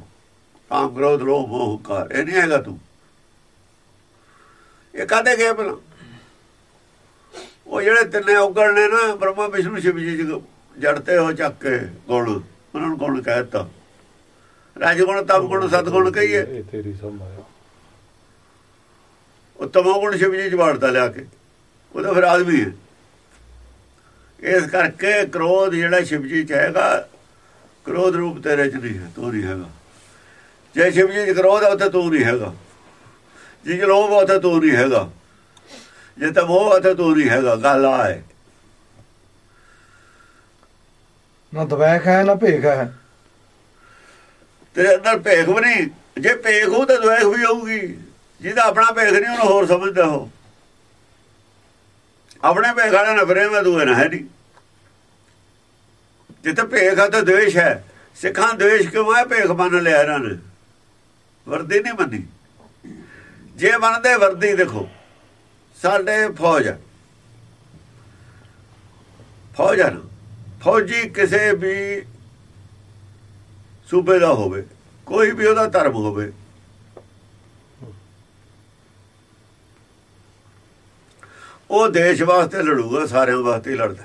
B: ਕਾਮ ਕ੍ਰੋਧ ਲੋਭ ਮੋਹ ਹੰਕਾਰ ਇਹ ਨਹੀਂ ਹੈਗਾ ਤੂੰ। ਇਹ ਕਾਦੇ ਗਏ ਭਲਾ ਉਹ ਜਿਹੜੇ ਤਿੰਨੇ ਔਗਣ ਨੇ ਨਾ ਬ੍ਰਹਮਾ ਵਿਸ਼ਨੂੰ ਸ਼ਿਵ ਜੀ ਜੜਤੇ ਹੋ ਚੱਕ ਕੇ ਗੁਣ ਉਹਨਾਂ ਨੂੰ ਗੁਣ ਕਹਿਤਾ ਰਾਜ ਗੁਣ ਤਪ ਗੁਣ ਸਤ ਗੁਣ ਕਹੀਏ
C: ਤੇਰੀ ਸਮਝ
B: ਉਹ ਤਮੋ ਗੁਣ ਸ਼ਿਵ ਜੀ ਚ ਵਾੜਤਾ ਲਿਆ ਕੇ। ਉਹ ਤਾਂ ਫਿਰ ਆਦਮੀ ਹੈ। ਇਸ ਕਰਕੇ ਕ੍ਰੋਧ ਜਿਹੜਾ ਸ਼ਿਵ ਜੀ ਚ ਹੈਗਾ ਕ੍ਰੋਧ ਰੂਪ ਤੇਰੇ ਚ ਨਹੀਂ ਹੈ ਤੂੰ ਨਹੀਂ ਹੈਗਾ। ਜੇ ਸ਼ਿਵ ਜੀ ਚ ਕ੍ਰੋਧ ਹੈ ਉੱਥੇ ਤੂੰ ਨਹੀਂ ਹੈਗਾ। ਜੇ ਲੋਭ ਹੈ ਉੱਥੇ ਤੂੰ ਨਹੀਂ ਹੈਗਾ। ਜੇ ਤਮੋ ਹੈ ਉੱਥੇ ਤੂੰ ਨਹੀਂ ਹੈਗਾ ਗੱਲ ਆ ਹੈ।
A: ਨਾ ਦਵੈਖ ਹੈ ਨਾ ਭੇਖ ਹੈ।
B: ਤੇਰੇ ਅੰਦਰ ਭੇਖ ਵੀ ਨਹੀਂ। ਜੇ ਭੇਖ ਹੋ ਤਾਂ ਦੁਆਖ ਵੀ ਹੋਊਗੀ। ਜਿਹਦਾ ਆਪਣਾ ਭੇਖ ਨਹੀਂ ਉਹਨੂੰ ਹੋਰ ਸਮਝਦਾ ਹੋ ਆਪਣੇ ਭੇਖਾਲਾ ਨਫਰੇ ਮੈਂ ਦੂਏ ਨਾ ਹੈ ਨਹੀਂ। ਜਿੱਥੇ ਭੇਖਾ ਤਾਂ ਦੇਸ਼ ਹੈ। ਸਿੱਖਾਂ ਦੇਸ਼ ਕਿਉਂ ਹੈ? ਭੇਖ ਮੰਨ ਲਿਆ ਇਹਨਾਂ ਨੇ। ਵਰਦੀ ਨਹੀਂ ਮੰਨੀ। ਜੇ ਮੰਨਦੇ, ਵਰਦੀ ਦੇਖੋ। ਸਾਡੇ ਫੌਜ ਫੌਜ ਹਨ ਫੌਜੀ ਕਿਸੇ ਵੀ ਸੂਬੇ ਦਾ ਹੋਵੇ, ਕੋਈ ਵੀ ਉਹਦਾ ਧਰਮ ਹੋਵੇ ਉਹ ਦੇਸ਼ ਵਾਸਤੇ ਲੜੂਗਾ, ਸਾਰਿਆਂ ਵਾਸਤੇ ਹੀ ਲੜਦਾ।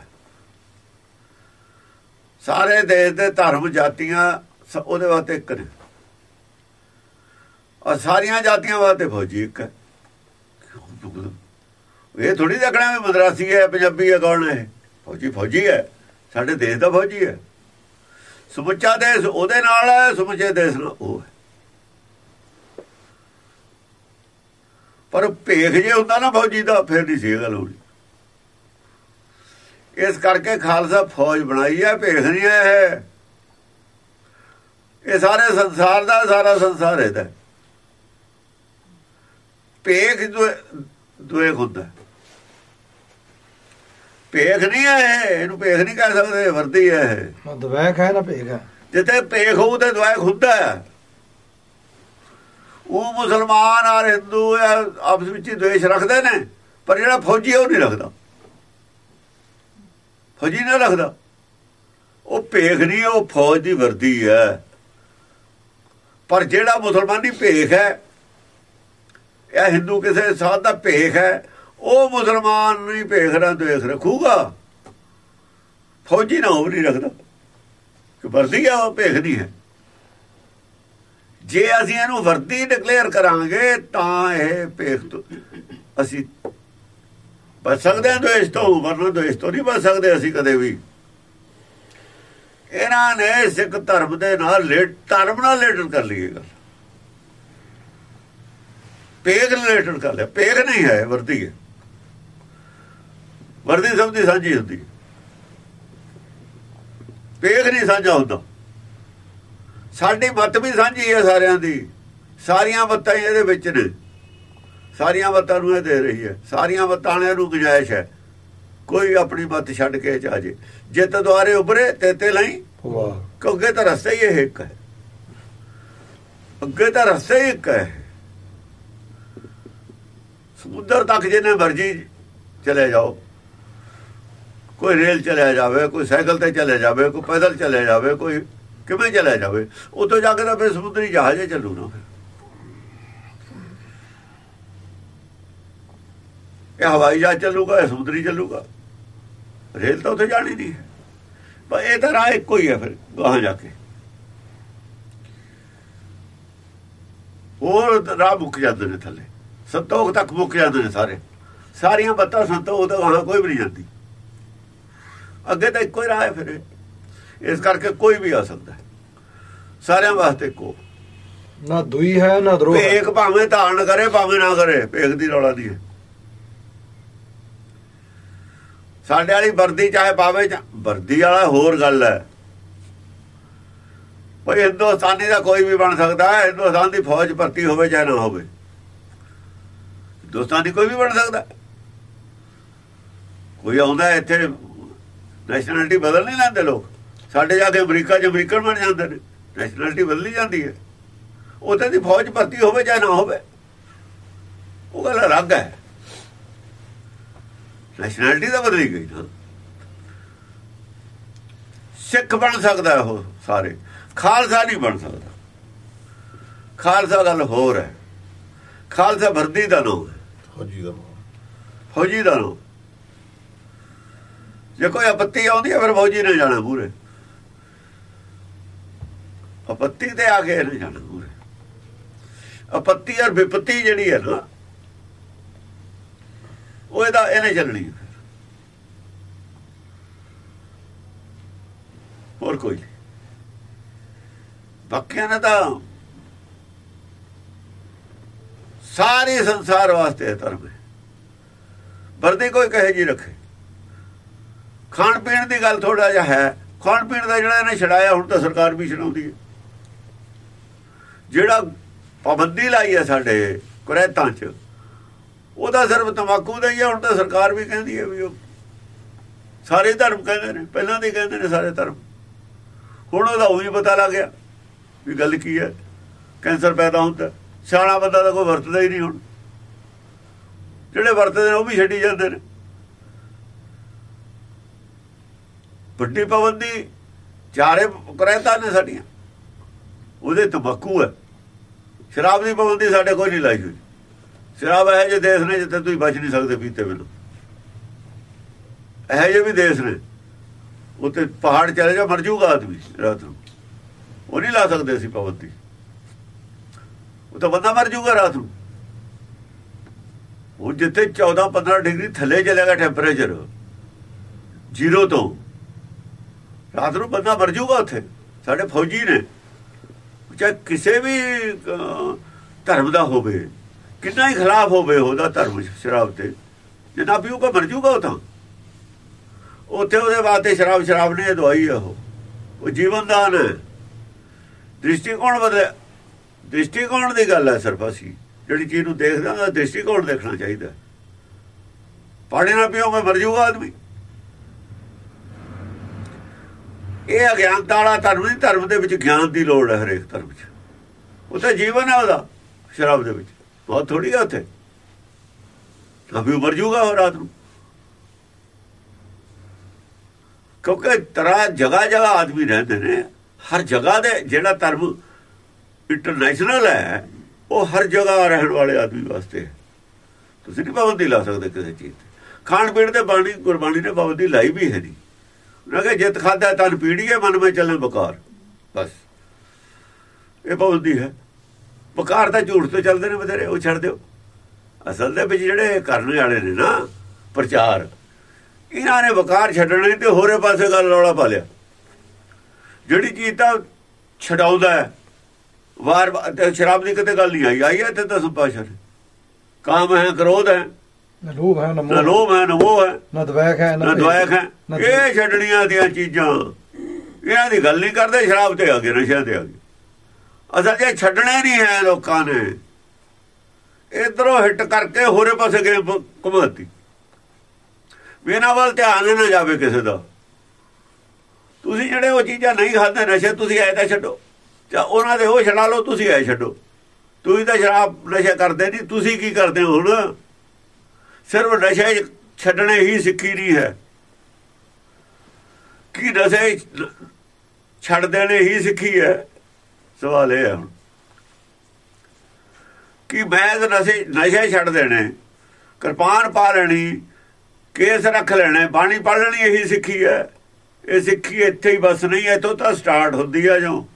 B: ਸਾਰੇ ਦੇਸ਼ ਦੇ ਧਰਮ, ਜਾਤੀਆਂ ਸ- ਉਹਦੇ ਵਾਸਤੇ ਇੱਕ ਨੇ। ਔਰ ਸਾਰੀਆਂ ਜਾਤੀਆਂ ਵਾਸਤੇ ਫੌਜੀ ਇੱਕ ਹੈ। ਇਹ ਥੋੜੀ ਦੇਖਣਾ ਵੀ ਮਦਰਾਸੀ ਹੈ, ਪੰਜਾਬੀ ਹੈ, ਕੌਣ ਹੈ। ਫੌਜੀ ਫੌਜੀ ਹੈ। ਸਾਡੇ ਦੇਸ਼ ਦਾ ਫੌਜੀ ਹੈ। ਸਮੁੱਚਾ ਦੇਸ਼ ਉਹਦੇ ਨਾਲ ਹੈ, ਸਮੁੱਚੇ ਦੇਸ਼ ਨਾਲ ਉਹ ਹੈ। ਪਰ ਭੇਖ ਜੇ ਹੁੰਦਾ ਨਾ ਫੌਜੀ ਦਾ ਫਿਰ ਨਹੀਂ ਸੀ ਇਹ ਗੱਲ ਹੋਣੀ। ਇਸ ਕਰਕੇ ਖਾਲਸਾ ਫੌਜ ਬਣਾਈ ਹੈ ਭੇਖ ਨਹੀਂ ਹੈ ਇਹ। ਸਾਰੇ ਸੰਸਾਰ ਦਾ ਸਾਰਾ ਸੰਸਾਰ ਇਹਦਾ ਭੇਖ ਦੁਏ ਹੁੰਦਾ ਭੇਖ ਨਹੀਂ ਹੈ ਇਹ, ਇਹਨੂੰ ਭੇਖ ਨਹੀਂ ਕਹਿ ਸਕਦੇ ਵਰਦੀ ਹੈ ਇਹ।
A: ਨਾ ਦਵੈਕ ਹੈ ਨਾ ਭੇਗ ਹੈ।
B: ਜਿੱਥੇ ਭੇਖ ਹੋਊ ਤੇ ਦੁਆਇ ਹੁੰਦਾ ਹੈ। ਉਹ ਮੁਸਲਮਾਨ ਔਰ ਹਿੰਦੂ ਆ ਆਪਸ ਵਿੱਚ ਹੀ ਦੁਆਇਸ਼ ਰੱਖਦੇ ਨੇ ਪਰ ਜਿਹੜਾ ਫੌਜੀ ਹੈ ਉਹ ਨਹੀਂ ਰੱਖਦਾ। ਫੌਜੀ ਨਾ ਰੱਖਦਾ। ਉਹ ਭੇਖ ਨਹੀਂ ਹੈ, ਉਹ ਫੌਜ ਦੀ ਵਰਦੀ ਹੈ। ਪਰ ਜਿਹੜਾ ਮੁਸਲਮਾਨੀ ਭੇਖ ਹੈ ਇਹ ਹਿੰਦੂ ਕਿਸੇ ਸਾਧ ਦਾ ਭੇਖ ਹੈ ਉਹ ਮੁਸਲਮਾਨ ਨਹੀਂ ਭੇਖ ਰਾਂ ਦੇਖ ਰੱਖੂਗਾ। ਫੌਜੀ ਨਾ ਉਹ ਨਹੀਂ ਰੱਖਦਾ। ਕਿ ਵਰਦੀ ਆ ਉਹ ਭੇਖ ਨਹੀਂ ਹੈ। ਜੇ ਅਸੀਂ ਇਹਨੂੰ ਵਰਦੀ ਡਿਕਲੇਅਰ ਕਰਾਂਗੇ, ਤਾਂ ਇਹ ਭੇਖ ਤੋਂ ਅਸੀਂ ਬਚ ਸਕਦੇ ਹਾਂ ਦੋਸ਼ ਤੋਂ ਵਰਨਾ ਦੋਸ਼ ਤੋਂ ਨਹੀਂ ਬਚ ਸਕਦੇ ਅਸੀਂ ਕਦੇ ਵੀ। ਇਹਨਾਂ ਨੇ ਸਿੱਖ ਧਰਮ ਦੇ ਨਾਲ ਲੇਟ, ਧਰਮ ਨਾਲ ਰਿਲੇਟਡ ਕਰ ਲਈ ਇਹ ਗੱਲ। ਪੇਗ ਰਿਲੇਟਡ ਕਰ ਲਿਆ। ਪੇਗ ਨਹੀਂ ਹੈ, ਵਰਦੀ ਹੈ। ਵਰਦੀ ਸਭ ਦੀ ਸਾਂਝੀ ਹੁੰਦੀ ਹੈ। ਪੇਗ ਨਹੀਂ ਸਾਂਝਾ ਹੁੰਦਾ। ਸਾਡੀ ਮਤ ਵੀ ਸਾਂਝੀ ਹੈ ਸਾਰਿਆਂ ਦੀ। ਸਾਰੀਆਂ ਮੱਤਾਂ ਇਹਦੇ ਵਿੱਚ ਨੇ। ਸਾਰੀਆਂ ਮੱਤਾਂ ਨੂੰ ਇਹ ਦੇ ਰਹੀ ਹੈ। ਸਾਰੀਆਂ ਮੱਤਾਂ ਨੂੰ ਗੁੰਜਾਇਸ਼ ਹੈ। ਕੋਈ ਆਪਣੀ ਮਤ ਛੱਡ ਕੇ ਜਾ ਜੇ। ਜਿੱਤ ਦੁਆਰੇ ਉਭਰੇ ਤੇ ਤੇ ਲਈ।
A: ਵਾਹ।
B: ਕਿਉਂਕਿ ਤਾਂ ਰਸਤਾ ਹੀ ਇਹ ਇੱਕ ਹੈ। ਅੱਗੇ ਤਾਂ ਰਸਤਾ ਹੀ ਇੱਕ ਹੈ। ਸਮੁੰਦਰ ਤੱਕ ਜਿੰਨੇ ਮਰਜ਼ੀ ਚਲੇ ਜਾਓ। ਕੋਈ ਰੇਲ ਚਲਿਆ ਜਾਵੇ ਕੋਈ ਸਾਈਕਲ ਤੇ ਚਲੇ ਜਾਵੇ ਕੋਈ ਪੈਦਲ ਚਲੇ ਜਾਵੇ ਕੋਈ ਕਿਵੇਂ ਚਲੇ ਜਾਵੇ? ਉੱਥੋਂ ਜਾ ਕੇ ਤਾਂ ਫਿਰ ਸਮੁੰਦਰੀ ਜਹਾਜ਼ੇ ਚੱਲੂ ਨਾ ਫਿਰ। ਇਹ ਹਵਾਈ ਜਹਾਜ਼ ਚੱਲੂਗਾ, ਇਹ ਸਮੁੰਦਰੀ ਚੱਲੂਗਾ। ਰੇਲ ਤਾਂ ਉੱਥੇ ਜਾਣੀ ਨਹੀਂ। ਪਰ ਇਹ ਤਾਂ ਰਾਹ ਇੱਕੋ ਹੀ ਹੈ ਫਿਰ, ਗਾਹਾਂ ਜਾ ਕੇ। ਹੋਰ ਰਾਹ ਮੁੱਕ ਜਾਂਦੇ ਨੇ ਥੱਲੇ। ਸੰਤੋਖ ਤੱਕ ਮੁੱਕ ਜਾਂਦੇ ਨੇ ਸਾਰੇ। ਸਾਰੀਆਂ ਬੱਤਾਂ ਸੰਤੋਖ ਤੋਂ ਗਾਹਾਂ ਕੋਈ ਵੀ ਨਹੀਂ ਜਾਂਦੀ। ਅੱਗੇ ਤਾਂ ਇੱਕੋ ਹੀ ਰਾਹ ਹੈ ਫਿਰ ਇਹ। ਇਸ ਕਰਕੇ ਕੋਈ ਵੀ ਆ ਸਕਦਾ। ਸਾਰਿਆਂ ਵਾਸਤੇ ਕੋ
A: ਨਾ ਦੁਈ ਹੈ ਨਾ ਦਰੋਹ।
B: ਭੇਖ ਭਾਵੇਂ ਧਾਰਨ ਕਰੇ ਭਾਵੇਂ ਨਾ ਕਰੇ ਭੇਖ ਦੀ ਰੌਲਾ ਨਹੀਂ ਹੈ ਸਾਡੇ ਵਾਲੀ ਵਰਦੀ ਚਾਹੇ ਪਾਵੇ ਵਰਦੀ ਵਾਲਾ ਹੋਰ ਗੱਲ ਹੈ ਭਈ ਹਿੰਦੁਸਤਾਨੀ ਦਾ ਕੋਈ ਵੀ ਬਣ ਸਕਦਾ ਹੈ ਹਿੰਦੁਸਤਾਨ ਦੀ ਫੌਜ ਭਰਤੀ ਹੋਵੇ ਚਾਹੇ ਨਾ ਹੋਵੇ ਹਿੰਦੁਸਤਾਨੀ ਕੋਈ ਵੀ ਬਣ ਸਕਦਾ। ਕੋਈ ਆਉਂਦਾ ਇੱਥੇ ਨੈਸ਼ਨੈਲਿਟੀ ਬਦਲ ਨਹੀਂ ਲੈਂਦੇ ਲੋਕ ਸਾਡੇ ਜਾ ਕੇ ਅਮਰੀਕਾ 'ਚ ਅਮਰੀਕਨ ਬਣ ਜਾਂਦੇ ਨੇ ਨੈਸ਼ਨੈਲਿਟੀ ਬਦਲੀ ਜਾਂਦੀ ਹੈ। ਉੱਥੇ ਦੀ ਫੌਜ ਭਰਤੀ ਹੋਵੇ ਚਾਹੇ ਨਾ ਹੋਵੇ ਉਹ ਗੱਲ ਅਲੱਗ ਹੈ। ਨੈਸ਼ਨੈਲਿਟੀ ਤਾਂ ਬਦਲੀ ਗਈ ਨਾ। ਸਿੱਖ ਬਣ ਸਕਦਾ ਉਹ ਸਾਰੇ ਖਾਲਸਾ ਨਹੀਂ ਬਣ ਸਕਦਾ। ਖਾਲਸਾ ਗੱਲ ਹੋਰ ਹੈ। ਖਾਲਸਾ ਵਰਦੀ ਦਾ ਨਾਮ ਹੈ।
D: ਫੌਜੀ ਦਾ
B: ਫੌਜੀ ਦਾ ਨਾਮ। ਜੇ ਕੋਈ ਆਪੱਤੀ ਆਉਂਦੀ ਹੈ ਫਿਰ ਫੌਜੀ ਨੇ ਜਾਣਾ ਪੂਰੇ। ਆਪੱਤੀ ਤੇ ਆ ਕੇ ਨਹੀਂ ਜਾਣਾ ਪੂਰੇ। ਆਪੱਤੀ ਔਰ ਵਿਪੱਤੀ ਜਿਹੜੀ ਹੈ ਨਾ, ਉਹ ਇਹਦਾ ਇਹਨੇ ਚੱਲਣੀ ਹੈ ਫਿਰ। ਹੋਰ ਕੋਈ ਨਹੀਂ। ਬਾਕੀਆਂ ਨੇ ਤਾਂ ਸਾਰੇ ਸੰਸਾਰ ਵਾਸਤੇ ਇਹ ਧਰਮ ਹੈ। ਵਰਦੀ ਕੋਈ ਕਹੇ ਜੀ ਰੱਖੇ। ਖਾਣ ਪੀਣ ਦੀ ਗੱਲ ਥੋੜਾ ਜਿਹਾ ਹੈ। ਖਾਣ ਪੀਣ ਦਾ ਜਿਹੜਾ ਇਹਨੇ ਛਡਾਇਆ, ਹੁਣ ਤਾਂ ਸਰਕਾਰ ਵੀ ਛਡਾਉਂਦੀ ਹੈ। ਜਿਹੜਾ ਪਾਬੰਦੀ ਲਾਈ ਹੈ ਸਾਡੇ ਕੁਰੈਤਾਂ 'ਚ, ਉਹਦਾ ਸਿਰਫ ਤਮਾਕੂ ਦਾ ਹੀ ਹੈ ਹੁਣ ਤਾਂ ਸਰਕਾਰ ਵੀ ਕਹਿੰਦੀ ਹੈ ਵੀ ਉਹ ਸਾਰੇ ਧਰਮ ਕਹਿੰਦੇ ਨੇ, ਪਹਿਲਾਂ ਦੇ ਕਹਿੰਦੇ ਨੇ ਸਾਰੇ ਧਰਮ। ਹੁਣ ਉਹਦਾ ਉਹੀ ਪਤਾ ਲੱਗ ਗਿਆ ਵੀ ਗੱਲ ਕੀ ਹੈ ਕੈਂਸਰ ਪੈਦਾ ਹੁੰਦਾ, ਸਿਆਣਾ ਬੰਦਾ ਤਾਂ ਕੋਈ ਵਰਤਦਾ ਹੀ ਨਹੀਂ ਹੁਣ। ਜਿਹੜੇ ਵਰਤਦੇ ਨੇ ਉਹ ਵੀ ਛੱਡੀ ਜਾਂਦੇ ਨੇ। ਵੱਡੀ ਪਾਬੰਦੀ ਚਾਰੇ ਕਰੈਤਾ ਨੇ ਸਾਡੀਆਂ, ਉਹਦੇ ਤੰਬਾਕੂ ਹੈ ਸ਼ਰਾਬ ਦੀ ਪਾਬੰਦੀ ਸਾਡੇ ਕੋਈ ਨਹੀਂ ਲਾਈ ਹੋਈ। ਸ਼ਰਾਬ ਹੈ ਜੇ ਦੇਸ਼ ਨੇ ਜਿੱਥੇ ਤੁਸੀਂ ਬਚ ਨਹੀਂ ਸਕਦੇ ਪੀਤੇ ਬਿਨਾਂ। ਇਹ ਜੇ ਵੀ ਦੇਸ਼ ਨੇ। ਉੱਤੇ ਪਹਾੜ ਚਲੇ ਜਾ ਮਰ ਜਾਊਗਾ ਆਦਮੀ ਰਾਤ ਨੂੰ। ਉਹ ਨਹੀਂ ਲਾ ਸਕਦੇ ਸੀ ਪਾਬੰਦੀ। ਉਹ ਤਾਂ ਬੰਦਾ ਮਰ ਜਾਊਗਾ ਰਾਤ ਨੂੰ। ਉਹ ਜਿੱਥੇ 14 15 ਡਿਗਰੀ ਥੱਲੇ ਚਲੇਗਾ ਟੈਂਪਰੇਚਰ, ਜ਼ੀਰੋ ਤੋਂ। ਰਾਤ ਨੂੰ ਬੰਦਾ ਮਰ ਜਾਊਗਾ ਉੱਥੇ। ਸਾਡੇ ਫੌਜੀ ਨੇ। ਚਾਹੇ ਕਿਸੇ ਵੀ ਧਰਮ ਦਾ ਹੋਵੇ, ਕਿੰਨਾ ਹੀ ਖਿਲਾਫ ਹੋਵੇ ਉਹਦਾ ਧਰਮ ਸ਼ਰਾਬ ਤੇ ਜੇ ਨਾ ਪੀਊਗਾ ਮਰ ਜੂਗਾ ਉਹ ਤਾਂ। ਉੱਥੇ ਉਹਦੇ ਵਾਸਤੇ ਸ਼ਰਾਬ ਸ਼ਰਾਬ ਨੇ ਦਵਾਈ ਹੈ ਉਹ। ਉਹ ਜੀਵਨ ਦਾਨ ਹੈ। ਦ੍ਰਿਸ਼ਟੀਕੋਣ ਬਦਲੇ, ਦ੍ਰਿਸ਼ਟੀਕੋਣ ਦੀ ਗੱਲ ਹੈ ਸਿਰਫ ਅਸੀਂ ਜਿਹੜੀ ਚੀਜ਼ ਨੂੰ ਦੇਖਦਾ, ਉਹਦਾ ਦ੍ਰਿਸ਼ਟੀਕੋਣ ਦੇਖਣਾ ਚਾਹੀਦਾ। ਪਾਣੀ ਨਾ ਪੀਓਗੇ, ਮਰ ਜੂਗਾ ਆਦਮੀ। ਇਹ ਅਗਿਆਨਤਾ ਵਾਲਾ ਧਰਮ ਨਹੀਂ, ਧਰਮ ਦੇ ਵਿੱਚ ਗਿਆਨ ਦੀ ਲੋੜ ਹੈ ਹਰੇਕ ਧਰਮ 'ਚ। ਉਹ ਤਾਂ ਜੀਵਨ ਹੈ ਉਹਦਾ, ਸ਼ਰਾਬ ਦੇ ਵਿੱਚ। ਬਹੁਤ ਥੋੜੀ ਹੈ ਉੱਥੇ। ਤਾਂ ਵੀ ਉਹ ਮਰ ਜਾਊਗਾ ਉਹ ਰਾਤ ਨੂੰ। ਕਿਉਂਕਿ ਤਰਾ ਜਗ੍ਹਾ ਜਗ੍ਹਾ ਆਦਮੀ ਰਹਿੰਦੇ ਨੇ, ਹਰ ਜਗ੍ਹਾ ਦੇ ਜਿਹੜਾ ਧਰਮ ਇੰਟਰਨੈਸ਼ਨਲ ਹੈ, ਉਹ ਹਰ ਜਗ੍ਹਾ ਰਹਿਣ ਵਾਲੇ ਆਦਮੀ ਵਾਸਤੇ ਹੈ। ਤੁਸੀਂ ਨਹੀਂ ਪਾਬੰਦੀ ਲਾ ਸਕਦੇ ਕਿਸੇ ਚੀਜ਼ ਤੇ। ਖਾਣ ਪੀਣ ਦੇ ਬਾਣੀ, ਗੁਰਬਾਣੀ ਨੇ ਪਾਬੰਦੀ ਲਾਈ ਵੀ ਹੈ ਨਹੀਂ। ਉਹਨਾਂ ਕਹੇ, ਜਿੱਤ ਖਾਦਾ ਤਨ ਪੀੜੀਏ ਮਨ ਵਿੱਚ ਚੱਲੇ ਬਕਾਰ। ਬਸ। ਇਹ ਪਾਬੰਦੀ ਹੈ। ਬਕਾਰ ਤਾਂ ਝੂਠ ਤੇ ਚੱਲਦੇ ਨੇ ਬਥੇਰੇ, ਉਹ ਛੱਡ ਦਿਓ। ਅਸਲ ਦੇ ਵਿੱਚ ਜਿਹੜੇ ਕਰਨ ਵਾਲੇ ਨੇ ਨਾ, ਪ੍ਰਚਾਰ, ਇਹਨਾਂ ਨੇ ਵਕਾਰ ਛੱਡਣੇ ਤੇ ਹੋਰੇ ਪਾਸੇ ਗੱਲ ਰੌਲਾ ਪਾ ਲਿਆ। ਜਿਹੜੀ ਚੀਜ਼ ਤਾਂ ਛਡਾਉਂਦਾ ਹੈ ਵਾਰ ਤੇ ਸ਼ਰਾਬ ਦੀ ਕਿਤੇ ਗੱਲ ਨਹੀਂ ਆਈ। ਆਈ ਹੈ ਤੇ ਤਾਂ ਸੰਪਾਸ਼ਾ। ਨੇ ਕਾਮ ਹੈ, ਕ੍ਰੋਧ ਹੈ।
A: ਨਾ ਲੋਭ ਹੈ ਨਾ
B: ਲੋਭ ਹੈ ਨਾ ਮੋਹ ਹੈ।
A: ਨਾ ਦਵੈਕ ਹੈ
B: ਨਾ ਦੁਆਇਕ ਹੈ। ਇਹ ਛੱਡਣੀਆਂ ਦੀਆਂ ਚੀਜ਼ਾਂ। ਇਹਨਾਂ ਦੀ ਗੱਲ ਨਹੀਂ ਕਰਦੇ ਸ਼ਰਾਬ ਤੇ ਆ ਗਏ ਨਸ਼ਿਆਂ ਤੇ ਆ ਗਏ। ਅਸਲ ਜੇ ਛੱਡਣੇ ਨਹੀਂ ਹੈ ਲੋਕਾਂ ਨੇ। ਇਧਰੋਂ ਹਿੱਟ ਕਰਕੇ ਹੋਰੇ ਪਾਸੇ ਗਏ ਘੁਮਾਤੀ। ਬਿਨਾਂ ਵੱਲ ਧਿਆਨ ਨਾ ਜਾਵੇ ਕਿਸੇ ਦਾ। ਤੁਸੀਂ ਜਿਹੜੇ ਉਹ ਚੀਜ਼ਾਂ ਨਹੀਂ ਖਾਂਦੇ ਨਸ਼ੇ ਤੁਸੀਂ ਐ ਤਾਂ ਛੱਡੋ। ਜਾਂ ਉਹਨਾਂ ਦੇ ਉਹ ਛਡਾ ਲਓ ਤੁਸੀਂ ਐ ਛੱਡੋ। ਤੁਸੀਂ ਤਾਂ ਸ਼ਰਾਬ ਨਸ਼ਾ ਕਰਦੇ ਨਹੀਂ ਤੁਸੀਂ ਕੀ ਕਰਦੇ ਹੋ ਹੁਣ? ਸਿਰਫ ਨਸ਼ੇ ਛੱਡਣੇ ਹੀ ਸਿੱਖੀ ਨਹੀਂ ਹੈ। ਕੀ ਨਸ਼ੇ ਛੱਡ ਦੇਣੇ ਹੀ ਸਿੱਖੀ ਹੈ? ਸਵਾਲ ਇਹ ਹੈ ਹੁਣ। ਕਿ ਮੈਂ ਨਸ਼ੇ ਨਸ਼ੇ ਛੱਡ ਦੇਣੇ ਕਿਰਪਾਨ ਪਾ ਲੈਣੀ, ਕੇਸ ਰੱਖ ਲੈਣੇ, ਬਾਣੀ ਪੜ ਲੈਣੀ ਇਹੀ ਸਿੱਖੀ ਹੈ। ਇਹ ਸਿੱਖੀ ਇੱਥੇ ਹੀ ਬਸ ਨਹੀਂ, ਇੱਥੋਂ ਤਾਂ ਸਟਾਰਟ ਹੁੰਦੀ ਹੈ ਜੋ।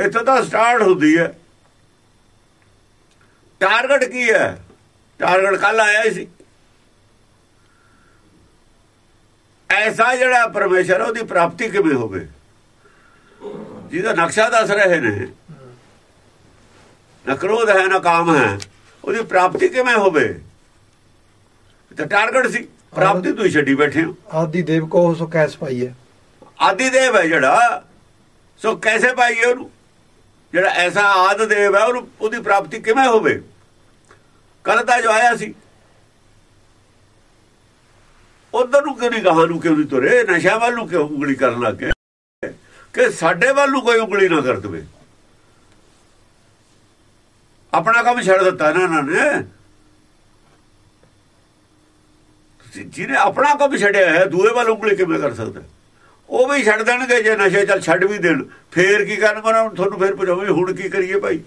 B: ਇੱਥੋਂ ਤਾਂ ਸਟਾਰਟ ਹੁੰਦੀ ਹੈ। ਟਾਰਗੇਟ ਕੀ ਹੈ? ਟਾਰਗੇਟ ਕੱਲ ਆਇਆ ਸੀ। ਐਸਾ ਜਿਹੜਾ ਪਰਮੇਸ਼ਰ ਉਹਦੀ ਪ੍ਰਾਪਤੀ ਕਿਵੇਂ ਹੋਵੇ? ਜਿਹਦਾ ਨਕਸ਼ਾ ਦੱਸ ਰਹੇ ਨੇ। ਨਾ ਕ੍ਰੋਧ ਹੈ ਨਾ ਕਾਮ ਹੈ। ਉਹਦੀ ਪ੍ਰਾਪਤੀ ਕਿਵੇਂ ਹੋਵੇ? ਤੇ ਟਾਰਗੇਟ ਸੀ। ਪ੍ਰਾਪਤੀ ਤੁਸੀਂ ਛੱਡੀ ਬੈਠੇ ਹੋ।
A: ਆਦੀ ਦੇਵ ਕੋ ਸੋ ਕੈਸ ਪਾਈ ਹੈ।
B: ਆਦਿ ਦੇਵ ਹੈ ਜਿਹੜਾ ਸੋ ਕੈਸੇ ਪਾਈਏ ਉਹਨੂੰ? ਜਿਹੜਾ ਐਸਾ ਆਦ ਦੇਵ ਹੈ, ਉਹਨੂੰ ਉਹਦੀ ਪ੍ਰਾਪਤੀ ਕਿਵੇਂ ਹੋਵੇ? ਕੱਲ ਤਾਂ ਜੋ ਆਇਆ ਸੀ। ਉਧਰ ਨੂੰ ਕਿਉਂ ਨਹੀਂ ਗਾਹਾਂ ਨੂੰ ਕਿਉਂ ਨਹੀਂ ਤੁਰੇ? ਨਸ਼ਾ ਵੱਲ ਨੂੰ ਕਿਉਂ ਉਂਗਲੀ ਕਰਨ ਲੱਗ ਗਏ? ਕਿ ਸਾਡੇ ਵੱਲ ਨੂੰ ਕੋਈ ਉਂਗਲੀ ਨਾ ਕਰ ਦਵੇ। ਆਪਣਾ ਕੰਮ ਛੱਡ ਦਿੱਤਾ ਨਾ ਇਹਨਾਂ ਨੇ। ਜਿਹਨੇ ਆਪਣਾ ਕੰਮ ਛੱਡਿਆ ਹੈ, ਦੂਏ ਵੱਲ ਉਂਗਲੀ ਕਿਵੇਂ ਕਰ ਸਕਦਾ? ਉਹ ਵੀ ਛੱਡ ਦੇਣਗੇ ਜੇ ਨਸ਼ੇ ਚੱਲ ਛੱਡ ਵੀ ਦੇਣ। ਫੇਰ ਕੀ ਕਰਨਗੇ ਉਹਨਾਂ ਨੂੰ ਤੁਹਾਨੂੰ ਫੇਰ ਪੁੱਛੋਗੇ ਹੁਣ ਕੀ ਕਰੀਏ ਭਾਈ?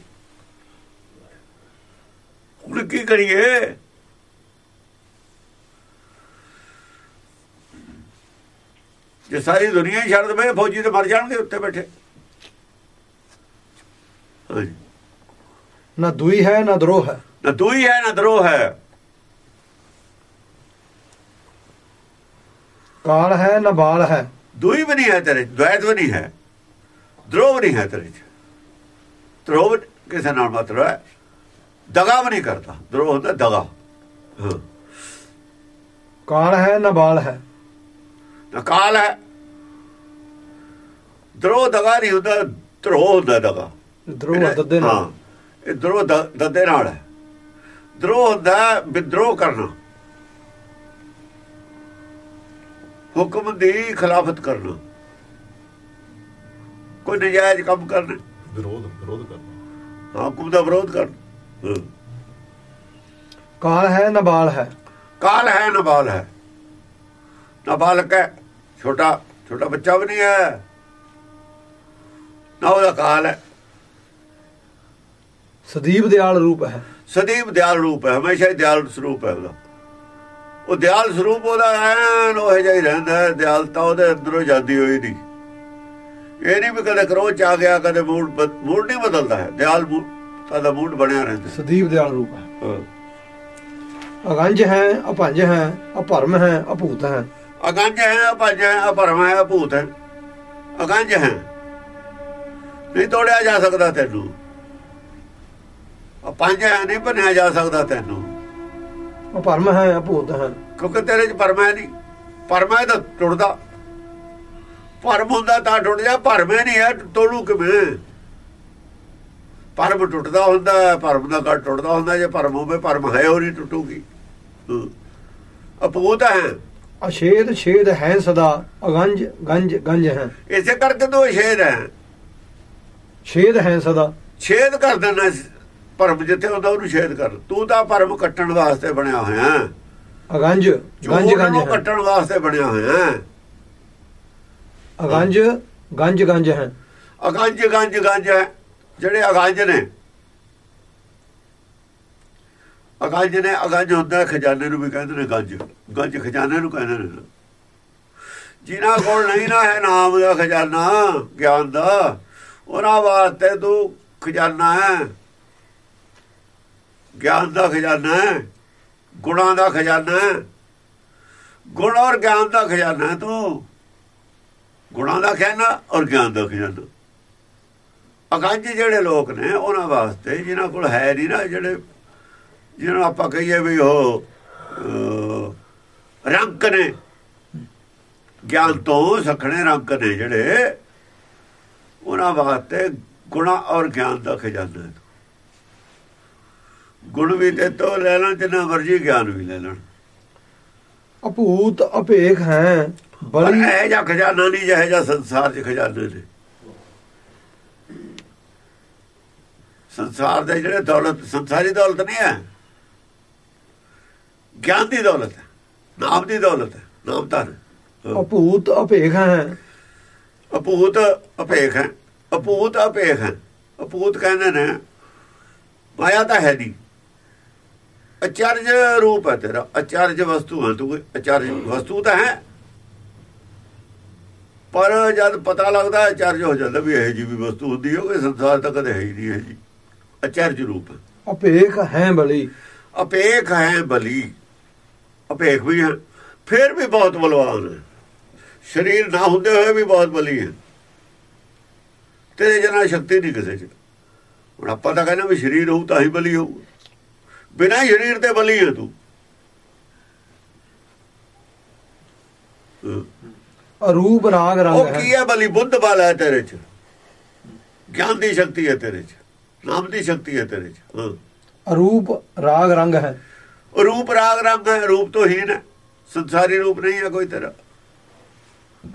B: ਹੁਣ ਕੀ ਕਰੀਏ? ਜੇ ਸਾਰੀ ਦੁਨੀਆ ਹੀ ਛੱਡ ਦੇਵੇ ਫੌਜੀ ਤੇ ਮਰ ਜਾਣਗੇ ਉੱਤੇ ਬੈਠੇ।
A: ਨਾ ਦੂਈ ਹੈ ਨਾ ਦਰੋਹ ਹੈ।
B: ਨਾ ਦੂਈ ਹੈ ਨਾ ਦਰੋਹ ਹੈ।
A: ਕਾਲ ਹੈ ਨਾ ਬਾਲ ਹੈ।
B: ਦੂਈ ਵੀ ਨਹੀਂ ਹੈ ਤੇਰੇ ਦ્વੈਤ ਵੀ ਨਹੀਂ ਹੈ ਦਰੋਹ ਵੀ ਨਹੀਂ ਹੈ ਤੇਰੇ 'ਚ। ਦਰੋਹ ਕਿਸੇ ਨਾਲ ਮਤਲਬ ਹੈ ਦਗਾ ਵੀ ਨਹੀਂ ਕਰਦਾ। ਦਰੋਹ ਹੁੰਦਾ ਦਗਾ।
A: ਕਾਲ ਹੈ ਨਾ ਬਾਲ ਹੈ?
B: ਨਾ ਕਾਲ ਹੈ। ਦਰੋਹ ਦਗਾ ਨਹੀਂ ਹੁੰਦਾ ਦਰੋਹ ਹੁੰਦਾ ਦਗਾ।
A: ਦਰੋਹ ਦੱਦੇ ਨਾਲ।
B: ਇਹ ਦਰੋਹ ਦ- ਦੱਦੇ ਨਾਲ ਹੈ। ਦਰੋਹ ਹੁੰਦਾ ਵਿਦਰੋਹ ਕਰਨਾ। ਹੁਕਮ ਦੀ ਖਿਲਾਫਤ ਕਰਨਾ। ਕੋਈ ਨਜਾਇਜ਼ ਕੰਮ ਕਰਨਾ।
D: ਵਿਰੋਧ ਵਿਰੋਧ ਕਰਨਾ।
B: ਹੁਕਮ ਦਾ ਵਿਰੋਧ ਕਰਨਾ।
A: ਕਾਲ ਹੈ ਨਾ ਬਾਲ ਹੈ?
B: ਕਾਲ ਹੈ ਨਬਾਲ ਹੈ। ਨਾ ਬਾਲਕ ਹੈ ਛੋਟਾ ਛੋਟਾ ਬੱਚਾ ਵੀ ਨਹੀਂ ਹੈ। ਨਾ ਉਹਦਾ ਕਾਲ ਹੈ।
A: ਸਦੀਪ ਦਿਆਲ ਰੂਪ ਹੈ।
B: ਸਦੀਪ ਦਿਆਲ ਰੂਪ ਹੈ ਹਮੇਸ਼ਾ ਹੀ ਦਿਆਲ ਸਰੂਪ ਹੈ ਉਹਦਾ। ਉਹ ਦਿਆਲ ਸਰੂਪ ਉਹਦਾ ਐਨ ਉਹ ਜਿਹਾ ਹੀ ਰਹਿੰਦਾ ਦਿਆਲਤਾ ਉਹਦੇ ਅੰਦਰੋਂ ਜਾਂਦੀ ਹੋਈ ਨਹੀਂ। ਇਹ ਨਹੀਂ ਵੀ ਕਦੇ ਕਰੋਚ ਚ ਆ ਗਿਆ ਕਦੇ ਮੂਡ ਮੂਡ ਨਹੀਂ ਬਦਲਦਾ ਹੈ। ਦਿਆਲ ਮੂਡ ਦਾ ਮੂਡ ਬਣਿਆ ਰਹਿੰਦਾ
A: ਸਦੀਪ ਦਿਆਲ ਰੂਪ ਹੈ। ਅਗੰਜ ਹੈ ਅਭੰਜ ਹੈ ਅਭਰਮ ਹੈ ਅਭੂਤ ਹੈ।
B: ਅਗੰਜ ਹੈ ਅਪੰਜ ਹੈ ਅਪਰਮ ਹੈ ਅਭੂਤ ਹੈ। ਅਗੰਜ ਹੈ। ਨਹੀਂ ਤੋੜਿਆ ਜਾ ਸਕਦਾ ਤੈਨੂੰ। ਅਪੰਜ ਹੈ ਨਹੀਂ ਬਣਿਆ ਜਾ ਸਕਦਾ ਤੈਨੂੰ।
A: ਅਭਰਮ ਹੈ ਅਭੂਤ ਹੈ
B: ਕਿਉਂਕਿ ਤੇਰੇ ਚ ਪਰਮ ਹੈ ਨਹੀਂ। ਪਰਮ ਹੈ ਤਾਂ ਟੁੱਟਦਾ। ਪਰਮ ਹੁੰਦਾ ਤਾਂ ਟੁੱਟ ਜਾ ਭਰਮ ਹੈ ਨਹੀਂ ਹੈ ਤੋੜੂ ਕਿਵੇਂ? ਪਰਮ ਟੁੱਟਦਾ ਹੁੰਦਾ ਭਰਮ ਦਾ ਘਟ ਟੁੱਟਦਾ ਹੁੰਦਾ ਜੇ ਭਰਮ ਹੋਵੇ ਭਰਮ ਹੈ ਉਹ ਨਹੀਂ ਟੁੱਟੂਗੀ। ਅਪੂਤ ਹੈ।
A: ਅਛੇਦ ਛੇਦ ਹੈ ਸਦਾ ਅਗੰਜ ਗੰਜ ਗੰਜ ਹੈ।
B: ਇਸੇ ਕਰਕੇ ਤੂੰ ਛੇਦ ਹੈ।
A: ਛੇਦ ਹੈ ਸਦਾ।
B: ਛੇਦ ਕਰ ਦੇਣਾ ਭਰਮ ਜਿੱਥੇ ਹੁੰਦਾ ਉਹਨੂੰ ਛੇਦ ਕਰ। ਤੂੰ ਤਾਂ ਭਰਮ ਕੱਟਣ ਵਾਸਤੇ ਬਣਿਆ ਹੋਇਆ
A: ਅਗੰਜ ਗੰਜ ਗੰਜ
B: ਕੱਟਣ ਵਾਸਤੇ ਬਣਿਆ ਹੋਇਆ
A: ਅਗੰਜ ਗੰਜ ਗੰਜ ਹੈ।
B: ਅਗੰਜ ਗੰਜ ਗੰਜ ਹੈ। ਜਿਹੜੇ ਅਗੰਜ ਨੇ। ਅਗੰਜ ਨੇ ਅਗੰਜ ਹੁੰਦਾ ਖਜ਼ਾਨੇ ਨੂੰ ਵੀ ਕਹਿੰਦੇ ਨੇ ਗੰਜ। ਗੰਜ ਖਜ਼ਾਨੇ ਨੂੰ ਕਹਿੰਦੇ ਨੇ। ਜਿਨ੍ਹਾਂ ਕੋਲ ਨਹੀਂ ਨਾ ਹੈ ਨਾਮ ਦਾ ਖਜ਼ਾਨਾ ਗਿਆਨ ਦਾ ਉਹਨਾਂ ਵਾਸਤੇ ਤੂੰ ਖਜ਼ਾਨਾ ਹੈ। ਗਿਆਨ ਦਾ ਖਜ਼ਾਨਾ ਹੈ ਗੁਣਾਂ ਦਾ ਖਜ਼ਾਨਾ ਹੈ। ਗੁਣ ਔਰ ਗਿਆਨ ਦਾ ਖਜ਼ਾਨਾ ਤੂੰ। ਗੁਣਾਂ ਦਾ ਖਜ਼ਾਨਾ ਔਰ ਗਿਆਨ ਦਾ ਖਜ਼ਾਨਾ। ਅਗੰਜ ਜਿਹੜੇ ਲੋਕ ਨੇ ਉਹਨਾਂ ਵਾਸਤੇ ਜਿਨ੍ਹਾਂ ਕੋਲ ਹੈ ਨਹੀਂ ਨਾ ਜਿਹੜੇ ਜਿਹਨਾਂ ਨੂੰ ਆਪਾਂ ਕਹੀਏ ਵੀ ਉਹ ਅਹ, ਰੰਕ ਨੇ। ਗਿਆਨ ਤੋਂ ਸਖਣੇ ਰੰਕ ਨੇ ਜਿਹੜੇ ਉਹਨਾਂ ਵਾਸਤੇ ਗੁਣਾ ਔਰ ਗਿਆਨ ਦਾ ਖਜ਼ਾਨਾ ਹੈ। ਗੁਣ ਵੀ ਤੇ ਤੋਂ ਲੈ ਲੈਣ ਜਿੰਨਾ ਮਰਜ਼ੀ ਗਿਆਨ ਵੀ ਲੈ ਲੈਣ।
A: ਅਭੂਤ ਅਭੇਖ ਹੈ ਬੜੀ
B: ਇਹ ਜਿਹਾ ਖਜ਼ਾਨਾ ਨਹੀਂ ਜਿਹੇ ਜਿਹਾ ਸੰਸਾਰ 'ਚ ਖਜ਼ਾਨੇ ਨੇ। ਸੰਸਾਰ ਦੇ ਜਿਹੜੇ ਦੌਲਤ ਸੰਸਾਰੀ ਦੌਲਤ ਨਹੀਂ ਹੈ। ਗਿਆਨ ਦੀ ਦੌਲਤ ਹੈ ਨਾਮ ਦੀ ਦੌਲਤ ਹੈ ਨਾਮ ਧਨ
A: ਅਭੂਤ ਅਭੇਖ ਹੈ।
B: ਅਪੂਤ ਅਪੇਖ ਹੈ ਅਪੂਤ ਅਪੇਖ ਹੈ। ਅਪੂਤ ਕਹਿੰਦੇ ਨੇ ਮਾਇਆ ਤਾਂ ਹੈ ਨਹੀਂ। ਅਚਰਜ ਰੂਪ ਹੈ ਤੇਰਾ ਅਚਰਜ ਵਸਤੂ ਹੈ ਤੂੰ ਕੋਈ ਅਚਰਜ ਵਸਤੂ ਤਾਂ ਹੈ। ਪਰ ਜਦ ਪਤਾ ਲੱਗਦਾ ਅਚਰਜ ਹੋ ਜਾਂਦਾ ਵੀ ਇਹ ਜੀ ਵੀ ਵਸਤੂ ਹੁੰਦੀ ਹੈ ਕੋਈ ਸੰਸਾਰ ਤਾਂ ਕਦੇ ਹੈ ਹੀ ਨਹੀਂ ਹੈ ਜੀ ਅਚਰਜ ਰੂਪ। ਹੈ
A: ਅਭੇਖ ਹੈ ਬਲੀ।
B: ਅਪੇਖ ਹੈ ਬਲੀ। ਅਪੇਖ ਵੀ ਹੈ ਫਿਰ ਵੀ ਬਹੁਤ ਬਲਵਾਨ ਹੈ। ਸਰੀਰ ਨਾ ਹੁੰਦੇ ਹੋਏ ਵੀ ਬਹੁਤ ਬਲੀ ਹੈ। ਤੇਰੇ ਜਨਾ ਸ਼ਕਤੀ ਨਹੀਂ ਕਿਸੇ ਚ। ਹੁਣ ਆਪਾਂ ਤਾਂ ਕਹਿੰਦੇ ਵੀ ਸਰੀਰ ਹੋਊ ਤਾਂ ਹੀ ਬਲੀ ਹੋਊ। ਬਿਨਾਂ ਸਰੀਰ ਤੇ ਬਲੀ ਹੈ ਤੂੰ।
A: ਅਰੂਪ ਰਾਗ ਰੰਗ
B: ਉਹ ਕੀ ਹੈ ਬਲੀ? ਬੁੱਧ ਬਲ ਹੈ ਤੇਰੇ ਚ। ਗਿਆਨ ਦੀ ਸ਼ਕਤੀ ਹੈ ਤੇਰੇ ਚ। ਨਾਮ ਦੀ ਸ਼ਕਤੀ ਹੈ ਤੇਰੇ ਚ।
A: ਅਰੂਪ ਰਾਗ ਰੰਗ ਹੈ।
B: ਰੂਪ ਰਾਗ ਰੰਗ ਹੈ ਰੂਪ ਤੋਂ ਹੀਨ ਹੈ। ਸੰਸਾਰੀ ਰੂਪ ਨਹੀਂ ਹੈ ਕੋਈ ਤੇਰਾ।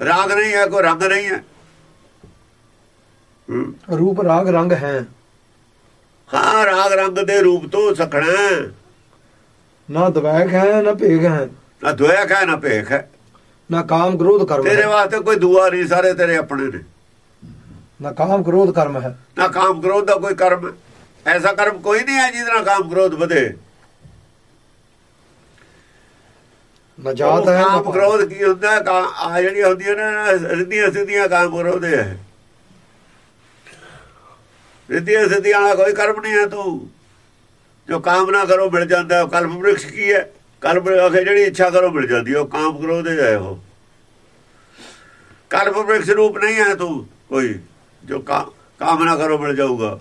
B: ਰਾਗ ਨਹੀਂ ਹੈ ਕੋਈ ਰੰਗ ਨਹੀਂ ਹੂੰ।
A: ਰੂਪ ਰਾਗ ਰੰਗ ਹੈ।
B: ਹਾਂ ਰਾਗ ਰੰਗ ਦੇ ਰੂਪ ਤੋਂ ਸਖਣਾ।
A: ਨਾ ਦਵੈਕ ਹੈ ਨਾ ਭੇਗ ਹੈ।
B: ਨਾ ਦੁਆ ਹੈ ਨਾ ਭੇਖ ਹੈ।
A: ਨਾ ਕਾਮ ਕ੍ਰੋਧ ਕਰਮ
B: ਤੇਰੇ ਵਾਸਤੇ ਕੋਈ ਦੁਆ ਨਹੀਂ ਸਾਰੇ ਤੇਰੇ ਆਪਣੇ ਨੇ।
A: ਨਾ ਕਾਮ ਕ੍ਰੋਧ ਕਰਮ ਹੈ।
B: ਨਾ ਕਾਮ ਕ੍ਰੋਧ ਦਾ ਕੋਈ ਕਰਮ। ਐਸਾ ਕਰਮ ਕੋਈ ਨਹੀਂ ਹੈ ਜਿਹਦੇ ਨਾਲ ਕਾਮ ਕ੍ਰੋਧ ਵਧੇ।
A: ਨਾ ਜਾਤ ਹੈ
B: ਕਾਮ। ਕ੍ਰੋਧ ਕੀ ਹੁੰਦਾ ਆ ਜਿਹੜੀਆਂ ਹੁੰਦੀਆਂ ਨੇ ਰਿੱਧੀਆਂ ਸਿੱਧੀਆਂ ਕਾਮ ਕ੍ਰੋਧ ਹੈ। ਰਿੱਧੀਆਂ ਸਿੱਧੀਆਂ ਵਾਲਾ ਕੋਈ ਕਰਮ ਨਹੀਂ ਹੈ ਤੂੰ। ਜੋ ਕਾਮਨਾ ਕਰੋ ਮਿਲ ਜਾਂਦਾ ਹੈ। ਕਲਪ ਵ੍ਰਿਕਸ਼ ਕੀ ਹੈ? ਕਲਪ ਵ੍ਰਿਕਸ਼ ਜਿਹੜੀ ਇੱਛਾ ਕਰੋ ਮਿਲ ਜਾਂਦੀ ਹੈ। ਉਹ ਕਾਮ ਕ੍ਰੋਧ ਹੈ ਉਹ। ਕਲਪ ਵ੍ਰਿਕਸ਼ ਰੂਪ ਨਹੀਂ ਹੈ ਤੂੰ। ਕੋਈ ਜੋ ਕਾਮਨਾ ਕਰੋ ਮਿਲ ਜਾਊਗਾ।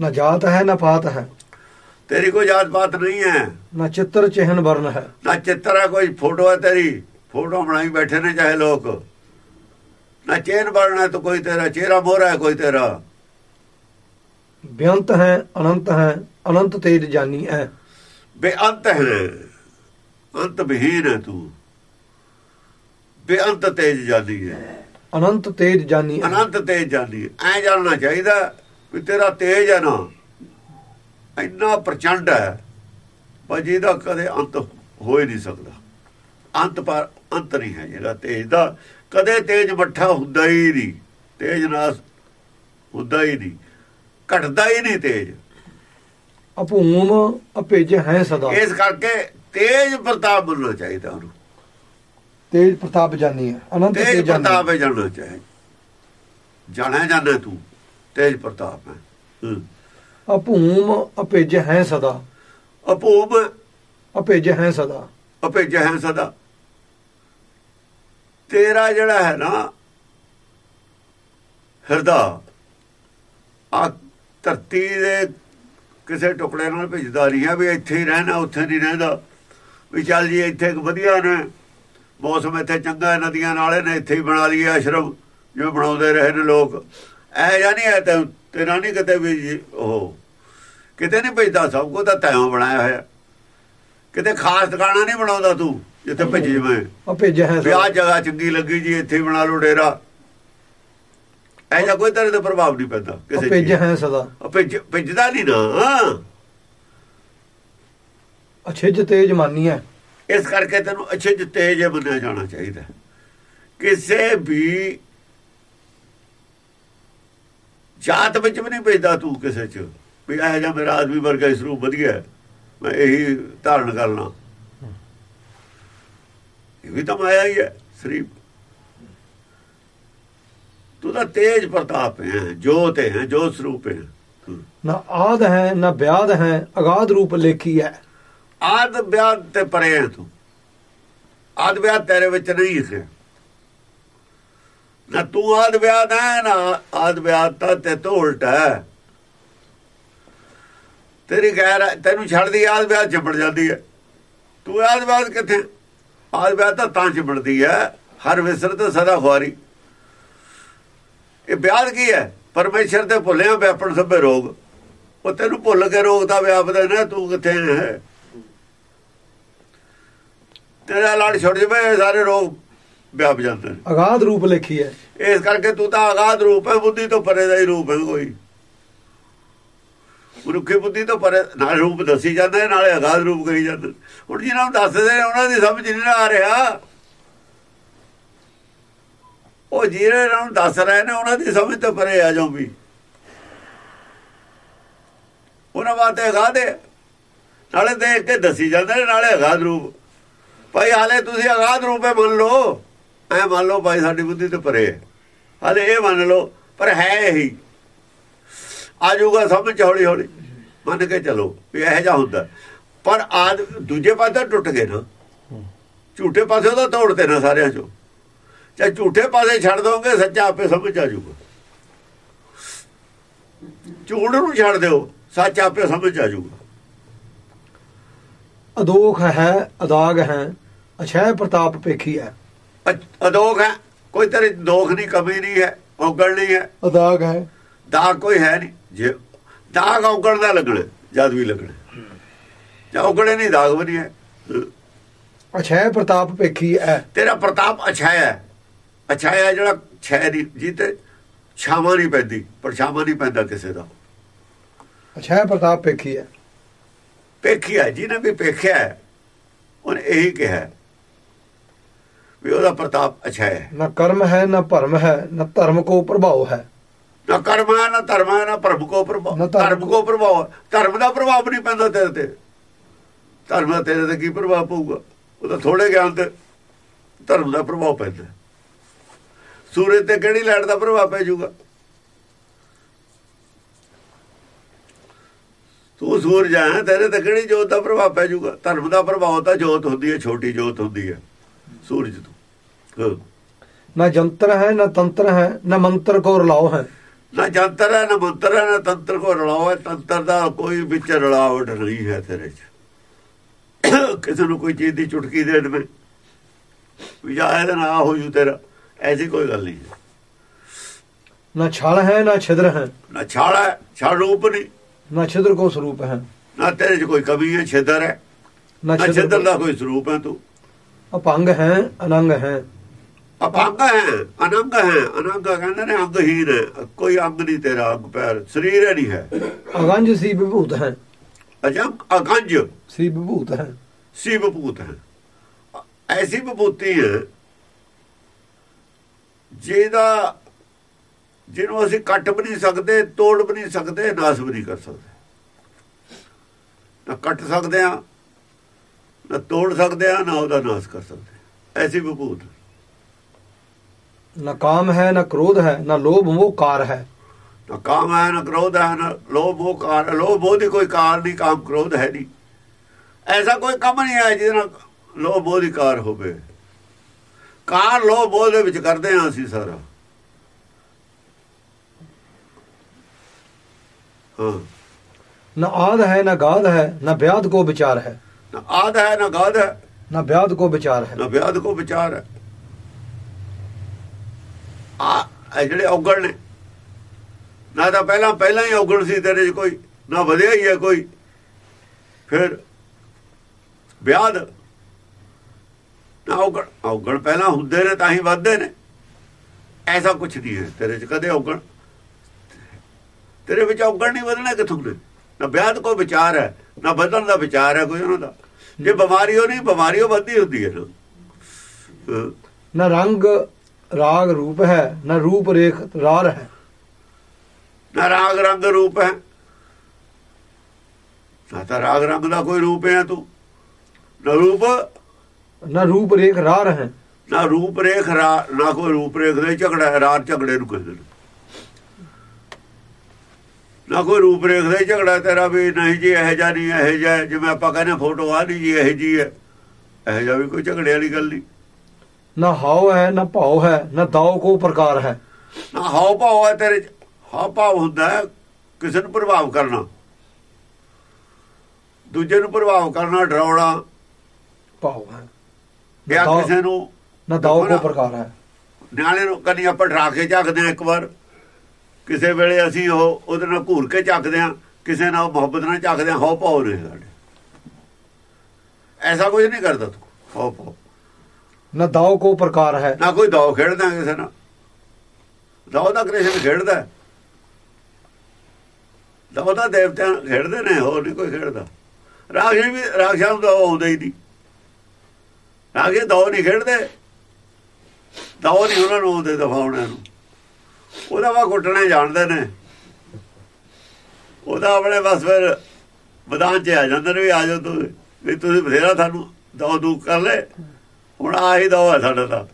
A: ਨਾ ਜਾਤ ਹੈ ਨਾ ਪਾਤ ਹੈ।
B: ਤੇਰੀ ਕੋਈ ਜਾਤ ਪਾਤ ਨਹੀਂ ਹੈ।
A: ਨਾ ਚਿੱਤਰ ਚਿਹਨ ਵਰਨ ਹੈ।
B: ਨਾ ਚਿੱਤਰ ਹੈ ਕੋਈ ਫੋਟੋ ਹੈ ਤੇਰੀ। ਫੋਟੋ ਬਣਾਈ ਬੈਠੇ ਨੇ ਚਾਹੇ ਲੋਕ। ਨਾ ਚੇਨ ਬਣਨਾ ਤਾਂ ਕੋਈ ਤੇਰਾ ਚਿਹਰਾ ਮੋਹਰਾ ਹੈ ਕੋਈ ਤੇਰਾ।
A: ਬੇਅੰਤ ਹੈ ਅਨੰਤ ਹੈ ਅਨੰਤ ਤੇਜ ਜਾਨੀ ਹੈ।
B: ਬੇਅੰਤ ਹੈ। ਅੰਤ ਵਿਹੀਨ ਹੈ ਤੂੰ। ਬੇਅੰਤ ਤੇਜ ਜਾਂਦੀ ਹੈ।
A: ਅਨੰਤ ਤੇਜ ਜਾਨੀ ਹੈ।
B: ਅਨੰਤ ਤੇਜ ਹੈ। ਐ ਜਾਣਨਾ ਚਾਹੀਦਾ ਵੀ ਤੇਰਾ ਤੇਜ ਹੈ ਨਾ। ਇੰਨਾ ਪ੍ਰਚੰਡ ਹੈ। ਪਰ ਜਿਹਦਾ ਕਦੇ ਅੰਤ ਹੋ ਹੀ ਨਹੀਂ ਸਕਦਾ। ਅੰਤ ਪਰ ਅੰਤ ਨਹੀਂ ਹੈ ਜਿਹੜਾ ਤੇਜ ਦਾ। ਕਦੇ ਤੇਜ ਮੱਠਾ ਹੁੰਦਾ ਹੀ ਨਹੀਂ ਤੇਜ ਨਾਸ ਹੁੰਦਾ ਹੀ ਨਹੀਂ ਘਟਦਾ ਹੀ ਨਹੀਂ ਤੇਜ।
A: ਅਭੂਮ ਅਭੇਜ ਹੈ ਸਦਾ।
B: ਇਸ ਕਰਕੇ ਤੇਜ ਪ੍ਰਤਾਪ ਬਣਨਾ ਚਾਹੀਦਾ ਉਹਨੂੰ।
A: ਤੇਜ ਪ੍ਰਤਾਪ ਜਾਨੀ ਹੈ ਅਨੰਤ
B: ਤੇਜ ਪ੍ਰਤਾਪ ਜਾਣਨਾ ਚਾਹੀਦਾ ਜਾਣਿਆ ਜਾਂਦਾ ਤੂੰ ਤੇਜ ਪ੍ਰਤਾਪ ਹੈ।
A: ਅਭੂਮ ਅਭੇਜ ਹੈ ਸਦਾ।
B: ਅਪੂਬ
A: ਅਭੇਜ ਹੈ ਸਦਾ।
B: ਅਪੇਜ ਹੈ ਸਦਾ। ਤੇਰਾ ਜਿਹੜਾ ਹੈ ਨਾ ਹਿਰਦਾ ਆ ਧਰਤੀ ਦੇ ਕਿਸੇ ਟੁਕੜੇ ਨਾਲ ਭਿੱਜਦਾ ਨਹੀਂ ਹੈ ਵੀ ਇੱਥੇ ਹੀ ਰਹਿਣਾ ਉੱਥੇ ਨਹੀਂ ਰਹਿੰਦਾ। ਵੀ ਚੱਲ ਜੀ ਇੱਥੇ ਇੱਕ ਵਧੀਆ ਨੇ। ਮੌਸਮ ਇੱਥੇ ਚੰਗਾ ਹੈ, ਨਦੀਆਂ ਨਾਲੇ ਨੇ ਇੱਥੇ ਹੀ ਬਣਾ ਲਈਏ ਆਸ਼ਰਮ ਜਿਵੇਂ ਬਣਾਉਂਦੇ ਰਹੇ ਨੇ ਲੋਕ। ਐ ਜਾਂ ਨਹੀਂ ਹੈ ਤੇ ਤੇਰਾ ਨਹੀਂ ਕਿਤੇ ਵੀ ਉਹ ਕਿਤੇ ਨਹੀਂ ਭੇਜਦਾ ਸਭ ਕੋ ਤਾਂ ਤੈਂ ਬਣਾਇਆ ਹੋਇਆ। ਕਿਤੇ ਖਾਸ ਟਿਕਾਣਾ ਨਹੀਂ ਬਣਾਉਂਦਾ ਤੂੰ। ਜਿੱਥੇ ਭੇਜ ਜਵੇਂ
A: ਅਭੇਜ ਹੈ
B: ਵੀ ਆਹ
A: ਸਦਾ
B: ਜਗ੍ਹਾ ਚੰਗੀ ਲੱਗੀ ਜੀ ਇੱਥੇ ਹੀ ਬਣਾ ਲਓ ਡੇਰਾ। ਐਸਾ ਕੋਈ ਤਰ੍ਹਾਂ ਦਾ ਪ੍ਰਭਾਵ ਨਹੀਂ ਪੈਂਦਾ ਕਿਸੇ ਚੀਜ਼
A: ਹੈ ਸਦਾ।
B: ਉਹ ਭਿੱਜ ਭਿੱਜਦਾ ਨਹੀਂ ਨਾ
A: ਅਛਿਜ ਤੇਜ ਮਾਨੀ ਹੈ।
B: ਇਸ ਕਰਕੇ ਤੈਨੂੰ ਅੱਛੇ ਜਿਹੇ ਤੇਜ ਬੰਨਿਆ ਜਾਣਾ ਚਾਹੀਦਾ। ਕਿਸੇ ਵੀ ਜਾਤ ਵਿੱਚ ਵੀ ਨਹੀਂ ਭੇਜਦਾ ਤੂੰ ਕਿਸੇ ਚ। ਵੀ ਇਹ ਜਿਹਾ ਮੇਰਾ ਆਦਮੀ ਵਰਗਾ ਇਸ ਰੂਪ ਵਧੀਆ ਹੈ, ਮੈਂ ਇਹੀ ਧਾਰਨ ਕਰਨਾ। ਇਹ ਵੀ ਤਾਂ ਮਾਇਆ ਹੀ ਹੈ ਸ੍ਰੀ ਤੂੰ ਤਾਂ ਤੇਜ ਪ੍ਰਤਾਪ ਹੈ ਜੋਤ ਹੈ ਜੋਤ ਸਰੂਪ ਹੈ।
A: ਨਾ ਆਦ ਹੈ ਨਾ ਵਿਆਦ ਹੈ ਅਗਾਧ ਰੂਪ ਲੇਖੀ ਹੈ।
B: ਆਦ ਵਿਆਹ ਤੇ ਪਰੇ ਹੈ ਤੂੰ। ਆਦ ਵਿਆਹ ਤੇਰੇ ਵਿੱਚ ਨਹੀਂ ਹੈ ਨਾ ਤੂੰ ਆਦ ਵਿਆਹ ਦਾ ਹੈ, ਨਾ ਆਦ ਵਿਆਹ ਤਾਂ ਤੇ ਤੋਂ ਉਲਟਾ ਹੈ। ਤੇਰੀ ਗੈਰ ਤੈਨੂੰ ਛੱਡਦੀ ਆਦ ਵਿਆਹ ਚਿੰਬੜ ਜਾਂਦੀ ਹੈ। ਤੂੰ ਆਦ ਵਿਆਹ ਕਿੱਥੇ? ਆਦ ਵਿਆਹ ਤਾਂ ਤਾਂ ਚਿੰਬੜਦੀ ਹੈ। ਹਰ ਵਿਸਰ ਤੇ ਸਦਾ ਖੁਆਰੀ। ਇਹ ਵਿਆਹ ਕੀ ਹੈ? ਪਰਮੇਸ਼ਰ ਤੇ ਭੁੱਲਿਆ ਵਿਆਪਣ ਸਭੇ ਰੋਗ। ਉਹ ਤੈਨੂੰ ਭੁੱਲ ਕੇ ਰੋਗ ਦਾ ਵਿਆਪਦਾ ਨਾ ਤੂੰ ਕਿੱਥੇ ਹੈ? ਤੇਰਾ ਲੜ ਛੁੱਟ ਜਵੇ ਸਾਰੇ ਰੋਗ ਵਿਆਪ ਜਾਂਦੇ ਨੇ।
A: ਅਗਾਧ ਰੂਪ ਲੇਖੀ ਹੈ।
B: ਇਸ ਕਰਕੇ ਤੂੰ ਤਾਂ ਆਗਾਧ ਰੂਪ ਹੈ ਬੁੱਧੀ ਤੋਂ ਪਰੇ ਦਾ ਹੀ ਰੂਪ ਹੈ ਕੋਈ। ਮਨੁੱਖੀ ਬੁੱਧੀ ਤੋਂ ਪਰੇ ਨਾਲ ਰੂਪ ਦੱਸੀ ਜਾਂਦਾ ਹੈ ਨਾਲੇ ਆਗਾਧ ਰੂਪ ਕਹੀ ਜਾਂਦੇ। ਹੁਣ ਜਿਹਨਾਂ ਨੂੰ ਦੱਸਦੇ ਨੇ ਉਹਨਾਂ ਦੀ ਸਮਝ ਨਹੀਂ ਆ ਰਿਹਾ। ਉਹ ਜਿਹੜੇ ਨੂੰ ਦੱਸ ਰਹੇ ਨੇ, ਉਹਨਾਂ ਦੀ ਸਮਝ ਤੋਂ ਪਰੇ ਆ ਜਾਓ ਵੀ। ਉਹਨਾਂ ਬਾਤੇ ਅਗਾਧ ਨਾਲੇ ਦੇਖ ਕੇ ਦੱਸੀ ਜਾਂਦੇ ਨੇ ਨਾਲੇ ਅਗਾਧ ਰੂਪ। ਭਾਈ, ਹਾਲੇ ਤੁਸੀਂ ਅਗਾਧ ਰੂਪ ਮੰਨ ਲਓ। ਐ ਮੰਨ ਲਓ ਭਾਈ, ਸਾਡੀ ਬੁੱਧੀ ਤੋਂ ਪਰੇ ਹੈ। ਹਾਲੇ ਇਹ ਮੰਨ ਲਓ, ਪਰ ਹੈ ਇਹੀ। ਆ ਜਾਊਗਾ ਸਮਝ ਚ ਹੌਲੀ ਹੌਲੀ ਮੰਨ ਕੇ ਚਲੋ ਵੀ ਇਹੋ ਜਿਹਾ ਹੁੰਦਾ। ਪਰ ਆਦ ਦੂਜੇ ਪਾਸੇ ਟੁੱਟ ਗਏ ਨਾ। ਝੂਠੇ ਪਾਸੇ ਤਾਂ ਤੋੜਦੇ ਨਾ ਸਾਰਿਆਂ ਚੋਂ। ਜੇ ਝੂਠੇ ਪਾਸੇ ਛੱਡ ਦੋਗੇ ਸੱਚਾ ਆਪੇ ਸਮਝ ਆ ਜਾਊਗਾ। ਝੂਠ ਨੂੰ ਛੱਡ ਦਿਓ ਸੱਚ ਆਪੇ ਸਮਝ ਆ ਜਾਊਗਾ।
A: ਅਦੋਖ ਹੈ ਅਦਾਗ ਹੈ ਅਛੈ ਪ੍ਰਤਾਪ ਪੇਖੀ ਹੈ।
B: ਅਦੋਖ ਹੈ ਕੋਈ ਤੇਰੇ ਦੋਖ ਨਹੀਂ ਕਮੀ ਨਹੀਂ ਹੈ ਔਗਣ ਨਹੀਂ ਹੈ।
A: ਅਦਾਗ ਹੈ।
B: ਦਾਗ ਕੋਈ ਹੈ ਨਹੀਂ। ਜੇ ਦਾਗ ਔਗਣ ਦਾ ਲੱਗਣਾ ਜਦ ਵੀ ਲੱਗਣਾ। ਜਾਂ ਔਗਣੇ ਨਹੀਂ ਦਾਗ ਨਹੀਂ ਹੈ।
A: ਅਛੈ ਪ੍ਰਤਾਪ ਪੇਖੀ ਹੈ।
B: ਤੇਰਾ ਪ੍ਰਤਾਪ ਅਛਾਇਆ ਹੈ। ਅਛਾਇਆ ਹੈ ਜਿਹੜਾ ਛਾਇਆ ਦੀ ਜਿੱਤੇ ਛਾਵਾਂ ਨਹੀਂ ਪੈਂਦੀ ਪਰ ਛਾਵਾਂ ਨਹੀਂ ਪੈਂਦਾ ਕਿਸੇ ਦਾ।
A: ਅਛੈ ਪ੍ਰਤਾਪ ਪੇਖੀ ਹੈ।
B: ਪੇਖਿਆ ਜਿਹਨੇ ਵੀ ਪੇਖਿਆ ਹੈ, ਉਹਨੇ ਇਹੀ ਕਿਹਾ ਹੈ ਵੀ ਉਹਦਾ ਪ੍ਰਤਾਪ ਅਛਾਇਆ ਹੈ।
A: ਨਾ ਕਰਮ ਹੈ ਨਾ ਭਰਮ ਹੈ ਨਾ ਧਰਮ ਕੋ ਪ੍ਰਭਾਵ ਹੈ।
B: ਨਾ ਕਰਮ ਹੈ ਨਾ ਧਰਮ ਹੈ ਨਾ ਪ੍ਰਭੂ ਕੋ ਪ੍ਰਭਾਵ।
A: ਧਰਮ
B: ਕੋ ਪ੍ਰਭਾਵ। ਧਰਮ ਦਾ ਪ੍ਰਭਾਵ ਨਹੀਂ ਪੈਂਦਾ ਤੇਰੇ ਤੇ। ਧਰਮ ਦਾ ਤੇਰੇ ਤੇ ਕੀ ਪ੍ਰਭਾਵ ਪਊਗਾ? ਉਹ ਤਾਂ ਥੋੜੇ ਗਿਆਨ ਤੇ ਧਰਮ ਦਾ ਪ੍ਰਭਾਵ ਪੈਂਦਾ। ਸੂਰਜ ਤੇ ਕਿਹੜੀ ਲਾਈਟ ਦਾ ਪ੍ਰਭਾਵ ਪੈ ਜਾਊਗਾ? ਤੂੰ ਸੂਰਜ ਹੈ ਤੇਰੇ ਤੇ ਕਿਹੜੀ ਜੋਤ ਦਾ ਪ੍ਰਭਾਵ ਪੈ ਜਾਊਗਾ? ਧਰਮ ਦਾ ਪ੍ਰਭਾਵ ਤਾਂ ਜੋਤ ਹੁੰਦੀ ਹੈ ਛੋਟੀ ਜੋਤ ਹੁੰਦੀ ਹੈ। ਸੂਰਜ ਤੋਂ।
A: ਨਾ ਜੰਤਰ ਹੈ ਨਾ ਤੰਤਰ ਹੈ ਨਾ ਮੰਤਰ ਕੋ ਰਲਾਓ ਹੈ।
B: ਨਾ ਜੰਤਰ ਹੈ ਨਾ ਮੰਤਰ ਹੈ ਨਾ ਤੰਤਰ ਕੋ ਰਲਾਓ ਤੰਤਰ ਦਾ ਕੋਈ ਵਿੱਚ ਰਲਾਵਟ ਨਹੀਂ ਹੈ ਤੇਰੇ 'ਚ। ਕਿਸੇ ਨੂੰ ਕੋਈ ਚੀਜ਼ ਦੀ ਚੁਟਕੀ ਦੇ ਦੇਵੇ ਵੀ ਜਾ ਇਹਦਾ ਨਾ ਹੋ ਜੂ ਤੇਰਾ ਐਸੀ ਕੋਈ ਗੱਲ ਨਹੀਂ।
A: ਨਾ ਛਲ ਹੈ ਨਾ ਛਿਦਰ ਹੈ।
B: ਨਾ ਛਾੜਾ ਹੈ, ਛਾੜ ਰੂਪ ਨਹੀਂ।
A: ਨਾ ਛਿਦਰ ਕੋ ਸਰੂਪ ਹੈ।
B: ਨਾ ਤੇਰੇ 'ਚ ਕੋਈ ਕਮੀ ਹੈ ਛਿਦਰ ਹੈ।
A: ਨਾ
B: ਛਿਦਰ ਦਾ ਕੋਈ ਸਰੂਪ ਹੈ ਤੂੰ।
A: ਅਪੰਗ ਹੈ ਅਨੰਗ ਹੈ।
B: ਅਪੰਗ ਹੈ ਅਨੰਗ ਹੈ। ਅਨੰਗ ਕਹਿੰਦੇ ਨੇ ਅੰਗਹੀਨ ਹੈ। ਕੋਈ ਅੰਗ ਨਹੀਂ ਤੇਰਾ ਅੰਗ ਪੈਰ। ਸਰੀਰ ਹੀ ਨਹੀਂ ਹੈ।
A: ਅਗੰਜ ਸੀ ਵਿਭੂਤ ਹੈ।
B: ਅਜੰਗ ਅਗੰਜ।
A: ਸੀ ਵਿਭੂਤ ਹੈ।
B: ਸੀ ਬਪੂਤ ਹੈ। ਐਸੀ ਵਿਭੂਤੀ ਹੈ ਜਿਹਦਾ ਜਿਹਨੂੰ ਅਸੀਂ ਕੱਟ ਵੀ ਨਹੀਂ ਸਕਦੇ ਤੋੜ ਵੀ ਨਹੀਂ ਸਕਦੇ ਨਾਸ ਵੀ ਨਹੀਂ ਕਰ ਸਕਦੇ। ਨਾ ਕੱਟ ਸਕਦੇ ਆ ਨਾ ਤੋੜ ਸਕਦੇ ਆ ਨਾ ਉਹਦਾ ਨਾਸ ਕਰ ਸਕਦੇ। ਐਸੀ ਵਿਭੂਤ
A: ਨਾ ਕਾਮ ਹੈ ਨਾ ਕ੍ਰੋਧ ਹੈ ਨਾ ਲੋਭ ਮੋਹ ਕਾਰ ਹੈ।
B: ਨਾ ਕਾਮ ਹੈ ਨਾ ਕ੍ਰੋਧ ਹੈ ਨਾ ਲੋਭ ਮੋਹ ਕਾਰ ਲੋਭ ਮੋਹ ਦੀ ਕੋਈ ਕਾਰ ਨਹੀਂ ਕਾਮ ਕ੍ਰੋਧ ਹੈ ਨਹੀਂ। ਐਸਾ ਕੋਈ ਕੰਮ ਨਹੀਂ ਹੈ ਜਿਹਦੇ ਨਾਲ ਲੋਭ ਮੋਹ ਦੀ ਕਾਰ ਹੋਵੇ। ਕਾਰ ਲੋਭ ਮੋਹ ਦੇ ਵਿੱਚ ਕਰਦੇ ਹਾਂ ਅਸੀਂ ਸਾਰਾ।
A: ਨਾ ਆਦ ਹੈ ਨਾ ਗਾਦ ਹੈ ਨਾ ਵਿਆਦ ਕੋ ਵਿਚਾਰ ਹੈ।
B: ਨਾ ਆਦ ਹੈ ਨਾ ਗਾਦ ਹੈ।
A: ਨਾ ਵਿਆਦ ਕੋ ਵਿਚਾਰ ਹੈ।
B: ਨਾ ਵਿਆਦ ਕੋ ਵਿਚਾਰ ਹੈ। ਆ ਜਿਹੜੇ ਔਗਣ ਨੇ। ਨਾ ਤਾਂ ਪਹਿਲਾਂ ਪਹਿਲਾਂ ਹੀ ਔਗਣ ਸੀ ਤੇਰੇ 'ਚ ਕੋਈ, ਨਾ ਵਧਿਆ ਹੀ ਹੈ ਕੋਈ। ਫਿਰ ਵਿਆਦ ਨਾ ਔਗਣ ਔਗਣ ਪਹਿਲਾਂ ਹੁੰਦੇ ਨੇ, ਤਾਂ ਹੀ ਵੱਧਦੇ ਨੇ। ਐਸਾ ਕੁਛ ਨਹੀਂ ਹੈ ਤੇਰੇ 'ਚ ਕਦੇ ਔਗਣ। ਤੇਰੇ ਵਿੱਚ ਔਗਣ ਨਹੀਂ ਵਧਣਾ ਕਿੱਥੋਂ ਨੇ ਨਾ ਵਿਆਦ ਕੋਈ ਵਿਚਾਰ ਹੈ, ਨਾ ਵਧਣ ਦਾ ਵਿਚਾਰ ਹੈ ਕੋਈ ਉਹਨਾਂ ਦਾ। ਜੇ ਬਿਮਾਰੀ ਹੋ ਨਹੀਂ ਬਿਮਾਰੀ ਉਹ ਵੱਧਦੀ ਹੁੰਦੀ ਹੈ ਨਾ
A: ਰੰਗ ਰਾਗ ਰੂਪ ਹੈ ਨਾ ਰੂਪ ਰੇਖ ਰਾਰ ਹੈ।
B: ਨਾ ਰਾਗ ਰੰਗ ਰੂਪ ਹੈ। ਨਾ ਤਾਂ ਰਾਗ ਰੰਗ ਦਾ ਕੋਈ ਰੂਪ ਹੈ ਤੂੰ। ਨਾ ਰੂਪ
A: ਨਾ ਰੂਪ ਰੇਖ ਰਾਰ ਹੈ।
B: ਨਾ ਰੂਪ ਰੇਖ ਨਾ ਕੋਈ ਰੂਪ ਰੇਖ ਦੇ ਝਗੜਾ ਹੈ ਰਾਰ ਝਗੜੇ ਨੂੰ ਕਹਿੰਦੇ ਨੇ ਨਾ ਕੋਈ ਰੂਪ ਰੇਖ ਦੇ ਝਗੜਾ ਤੇਰਾ ਵੀ ਨਹੀਂ ਜੀ ਇਹ ਜਾਂ ਨਹੀਂ ਇਹ ਜਾਂ ਜਿਵੇਂ ਆਪਾਂ ਕਹਿੰਦੇ ਫੋਟੋ ਆ ਨਹੀਂ ਜੀ ਇਹ ਜੀ ਹੈ। ਇਹ ਜਾਂ ਵੀ ਕੋਈ ਝਗੜੇ ਵਾਲੀ ਗੱਲ ਨਹੀਂ।
A: ਨਾ ਹਾਉ ਹੈ ਨਾ ਭਾਉ ਹੈ ਨਾ ਦਾਉ ਕੋ ਪ੍ਰਕਾਰ ਹੈ।
B: ਨਾ ਹਾਉ ਭਾਉ ਹੈ ਤੇਰੇ ਹਾਉ ਭਾਉ ਹੁੰਦਾ ਕਿਸੇ ਨੂੰ ਪ੍ਰਭਾਵ ਕਰਨਾ। ਦੂਜੇ ਨੂੰ ਪ੍ਰਭਾਵ ਕਰਨਾ ਡਰਾਉਣਾ।
A: ਭਾਉ
B: ਹੈ।
A: ਗਿਆ
B: ਕਿਸੇ ਨੂੰ
A: ਨਾ ਦਾਉ ਕੋ ਪ੍ਰਕਾਰ ਹੈ।
B: ਨਿਆਣੇ ਨੂੰ ਕਦੀ ਆਪਾਂ ਡਰਾ ਕੇ ਝੱਕਦੇ ਆ ਇੱਕ ਵਾਰ। ਕਿਸੇ ਵੇਲੇ ਅਸੀਂ ਉਹ ਉਹਦੇ ਨਾਲ ਘੂਰ ਕੇ ਝੱਕਦੇ ਆ ਕਿਸੇ ਨਾਲ ਮੁਹੱਬਤ ਨਾਲ ਝੱਕਦੇ ਆ ਹਉ ਭਾਉ ਨਹੀਂ ਸਾਡੇ। ਐਸਾ ਕੁਝ ਨਹੀਂ ਕਰਦਾ ਤੂੰ। ਹਉ ਭਾਉ
A: ਨਾ ਦਾਉ ਕੋ ਪ੍ਰਕਾਰ ਹੈ।
B: ਨਾ ਕੋਈ ਦਾਉ ਖੇਡਦਾ ਕਿਸੇ ਨਾਲ ਦਾਉ ਦਾ ਕ੍ਰਿਸ਼ਨ ਖੇਡਦਾ ਦਾਉ ਦਾ ਦੇਵਤਿਆਂ ਖੇਡਦੇ ਨੇ, ਹੋਰ ਨਹੀਂ ਕੋਈ ਖੇਡਦਾ। ਰਾਖਸ਼ ਵੀ ਰਾਖਸ਼ਾਂ ਦਾ ਆਉਂਦਾ ਹੀ ਨਹੀਂ। ਰਾਖੇ ਦਾਉ ਨਹੀਂ ਖੇਡਦੇ। ਦਾਉ ਨਹੀਂ ਉਹਨਾਂ ਨੂੰ ਆਉਂਦੇ ਦਫਾਉਣੇ ਨੂੰ। ਉਹਦਾ ਵਾ ਕੁੱਟਣੇ ਜਾਣਦੇ ਨੇ। ਉਹਦਾ ਆਪਣੇ ਬਸ ਫਿਰ ਮੈਦਾਨ 'ਚ ਆ ਜਾਂਦੇ ਨੇ ਵੀ ਆ ਜਾਓ ਤੁਸੀਂ। ਵੀ ਤੁਸੀਂ ਬਥੇਰਾ ਸਾਨੂੰ ਦਾਉ ਦੂਕ ਕਰ ਲੈ ਹੁਣ ਆਹੀ ਦਾ ਹੈ। ਸਾਡਾ ਤਾਂ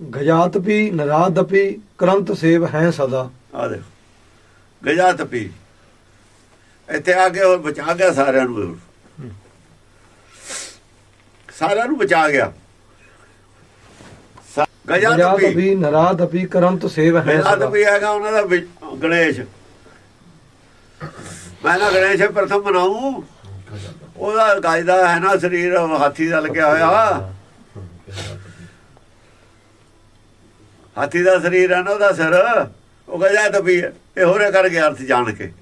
A: ਗਜਾਤਪੀ ਨਰਾਦਪੀ ਕਰੰਤ ਸੇਵ ਹੈ ਸਦਾ।
B: ਆ ਦੇ ਗਜਾਤਪੀ ਇੱਥੇ ਆ ਕੇ ਬਚਾ ਗਿਆ ਸਾਰਿਆਂ ਨੂੰ ਸਾਰਿਆਂ ਨੂੰ ਬਚਾ ਗਿਆ।
A: ਗਜਾਤਪੀ ਨਰਾਦਪੀ ਕਰੰਤ ਸੇਵ
B: ਹੈ
A: ਸਦਾ।
B: ਨਰਾਦਪੀ ਹੈਗਾ ਉਹਨਾਂ ਦਾ ਗਣੇਸ਼। ਮੈਂ ਨਾ ਗਣੇਸ਼ ਪ੍ਰਥਮ ਬਣਾਉਂ ਉਹਦਾ ਗਾਇਦਾ ਹੈ ਨਾ ਸਰੀਰ ਹਾਥੀ ਦਾ ਲੱਗਿਆ ਹੋਇਆ। ਹਾਥੀ ਦਾ ਸਰੀਰ ਹੈ ਨਾ ਉਹਦਾ ਸਿਰ। ਉਹ ਗਜ਼ਾ ਤਾਂ ਵੀ ਇਹ ਹੋਰੇ ਕਰ ਗਿਆ ਅਰਥ ਜਾਣ ਕੇ।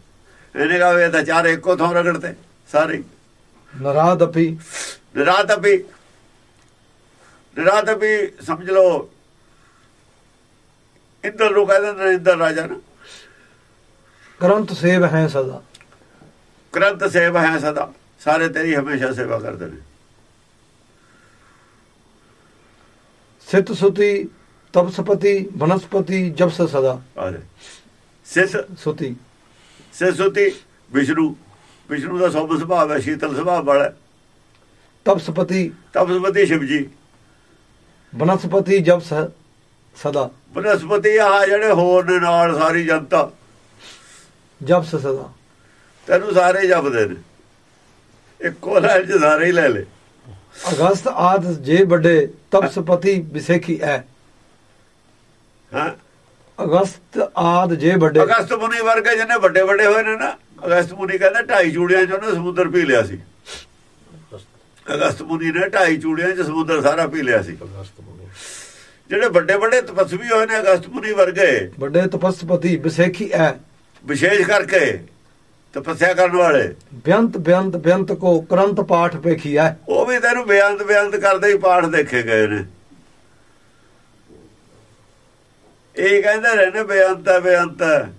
B: ਇਹਨੇ ਕਹਾ ਤਾਂ ਚਾਰੇ ਇੱਕੋ ਥਾਂ ਰਗੜਤੇ ਸਾਰੇ ਨਰਾਦਪੀ ਨਰਾਦਪੀ ਨਰਾਦਪੀ ਸਮਝ ਲਓ ਇੰਦਰ ਨੂੰ ਕਹਿੰਦੇ ਨੇ ਇੰਦਰ ਰਾਜਾ ਨਾ।
A: ਕਰੰਤ ਸੇਵ ਹੈ ਸਦਾ।
B: ਕਰੰਤ ਸੇਵ ਹੈ ਸਦਾ। ਸਾਰੇ ਤੇਰੀ ਹਮੇਸ਼ਾ ਸੇਵਾ ਕਰਦੇ ਨੇ।
A: ਸਿਤ ਸੁਤੀ ਤਪਸਪਤੀ ਬਨਸਪਤੀ ਜਪਸ ਸਦਾ। ਆਰੇ।
B: ਸਿਤ ਸੁਤੀ
A: ਸਿਤ
B: ਸੁਤੀ ਵਿਸ਼ਨੂੰ। ਵਿਸ਼ਨੂੰ ਦਾ ਸਭ ਸੁਭਾਅ ਹੈ ਸ਼ੀਤਲ ਸੁਭਾਅ ਵਾਲਾ
A: ਤਪਸਪਤੀ
B: ਤਪਸਪਤੀ ਸ਼ਿਵ ਜੀ
A: ਬਨਸਪਤੀ ਜਪਸ ਸਦਾ।
B: ਬਨਸਪਤੀ ਆ ਜਿਹੜੇ ਹੋਰ ਦੇ ਨਾਲ ਸਾਰੀ ਜਨਤਾ।
A: ਜਪਸ ਸਦਾ।
B: ਤੈਨੂੰ ਸਾਰੇ ਜਪਦੇ ਨੇ। ਇੱਕੋ ਲੈ ਜਜ਼ਾਰੇ ਹੀ ਲੈ ਲੇ
A: ਅਗਸਤ ਆਦ ਜੇ ਵੱਡੇ ਤਪਸਪਤੀ ਵਿਸੇਖੀ ਐ।
B: ਹਾਂ।
A: ਅਗਸਤ ਆਦ ਜੇ ਵੱਡੇ।
B: ਅਗਸਤ ਮੁਨੀ ਵਰਗੇ ਜਿਹਨੇ ਵੱਡੇ ਵੱਡੇ ਹੋਏ ਨੇ ਨਾ ਅਗਸਤ ਮੁਨੀ ਕਹਿੰਦਾ ਢਾਈ ਚੂੜੀਆਂ ਚ ਉਹਨੇ ਸਮੁੰਦਰ ਪੀ ਲਿਆ ਸੀ। ਅਗਸਤ ਮੁਨੀ ਨੇ ਢਾਈ ਚੂੜੀਆਂ ਚ ਸਮੁੰਦਰ ਸਾਰਾ ਪੀ ਲਿਆ ਸੀ।
D: ਅਗਸਤ ਮੁਨੀ।
B: ਜਿਹੜੇ ਵੱਡੇ ਵੱਡੇ ਤਪਸਵੀ ਹੋਏ ਨੇ ਅਗਸਤ ਮੁਨੀ ਵਰਗੇ
A: ਵੱਡੇ ਤਪਸਪਤੀ ਵਿਸੇਖੀ ਐ।
B: ਵਿਸ਼ੇਸ਼ ਕਰਕੇ ਤਪੱਸਿਆ ਕਰਨ ਵਾਲੇ।
A: ਬੇਅੰਤ ਬੇਅੰਤ ਬੇਅੰਤ ਕੋ ਕਰੰਤ ਪਾਠ ਹੈ।
B: ਉਹ ਵੀ ਤੈਨੂੰ ਬਿਆੰਤ ਬਿਆੰਤ ਕਰਦੇ ਹੀ ਪਾਠ ਦੇਖੇ ਗਏ ਨੇ। ਇਹ ਕਹਿੰਦੇ ਰਹੇ ਨੇ ਬੇਅੰਤ ਹੈ ਬੇਅੰਤ ਹੈ।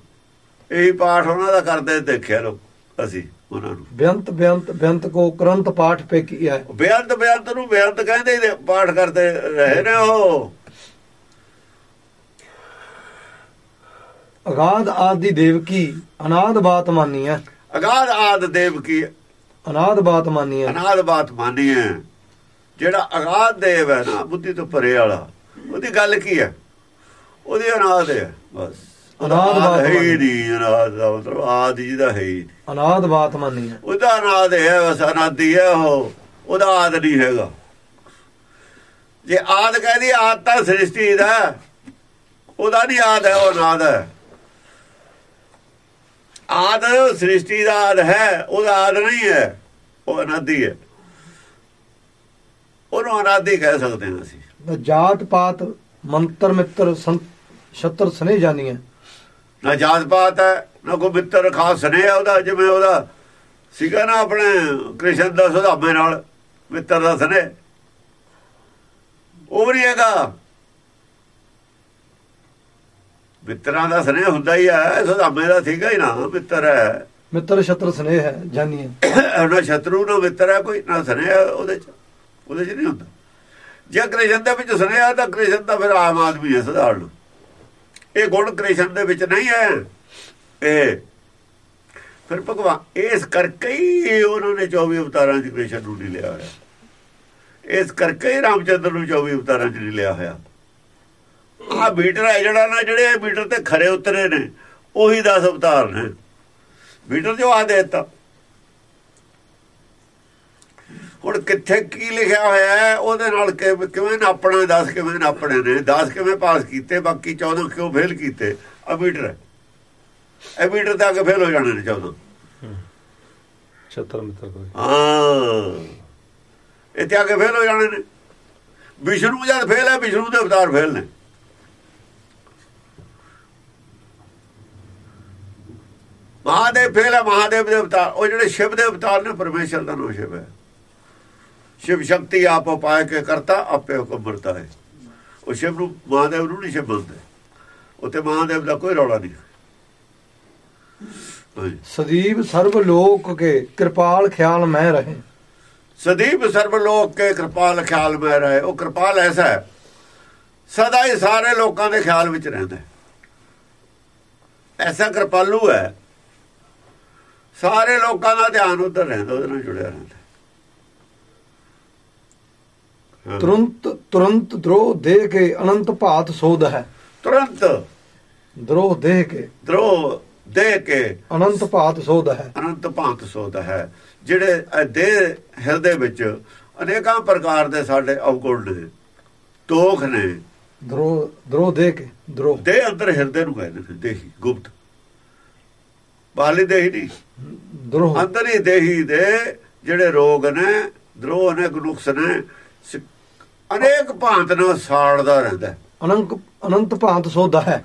B: ਇਹੀ ਪਾਠ ਉਹਨਾਂ ਦਾ ਕਰਦੇ ਦੇਖਿਆ ਲੋਕ ਅਸੀਂ ਉਹਨਾਂ ਨੂੰ।
A: ਬੇਅੰਤ ਬੇਅੰਤ ਬੇਅੰਤ ਕੋ ਕਰੰਤ ਪਾਠ ਹੈ।
B: ਬੇਅੰਤ ਬੇਅੰਤ ਨੂੰ ਬੇਅੰਤ ਕਹਿੰਦੇ ਪਾਠ ਕਰਦੇ ਰਹੇ ਨੇ ਉਹ।
A: ਅਗਾਧ ਆਦਿ ਦੇਵਕੀ ਅਨਾਦ ਬਾਤ ਮਾਨੀ ਹੈ
B: ਅਗਾਧ ਆਦ ਦੇਵ ਕੀ
A: ਅਨਾਦ ਬਾਤ ਮਾਨੀ ਹੈ
B: ਅਨਾਦ ਬਾਤ ਮਾਨੀ ਹੈ ਜਿਹੜਾ ਅਗਾਧ ਦੇਵ ਹੈ ਨਾ ਬੁੱਧੀ ਤੋਂ ਪਰੇ ਵਾਲਾ ਉਹਦੀ ਗੱਲ ਕੀ ਹੈ ਉਹਦੀ ਅਨਾਦ ਹੈ ਬਸ।
A: ਅਨਾਦ ਬਾਤ
B: ਹੈ। ਨਹੀਂ ਅਨਾਦ ਦਾ ਮਤਲਬ ਆਦ ਜਿਹਦਾ ਹੈ ਹੀ।
A: ਅਨਾਦ ਬਾਤ ਮਾਨੀ ਹੈ
B: ਉਹਦਾ ਅਨਾਦ ਹੈ ਬਸ ਅਨਾਦੀ ਹੈ ਉਹ। ਉਹਦਾ ਆਦ ਨਹੀਂ ਹੈਗਾ। ਜੇ ਆਦ ਕਹਿੰਦੀ ਆਦ ਤਾਂ ਸ੍ਰਿਸ਼ਟੀ ਦਾ। ਉਹਦਾ ਨਹੀਂ ਆਦ ਹੈ ਉਹ ਅਨਾਦ ਹੈ। ਆਦ ਸ੍ਰਿਸ਼ਟੀ ਦਾ ਆਦ ਹੈ ਉਹਦਾ ਆਦ ਨਹੀਂ ਹੈ ਉਹ ਅਨਾਦੀ ਹੈ। ਉਹਨੂੰ ਅਨਾਦੀ ਕਹਿ ਸਕਦੇ ਹਾਂ ਅਸੀਂ।
A: ਜਾਤ ਪਾਤ ਮੰਤਰ ਮਿੱਤਰ ਸੰਤ ਛਤਰ ਸਨੇ ਜਾਨੀ ਹੈ
B: ਨਾ ਜਾਤ ਪਾਤ ਹੈ ਨਾ ਕੋਈ ਮਿੱਤਰ ਖਾਸ ਨੇ ਉਹਦਾ ਜਿਵੇਂ ਉਹਦਾ ਸੀਗਾ ਨਾ ਆਪਣੇ ਕ੍ਰਿਸ਼ਨ ਦਾ ਸੁਧਾਮੇ ਨਾਲ ਮਿੱਤਰ ਦਾ ਸਨੇ ਉਹ ਵੀ ਹੈਗਾ। ਮਿੱਤਰਾਂ ਦਾ ਸਨੇ ਹੁੰਦਾ ਹੀ ਹੈ ਸੁਧਾਮੇ ਦਾ ਸੀਗਾ ਹੀ ਨਾ ਮਿੱਤਰ ਹੈ।
A: ਮਿੱਤਰ ਛਤਰ ਸਨੇ ਹੈ ਜਾਨੀ ਹੈ
B: ਨਾ ਸ਼ਤਰੂ ਨਾ ਮਿੱਤਰ ਹੈ ਕੋਈ ਨਾ ਸਨੇ ਹੈ ਉਹਦੇ ਚ ਉਹਦੇ ਚ ਨਹੀਂ ਹੁੰਦਾ। ਜੇ ਕ੍ਰਿਸ਼ਨ ਦੇ ਵਿੱਚ ਸਨੇ ਆ ਤਾਂ ਕ੍ਰਿਸ਼ਨ ਤਾਂ ਫਿਰ ਆਮ ਆਦਮੀ ਹੈ ਸਧਾਰਨ। ਇਹ ਗੁਣ ਕ੍ਰਿਸ਼ਨ ਦੇ ਵਿੱਚ ਨਹੀਂ ਹੈ। ਇਹ ਫਿਰ ਭਗਵਾਨ ਇਸ ਕਰਕੇ ਹੀ ਉਹਨਾਂ ਨੇ 24 ਅਵਤਾਰਾਂ ਚ ਕ੍ਰਿਸ਼ਨ ਨੂੰ ਨਹੀਂ ਲਿਆ ਹੋਇਆ। ਇਸ ਕਰਕੇ ਹੀ ਰਾਮਚੰਦਰ ਨੂੰ 24 ਅਵਤਾਰਾਂ ਚ ਨਹੀਂ ਲਿਆ ਹੋਇਆ। ਆ ਬੀਟਰ ਹੈ ਜਿਹੜਾ ਨਾ ਜਿਹੜੇ ਬੀਟਰ ਤੇ ਖਰੇ ਉਤਰੇ ਨੇ ਉਹੀ 10 ਅਵਤਾਰ ਨੇ। ਬੀਟਰ ਜੋ ਆ ਦੇਤਾ। ਹੁਣ ਕਿੱਥੇ ਕੀ ਲਿਖਿਆ ਹੋਇਆ ਹੈ ਉਹਦੇ ਨਾਲ ਕਿਵੇਂ ਨਾਪਣਾ 10 ਕਿਵੇਂ ਨਾਪਣੇ ਨੇ 10 ਕਿਵੇਂ ਪਾਸ ਕੀਤੇ ਬਾਕੀ 14 ਕਿਉਂ ਫੇਲ ਕੀਤੇ ਆ ਮੀਟਰ ਹੈ। ਇਹ ਮੀਟਰ ਤਾਂ ਅੱਗੇ ਫੇਲ ਹੋ ਜਾਣੇ ਨੇ 14
C: ਛਤਰ ਮਿੱਤਰ ਕੋਈ।
B: ਹਾਂ। ਇਹ ਤੇ ਅੱਗੇ ਫੇਲ ਹੋ ਜਾਣੇ ਨੇ। ਵਿਸ਼ਨੂੰ ਜਦ ਫੇਲ ਹੈ ਵਿਸ਼ਨੂੰ ਦੇ ਅਵਤਾਰ ਫੇਲ ਨੇ। ਮਹਾਦੇਵ ਫੇਲ ਹੈ ਮਹਾਦੇਵ ਦੇ ਅਵਤਾਰ। ਉਹ ਜਿਹੜੇ ਸ਼ਿਵ ਦੇ ਅਵਤਾਰ ਨੇ ਪਰਮੇਸ਼ਰ ਦਾ ਨਾਮ ਸ਼ਿਵ ਹੈ। ਸ਼ਿਵ ਸ਼ਕਤੀ ਆਪ ਉਪਾਇ ਕੇ ਕਰਤਾ ਆਪੇ ਹੁਕਮ ਵਰਤਾ ਹੈ। ਉਹ ਸ਼ਿਵ ਨੂੰ ਮਹਾਦੇਵ ਨੂੰ ਨਹੀਂ ਸ਼ਿਵ ਬੋਲਦੇ ਉੱਤੇ ਮਹਾਦੇਵ ਦਾ ਕੋਈ ਰੌਲਾ ਨਹੀਂ
A: ਸਦੀਵ ਸਰਬ ਲੋਕ ਕੇ ਕਿਰਪਾਲ ਖਿਆਲ ਮੈਂ ਰਹੇ।
B: ਸਦੀਪ ਸਰਬ ਲੋਕ ਕੇ ਕਿਰਪਾਲ ਖਿਆਲ ਮੈਂ ਰਹੇ। ਉਹ ਕਿਰਪਾਲ ਐਸਾ ਹੈ ਸਦਾ ਹੀ ਸਾਰੇ ਲੋਕਾਂ ਦੇ ਖਿਆਲ ਵਿੱਚ ਰਹਿੰਦਾ ਐਸਾ ਕਿਰਪਾਲੂ ਹੈ ਸਾਰੇ ਲੋਕਾਂ ਦਾ ਧਿਆਨ ਉਧਰ ਰਹਿੰਦਾ ਉਹਦੇ ਨਾਲ ਜੁੜਿਆ ਰਹਿੰਦਾ।
A: ਤੁਰੰਤ ਤੁਰੰਤ ਦਰੋਹ ਦੇ ਕੇ ਅਨੰਤ ਭਾਤ ਸੋਧ ਹੈ।
B: ਤੁਰੰਤ।
A: ਦਰੋਹ ਦੇ ਕੇ।
B: ਦਰੋ ਦੇ ਕੇ।
A: ਅਨੰਤ ਭਾਤ ਸੋਧ ਹੈ।
B: ਅਨੰਤ ਭਾਂਤ ਸੋਦਾ ਹੈ। ਜਿਹੜੇ ਦੇਹ ਹਿਰਦੇ ਵਿੱਚ ਅਨੇਕਾਂ ਪ੍ਰਕਾਰ ਦੇ ਸਾਡੇ ਅਵਗੁਣ ਨੇ ਤੋਖ ਨੇ।
A: ਦਰੋਹ ਦਰੋਹ ਦੇ ਕੇ ਦਰੋਹ।
B: ਦੇ ਅੰਦਰ ਹਿਰਦੇ ਨੂੰ ਕਹਿੰਦੇ ਨੇ ਦੇਹੀ ਗੁਪਤ। ਬਾਹਲੀ ਦੇਹੀ ਨਹੀਂ।
A: ਦਰੋਹ
B: ਅੰਦਰ ਹੀ ਦੇਹੀ ਦੇ ਜਿਹੜੇ ਰੋਗ ਨੇ ਦਰੋਹ ਨੇ ਨੁਕਸ ਨੇ ਅਨੇਕ ਭਾਂਤ ਨਾਲ ਸਾੜਦਾ ਰਹਿੰਦਾ।
A: ਅਨੰਤ ਅਨੰਤ ਭਾਤ ਸੋਧ ਹੈ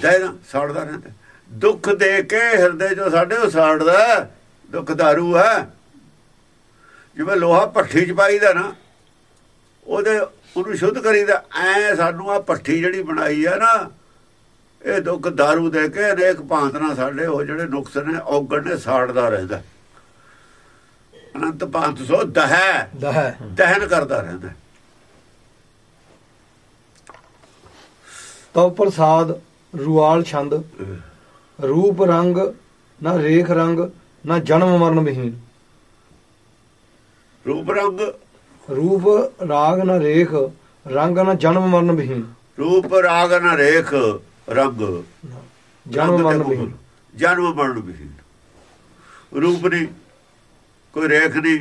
B: ਜੈ ਨਾ ਸਾੜਦਾ ਰਹਿੰਦਾ। ਦੁੱਖ ਦੇ ਕੇ ਹਿਰਦੇ ਚੋਂ ਸਾਡੇ ਉਹ ਸਾੜਦਾ। ਦੁੱਖ ਦਾਰੂ ਹੈ ਜਿਵੇਂ ਲੋਹਾ ਭੱਠੀ ਚ ਪਾਈਦਾ ਨਾ ਉਹਦੇ ਉਹਨੂੰ ਸ਼ੁੱਧ ਕਰੀਦਾ ਐ ਸਾਨੂੰ ਆ ਭੱਠੀ ਜਿਹੜੀ ਬਣਾਈ ਹੈ ਨਾ ਇਹ ਦੁੱਖ ਦਾਰੂ ਦੇ ਕੇ ਅਨੇਕ ਭਾਂਤ ਨਾਲ ਸਾਡੇ ਉਹ ਜਿਹੜੇ ਨੁਕਸ ਨੇ ਔਗਣ ਨੇ ਸਾੜਦਾ ਰਹਿੰਦਾ। ਅਨੰਤ ਭਾਂਤ ਸੋ ਦਹੈ।
A: ਦਹੈ।
B: ਦਹਨ ਕਰਦਾ ਰਹਿੰਦਾ।
A: ਤਉ ਪ੍ਰਸਾਦ ਰੁਆਲ ਛੰਦ ਰੂਪ ਰੰਗ ਨਾ ਰੇਖ ਰੰਗ ਨਾ ਜਨਮ ਮਰਨ ਵਿਹੀਨ।
B: ਰੂਪ ਰੰਗ।
A: ਰੂਪ ਰਾਗ ਨਾ ਰੇਖ ਰੰਗ ਨਾ ਜਨਮ ਮਰਨ ਵਿਹੀਨ।
B: ਰੂਪ ਰਾਗ ਨ ਰੇਖ। ਰੰਗ।
A: ਜਨਮ ਮਰਨ
B: ਜਨਮ ਮਰਨ ਵਿਹੀਨ। ਰੂਪ ਨਹੀਂ ਕੋਈ ਰੇਖ ਨਹੀਂ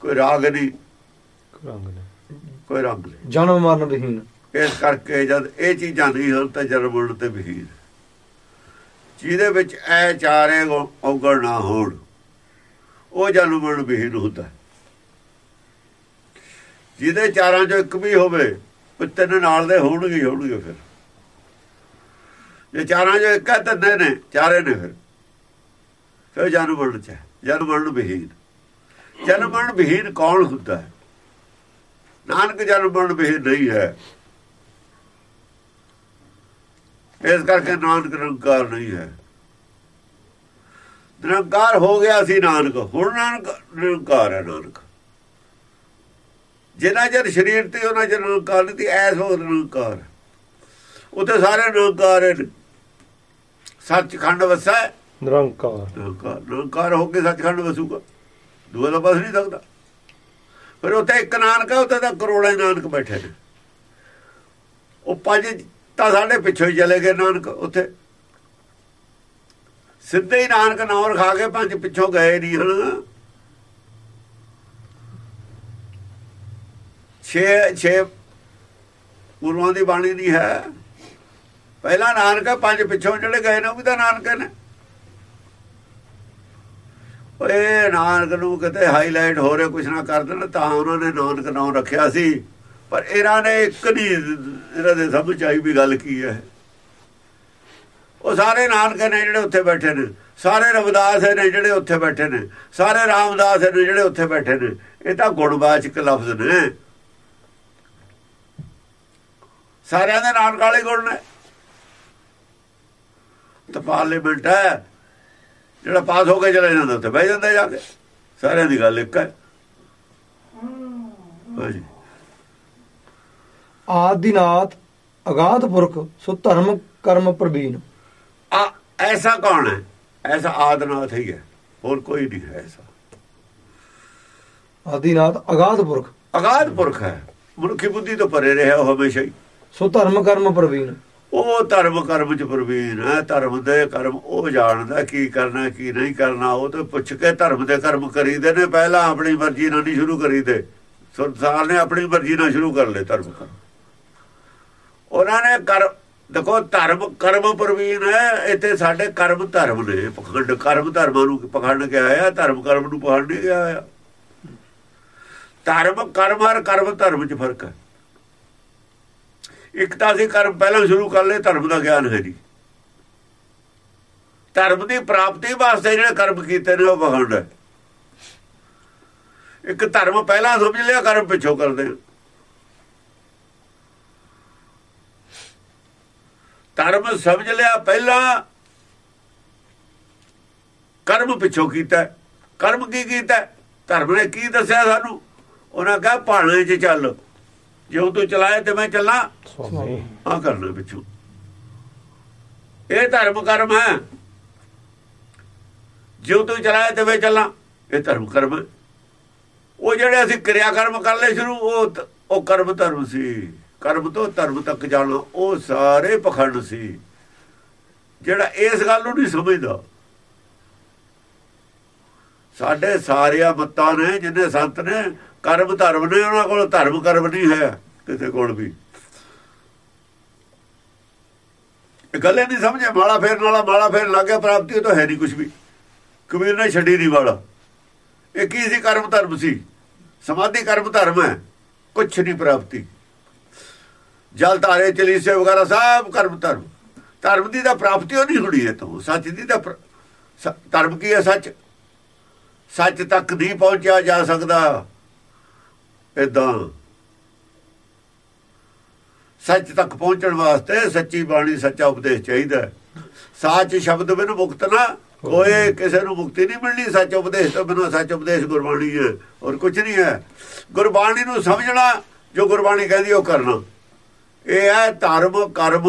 B: ਕੋਈ ਰਾਗ ਨਹੀਂ
C: ਰੰਗ ਨੇ।
B: ਕੋਈ ਰੰਗ ਨਹੀਂ
A: ਜਨਮ ਮਰਨ ਵਿਹੀਨ।
B: ਇਸ ਕਰਕੇ ਜਦ ਇਹ ਚੀਜ਼ਾਂ ਨਹੀਂ ਹੋਣ ਤਾਂ ਜਨਮ ਮਰਨ ਤੇ ਵਿਹੀਨ। ਜਿਹਦੇ ਵਿੱਚ ਐ ਚਾਰੇ ਗੁਣ ਔਗਣ ਨਾ ਹੋਣ ਉਹ ਜਨਮ ਮਰਨ ਵਿਹੀਨ ਹੁੰਦਾ। ਜਿਹਦੇ ਚਾਰਾਂ ਚੋਂ ਇੱਕ ਵੀ ਹੋਵੇ ਉਹ ਤਿੰਨ ਨਾਲ ਦੇ ਹੋਣਗੇ ਹੋਣਗੇ ਫਿਰ। ਜੇ ਚਾਰਾਂ ਚੋਂ ਇੱਕ ਹੈ, ਤਿੰਨੇ ਨੇ ਚਾਰੇ ਨੇ ਫਿਰ। ਫਿਰ ਜਨਮ ਮਰਨ ਚ ਹੈ। ਜਨਮ ਮਰਨ ਵਿਹੀਨ। ਜਨਮ ਮਰਨ ਵਿਹੀਨ ਕੌਣ ਹੁੰਦਾ ਹੈ? ਨਾਨਕ ਜਨਮ ਮਰਨ ਵਿਹੀਨ ਨਹੀਂ ਹੈ। ਇਸ ਕਰਕੇ ਨਾਨਕ ਨਿਰੰਕਾਰ ਨਹੀਂ ਹੈ। ਨਿਰੰਕਾਰ ਹੋ ਗਿਆ ਸੀ ਨਾਨਕ। ਹੁਣ ਨਾਨਕ ਨਿਰੰਕਾਰ ਹੈ ਨਾਨਕ। ਜਿੰਨਾ ਚਿਰ ਸਰੀਰ ਤੇ ਉਹਨਾਂ ਚਿਰ ਨਿਰੰਕਾਰ ਨਹੀਂ ਤੀ ਐਸ ਹੋ ਨਿਰੰਕਾਰ ਉੱਥੇ ਸਾਰੇ ਨਿਰੰਕਾਰ ਨੇ। ਸੱਚਖੰਡ ਵਸਾ
C: ਨਿਰੰਕਾਰ।
B: ਨਿਰੰਕਾਰ। ਹੋ ਕੇ ਸੱਚਖੰਡ ਵਸੂਗਾ। ਦੂਆ ਤਾਂ ਬਸ ਨਹੀਂ ਸਕਦਾ। ਪਰ ਉੱਥੇ ਇੱਕ ਨਾਨਕ ਹੈ ਉੱਥੇ ਤਾਂ ਕਰੋੜਾਂ ਨਾਨਕ ਬੈਠੇ ਨੇ। ਉਹ ਪੰਜ ਤਾਂ ਸਾਡੇ ਪਿੱਛੋਂ ਹੀ ਚਲੇ ਗਏ ਨਾਨਕ ਉੱਥੇ। ਸਿੱਧੇ ਹੀ ਨਾਨਕ ਨਾਮ ਰਖਾ ਕੇ ਪੰਜ ਪਿੱਛੋਂ ਗਏ ਨਹੀਂ ਹਨ। ਛੇ ਛੇ ਗੁਰੂਆਂ ਦੀ ਬਾਣੀ ਨਹੀਂ ਹੈ। ਪਹਿਲਾ ਨਾਨਕ ਪੰਜ ਪਿੱਛੋਂ ਜਿਹੜੇ ਗਏ ਨੇ, ਉਹ ਵੀ ਤਾਂ ਨਾਨਕ ਨੇ। ਓਏ ਨਾਨਕ ਨੂੰ ਕਿਤੇ ਹਾਈਲਾਈਟ ਹੋ ਰਿਹਾ, ਕੁਛ ਨਾ ਕਰ ਦੇਣ, ਤਾਂ ਉਹਨਾਂ ਨੇ ਨਾਨਕ ਨਾਮ ਰੱਖਿਆ ਸੀ। ਪਰ ਇਹਨਾਂ ਨੇ ਇੱਕ ਨਹੀਂ, ਇਹਨਾਂ ਦੇ ਸਮਝ ਆਈ ਵੀ ਗੱਲ ਕੀ ਹੈ। ਉਹ ਸਾਰੇ ਨਾਨਕ ਨੇ ਜਿਹੜੇ ਉੱਥੇ ਬੈਠੇ ਨੇ, ਸਾਰੇ ਰਵਿਦਾਸ ਨੇ ਜਿਹੜੇ ਉੱਥੇ ਬੈਠੇ ਨੇ, ਸਾਰੇ ਰਾਮਦਾਸ ਨੇ ਜਿਹੜੇ ਉੱਥੇ ਬੈਠੇ ਨੇ, ਇਹ ਤਾਂ ਗੁਣਵਾਚਕ ਲਫ਼ਜ਼ ਨੇ। ਸਾਰਿਆਂ ਦੇ ਨਾਨਕ ਵਾਲੇ ਗੁਣ ਨੇ। ਤਾਂ ਪਾਰਲੀਮੈਂਟ ਹੈ। ਜਿਹੜਾ ਪਾਸ ਹੋ ਕੇ ਚਲੇ ਜਾਂਦਾ ਉੱਥੇ ਬਹਿ ਜਾਂਦਾ ਜਾ ਕੇ। ਸਾਰਿਆਂ ਦੀ ਗੱਲ ਇੱਕ ਹੈ। ਹਾਂਜੀ।
A: ਆਦਿਨਾਥ ਅਗਾਧ ਪੁਰਖ ਸੋ ਧਰਮ ਕਰਮ ਪ੍ਰਵੀਨ।
B: ਆ ਐਸਾ ਕੌਣ ਹੈ? ਐਸਾ ਆਦਿਨਾਥ ਹੀ ਹੈ। ਹੋਰ ਕੋਈ ਨਹੀਂ ਹੈ ਐਸਾ।
A: ਆਦਿਨਾਥ ਅਗਾਧ ਪੁਰਖ।
B: ਅਗਾਧ ਪੁਰਖ ਹੈ। ਮਨੁੱਖੀ ਬੁੱਧੀ ਤੋਂ ਪਰੇ ਰਿਹਾ ਉਹ ਹਮੇਸ਼ਾ ਹੀ।
A: ਸੋ ਧਰਮ ਕਰਮ ਪ੍ਰਵੀਨ।
B: ਉਹ ਧਰਮ ਕਰਮ ਚ ਪ੍ਰਵੀਨ ਹੈ, ਧਰਮ ਦੇ ਕਰਮ, ਉਹ ਜਾਣਦਾ ਕੀ ਕਰਨਾ, ਕੀ ਨਹੀਂ ਕਰਨਾ, ਉਹ ਤੇ ਪੁੱਛ ਕੇ ਧਰਮ ਦੇ ਕਰਮ ਕਰੀਦੇ ਨੇ, ਪਹਿਲਾਂ ਆਪਣੀ ਮਰਜ਼ੀ ਨਾਲ ਨਹੀਂ ਸ਼ੁਰੂ ਕਰੀਦੇ। ਸੰਸਾਰ ਨੇ ਆਪਣੀ ਮਰਜ਼ੀ ਨਾਲ ਸ਼ੁਰੂ ਕਰ ਲਏ ਧਰਮ ਕਰਮ। ਉਹਨਾਂ ਨੇ ਕਰ, ਦੇਖੋ, ਧਰਮ, ਕਰਮ ਪ੍ਰਵੀਨ ਹੈ, ਇੱਥੇ ਸਾਡੇ ਕਰਮ ਧਰਮ ਨੇ, ਪਖੰਡ, ਕਰਮ ਧਰਮਾਂ ਨੂੰ ਪਖੰਡ ਕੇ ਆਇਆ ਧਰਮ ਕਰਮ ਨੂੰ ਪਖੰਡ ਨਹੀਂ ਗਿਆ ਆਇਆ ਧਰਮ, ਕਰਮ ਹਰ ਕਰਮ ਧਰਮ ਚ ਫ਼ਰਕ ਹੈ। ਇੱਕ ਤਾਂ ਅਸੀਂ ਕਰਮ ਪਹਿਲਾਂ ਸ਼ੁਰੂ ਕਰ ਲਏ, ਧਰਮ ਦਾ ਗਿਆਨ ਹੈ ਜੀ ਧਰਮ ਦੀ ਪ੍ਰਾਪਤੀ ਵਾਸਤੇ ਜਿਹੜੇ ਕਰਮ ਕੀਤੇ ਨੇ, ਉਹ ਪਖੰਡ ਹੈ। ਇੱਕ ਧਰਮ ਪਹਿਲਾਂ ਸਮਝ ਲਿਆ, ਕਰਮ ਪਿੱਛੋਂ ਕਰਦੇ ਹਾਂ। ਧਰਮ ਸਮਝ ਲਿਆ ਪਹਿਲਾਂ, ਕਰਮ ਪਿੱਛੋਂ ਕੀਤਾ ਕਰਮ ਕੀ ਕੀਤਾ ਧਰਮ ਨੇ ਕੀ ਦੱਸਿਆ ਸਾਨੂੰ? ਉਹਨਾਂ ਕਹਾ, ਭਾਣੇ 'ਚ ਚੱਲ। ਜਿਉਂ ਤੂੰ ਚਲਾਏ ਤੇ ਮੈਂ ਚੱਲਾਂ। ਆ ਕਰਨਾ ਪਿੱਛੋਂ। ਇਹ ਧਰਮ ਕਰਮ ਹੈ। ਜਿਉਂ ਤੂੰ ਚਲਾਏ ਤੇ ਮੈਂ ਚੱਲਾਂ। ਇਹ ਧਰਮ ਕਰਮ ਹੈ। ਉਹ ਜਿਹੜੇ ਅਸੀਂ ਕਿਰਿਆ ਕਰਮ ਕਰ ਲਏ ਸ਼ੁਰੂ ਉਹ ਉਹ ਕਰਮ ਧਰਮ ਸੀ। ਕਰਮ ਤੋਂ ਧਰਮ ਤੱਕ ਜਾਣਾ ਉਹ ਸਾਰੇ ਪਖੰਡ ਸੀ। ਜਿਹੜਾ ਇਸ ਗੱਲ ਨੂੰ ਨਹੀਂ ਸਮਝਦਾ। ਸਾਡੇ ਸਾਰਿਆਂ ਮੱਤਾਂ ਨੇ ਜਿੰਨੇ ਸੰਤ ਨੇ ਕਰਮ ਧਰਮ ਨੇ ਉਹਨਾਂ ਕੋਲ ਧਰਮ ਕਰਮ ਨਹੀਂ ਹੈ ਕਿਸੇ ਕੋਲ ਵੀ। ਇਹ ਗੱਲੇ ਨਹੀਂ ਸਮਝੇ, ਮਾਲਾ ਫੇਰਨ ਵਾਲਾ ਮਾਲਾ ਫੇਰਨ ਲੱਗ ਪ੍ਰਾਪਤੀ ਤਾਂ ਹੈ ਨਹੀਂ ਕੁਝ ਵੀ। ਕਬੀਰ ਨੇ ਛੱਡੀ ਨਹੀਂ ਵਾਲਾ। ਇਹ ਕੀ ਸੀ ਕਰਮ ਧਰਮ ਸੀ? ਸਮਾਧੀ ਕਰਮ ਧਰਮ ਹੈ, ਕੁਛ ਨਹੀਂ ਪ੍ਰਾਪਤੀ। ਜਲ ਧਾਰੇ, ਚਲੀਸੇ ਵਗੈਰਾ ਸਭ ਕਰਮ ਧਰਮ। ਧਰਮ ਦੀ ਤਾਂ ਪ੍ਰਾਪਤੀ ਉਹ ਨਹੀਂ ਹੋਣੀ ਹੈ ਤੋਂ ਸੱਚ ਦੀ ਤਾਂ ਧਰਮ ਕੀ ਹੈ ਸੱਚ? ਸੱਚ ਤੱਕ ਨਹੀਂ ਪਹੁੰਚਿਆ ਜਾ ਸਕਦਾ। ਇਦਾਂ ਸੱਚ ਤੱਕ ਪਹੁੰਚਣ ਵਾਸਤੇ ਸੱਚੀ ਬਾਣੀ ਸੱਚਾ ਉਪਦੇਸ਼ ਚਾਹੀਦਾ ਹੈ। ਸੱਚ ਸ਼ਬਦ ਬਿਨ ਮੁਕਤ ਨਾ, ਕੋਈ ਕਿਸੇ ਨੂੰ ਮੁਕਤੀ ਨਹੀਂ ਮਿਲਣੀ। ਸੱਚ ਉਪਦੇਸ਼ ਤੋਂ ਬਿਨਾਂ ਸੱਚ ਉਪਦੇਸ਼ ਗੁਰਬਾਣੀ ਹੈ ਔਰ ਕੁਝ ਨਹੀਂ ਹੈ। ਗੁਰਬਾਣੀ ਨੂੰ ਸਮਝਣਾ, ਜੋ ਗੁਰਬਾਣੀ ਕਹਿੰਦੀ ਉਹ ਕਰਨਾ। ਇਹ ਹੈ ਧਰਮ, ਕਰਮ।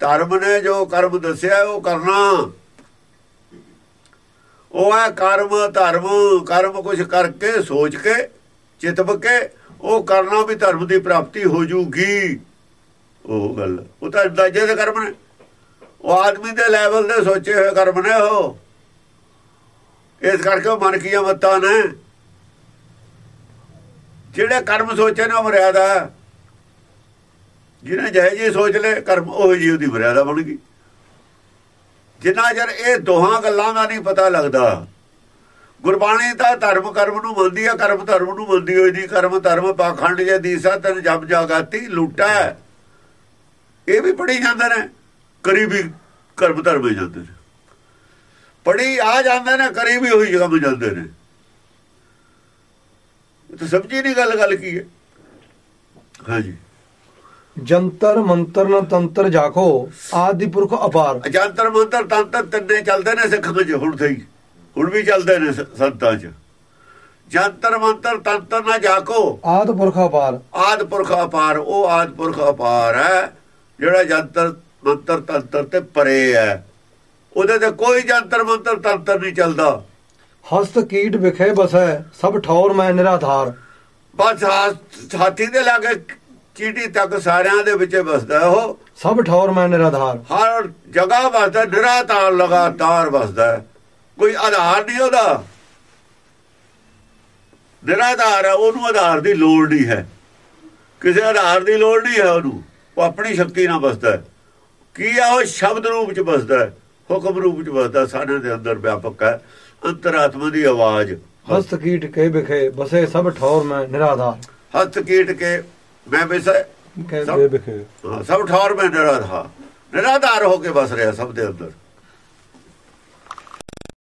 B: ਧਰਮ ਨੇ ਜੋ ਕਰਮ ਦੱਸਿਆ, ਉਹ ਕਰਨਾ। ਉਹ ਹੈ ਕਰਮ, ਧਰਮ। ਕਰਮ ਕੁਝ ਕਰਕੇ, ਸੋਚ ਕੇ ਚਿਤਬਕੇ ਉਹ ਕਰਨਾ ਵੀ ਧਰਮ ਦੀ ਪ੍ਰਾਪਤੀ ਹੋ ਜੂਗੀ। ਉਹ ਗੱਲ। ਉਹ ਤਾਂ ਅੰਦਾਜ਼ੇ ਦੇ ਕਰਮ ਨੇ। ਉਹ ਆਦਮੀ ਦੇ ਲੈਵਲ ਦੇ ਸੋਚੇ ਹੋਏ ਕਰਮ ਨੇ ਉਹ। ਇਸ ਕਰਕੇ ਉਹ ਮਨ ਕੀਆਂ ਮੱਤਾਂ ਨੇ। ਜਿਹੜੇ ਕਰਮ ਸੋਚੇ ਨਾ ਉਹ ਮਰਿਆਦਾ। ਜਿਹਨੇ ਜਿਹੇ ਜੀ ਸੋਚ ਲਏ, ਕਰਮ ਉਹ ਜੀ ਉਹਦੀ ਮਰਿਆਦਾ ਬਣ ਗਈ। ਜਿੰਨਾ ਚਿਰ ਇਹ ਦੋਹਾਂ ਗੱਲਾਂ ਦਾ ਨਹੀਂ ਪਤਾ ਲੱਗਦਾ ਗੁਰਬਾਣੀ ਤਾਂ ਧਰਮ ਕਰਮ ਨੂੰ ਮੰਨਦੀ ਆ ਕਰਮ ਧਰਮ ਨੂੰ ਮੰਨਦੀ ਹੋਈ ਨਹੀਂ। ਕਰਮ ਧਰਮ ਪਾਖੰਡ ਜੇ ਦੀਸਾ ਤਨ ਜਪ ਜਾਗਾਤੀ ਲੂਟਾ। ਇਹ ਵੀ ਪੜੀ ਜਾਂਦੇ ਨੇ ਕਰੀ ਵੀ ਕਰਮ ਧਰਮ ਹੀ ਜਾਂਦੇ ਨੇ। ਪੜੀ ਆ ਜਾਂਦੇ ਨੇ ਕਰੀ ਵੀ ਉਹੀ ਜਗ੍ਹਾ ਜਾਂਦੇ ਨੇ। ਇਹ ਤਾਂ ਸਮਝੀ ਨਹੀਂ ਗੱਲ ਗੱਲ ਕੀ ਹੈ। ਹਾਂਜੀ।
A: ਜੰਤਰ ਮੰਤਰ ਨ ਤੰਤਰ ਜਾਖੋ ਆਦਿ ਪੁਰਖ ਅਪਾਰ।
B: ਜੰਤਰ ਮੰਤਰ ਤੰਤਰ ਤਿੰਨੇ ਚੱਲਦੇ ਨੇ ਸਿੱਖਾਂ 'ਚ ਹੁਣ ਹੀ। ਹੁਣ ਵੀ ਚੱਲਦੇ ਨੇ ਸੰਤਾਂ 'ਚ। ਜੰਤਰ ਮੰਤਰ ਤੰਤਰ ਨਾ ਜਾਕੋ।
A: ਆਦਿ ਪੁਰਖ ਅਪਾਰ।
B: ਆਦ ਪੁਰਖ ਅਪਾਰ ਉਹ ਆਦ ਪੁਰਖ ਅਪਾਰ ਹੈ ਜਿਹੜਾ ਜੰਤਰ ਮੰਤਰ ਤੰਤਰ ਤੇ ਪਰੇ ਹੈ। ਉਹਦੇ ਤੇ ਕੋਈ ਜੰਤਰ ਮੰਤਰ ਤੰਤਰ ਨਹੀਂ ਚੱਲਦਾ।
A: ਹਸਤ ਕੀਟ ਵਿਖੇ ਬਸੈ ਸਭ ਠੌਰ ਮੈਂ ਨਿਰਾਧਾਰ।
B: ਬਸ ਹਾਥੀ ਦੇ ਲਾਗੇ ਚੀਟੀ ਤੱਕ ਸਾਰਿਆਂ ਦੇ ਵਿੱਚ ਵਸਦਾ ਉਹ।
A: ਸਭ ਠੌਰ ਮੈਂ ਨਿਰਾਧਾਰ।
B: ਹਰ ਜਗ੍ਹਾ ਵਸਦਾ ਨਿਰਾਤਾਰ ਲਗਾਤਾਰ ਵਸਦਾ ਹੈ। ਕੋਈ ਆਧਾਰ ਨਹੀਂ ਉਹਦਾ। ਨਿਰਾਧਾਰ ਹੈ ਉਹਨੂੰ ਆਧਾਰ ਦੀ ਲੋੜ ਨਹੀਂ ਹੈ। ਕਿਸੇ ਆਧਾਰ ਦੀ ਲੋੜ ਨਹੀਂ ਹੈ ਉਹਨੂੰ। ਉਹ ਆਪਣੀ ਸ਼ਕਤੀ ਨਾਲ ਵਸਦਾ ਹੈ। ਕੀ ਆ ਉਹ ਸ਼ਬਦ ਰੂਪ ਚ ਵਸਦਾ ਹੈ? ਹੁਕਮ ਰੂਪ ਚ ਵਸਦਾ ਸਾਰਿਆਂ ਦੇ ਅੰਦਰ ਵਿਆਪਕ ਹੈ। ਅੰਤਰਾਤਮਾ ਦੀ ਆਵਾਜ਼
A: ਹਸਤ ਕੀਟ ਕੇ ਵਿਖੇ ਬਸੇ ਸਭ ਠੌਰ ਮੈਂ ਨਿਰਾਧਾਰ।
B: ਹੱਥ ਕੀਟ ਕੇ ਮੈਂ
A: ਕਹਿ
B: ਸਭ- ਠੌਰ ਮੈਂ ਨਿਰਾਧਾਰ। ਨਿਰਾਧਾਰ ਹੋ ਕੇ ਵਸ ਰਿਹਾ ਸਭ ਦੇ ਅੰਦਰ।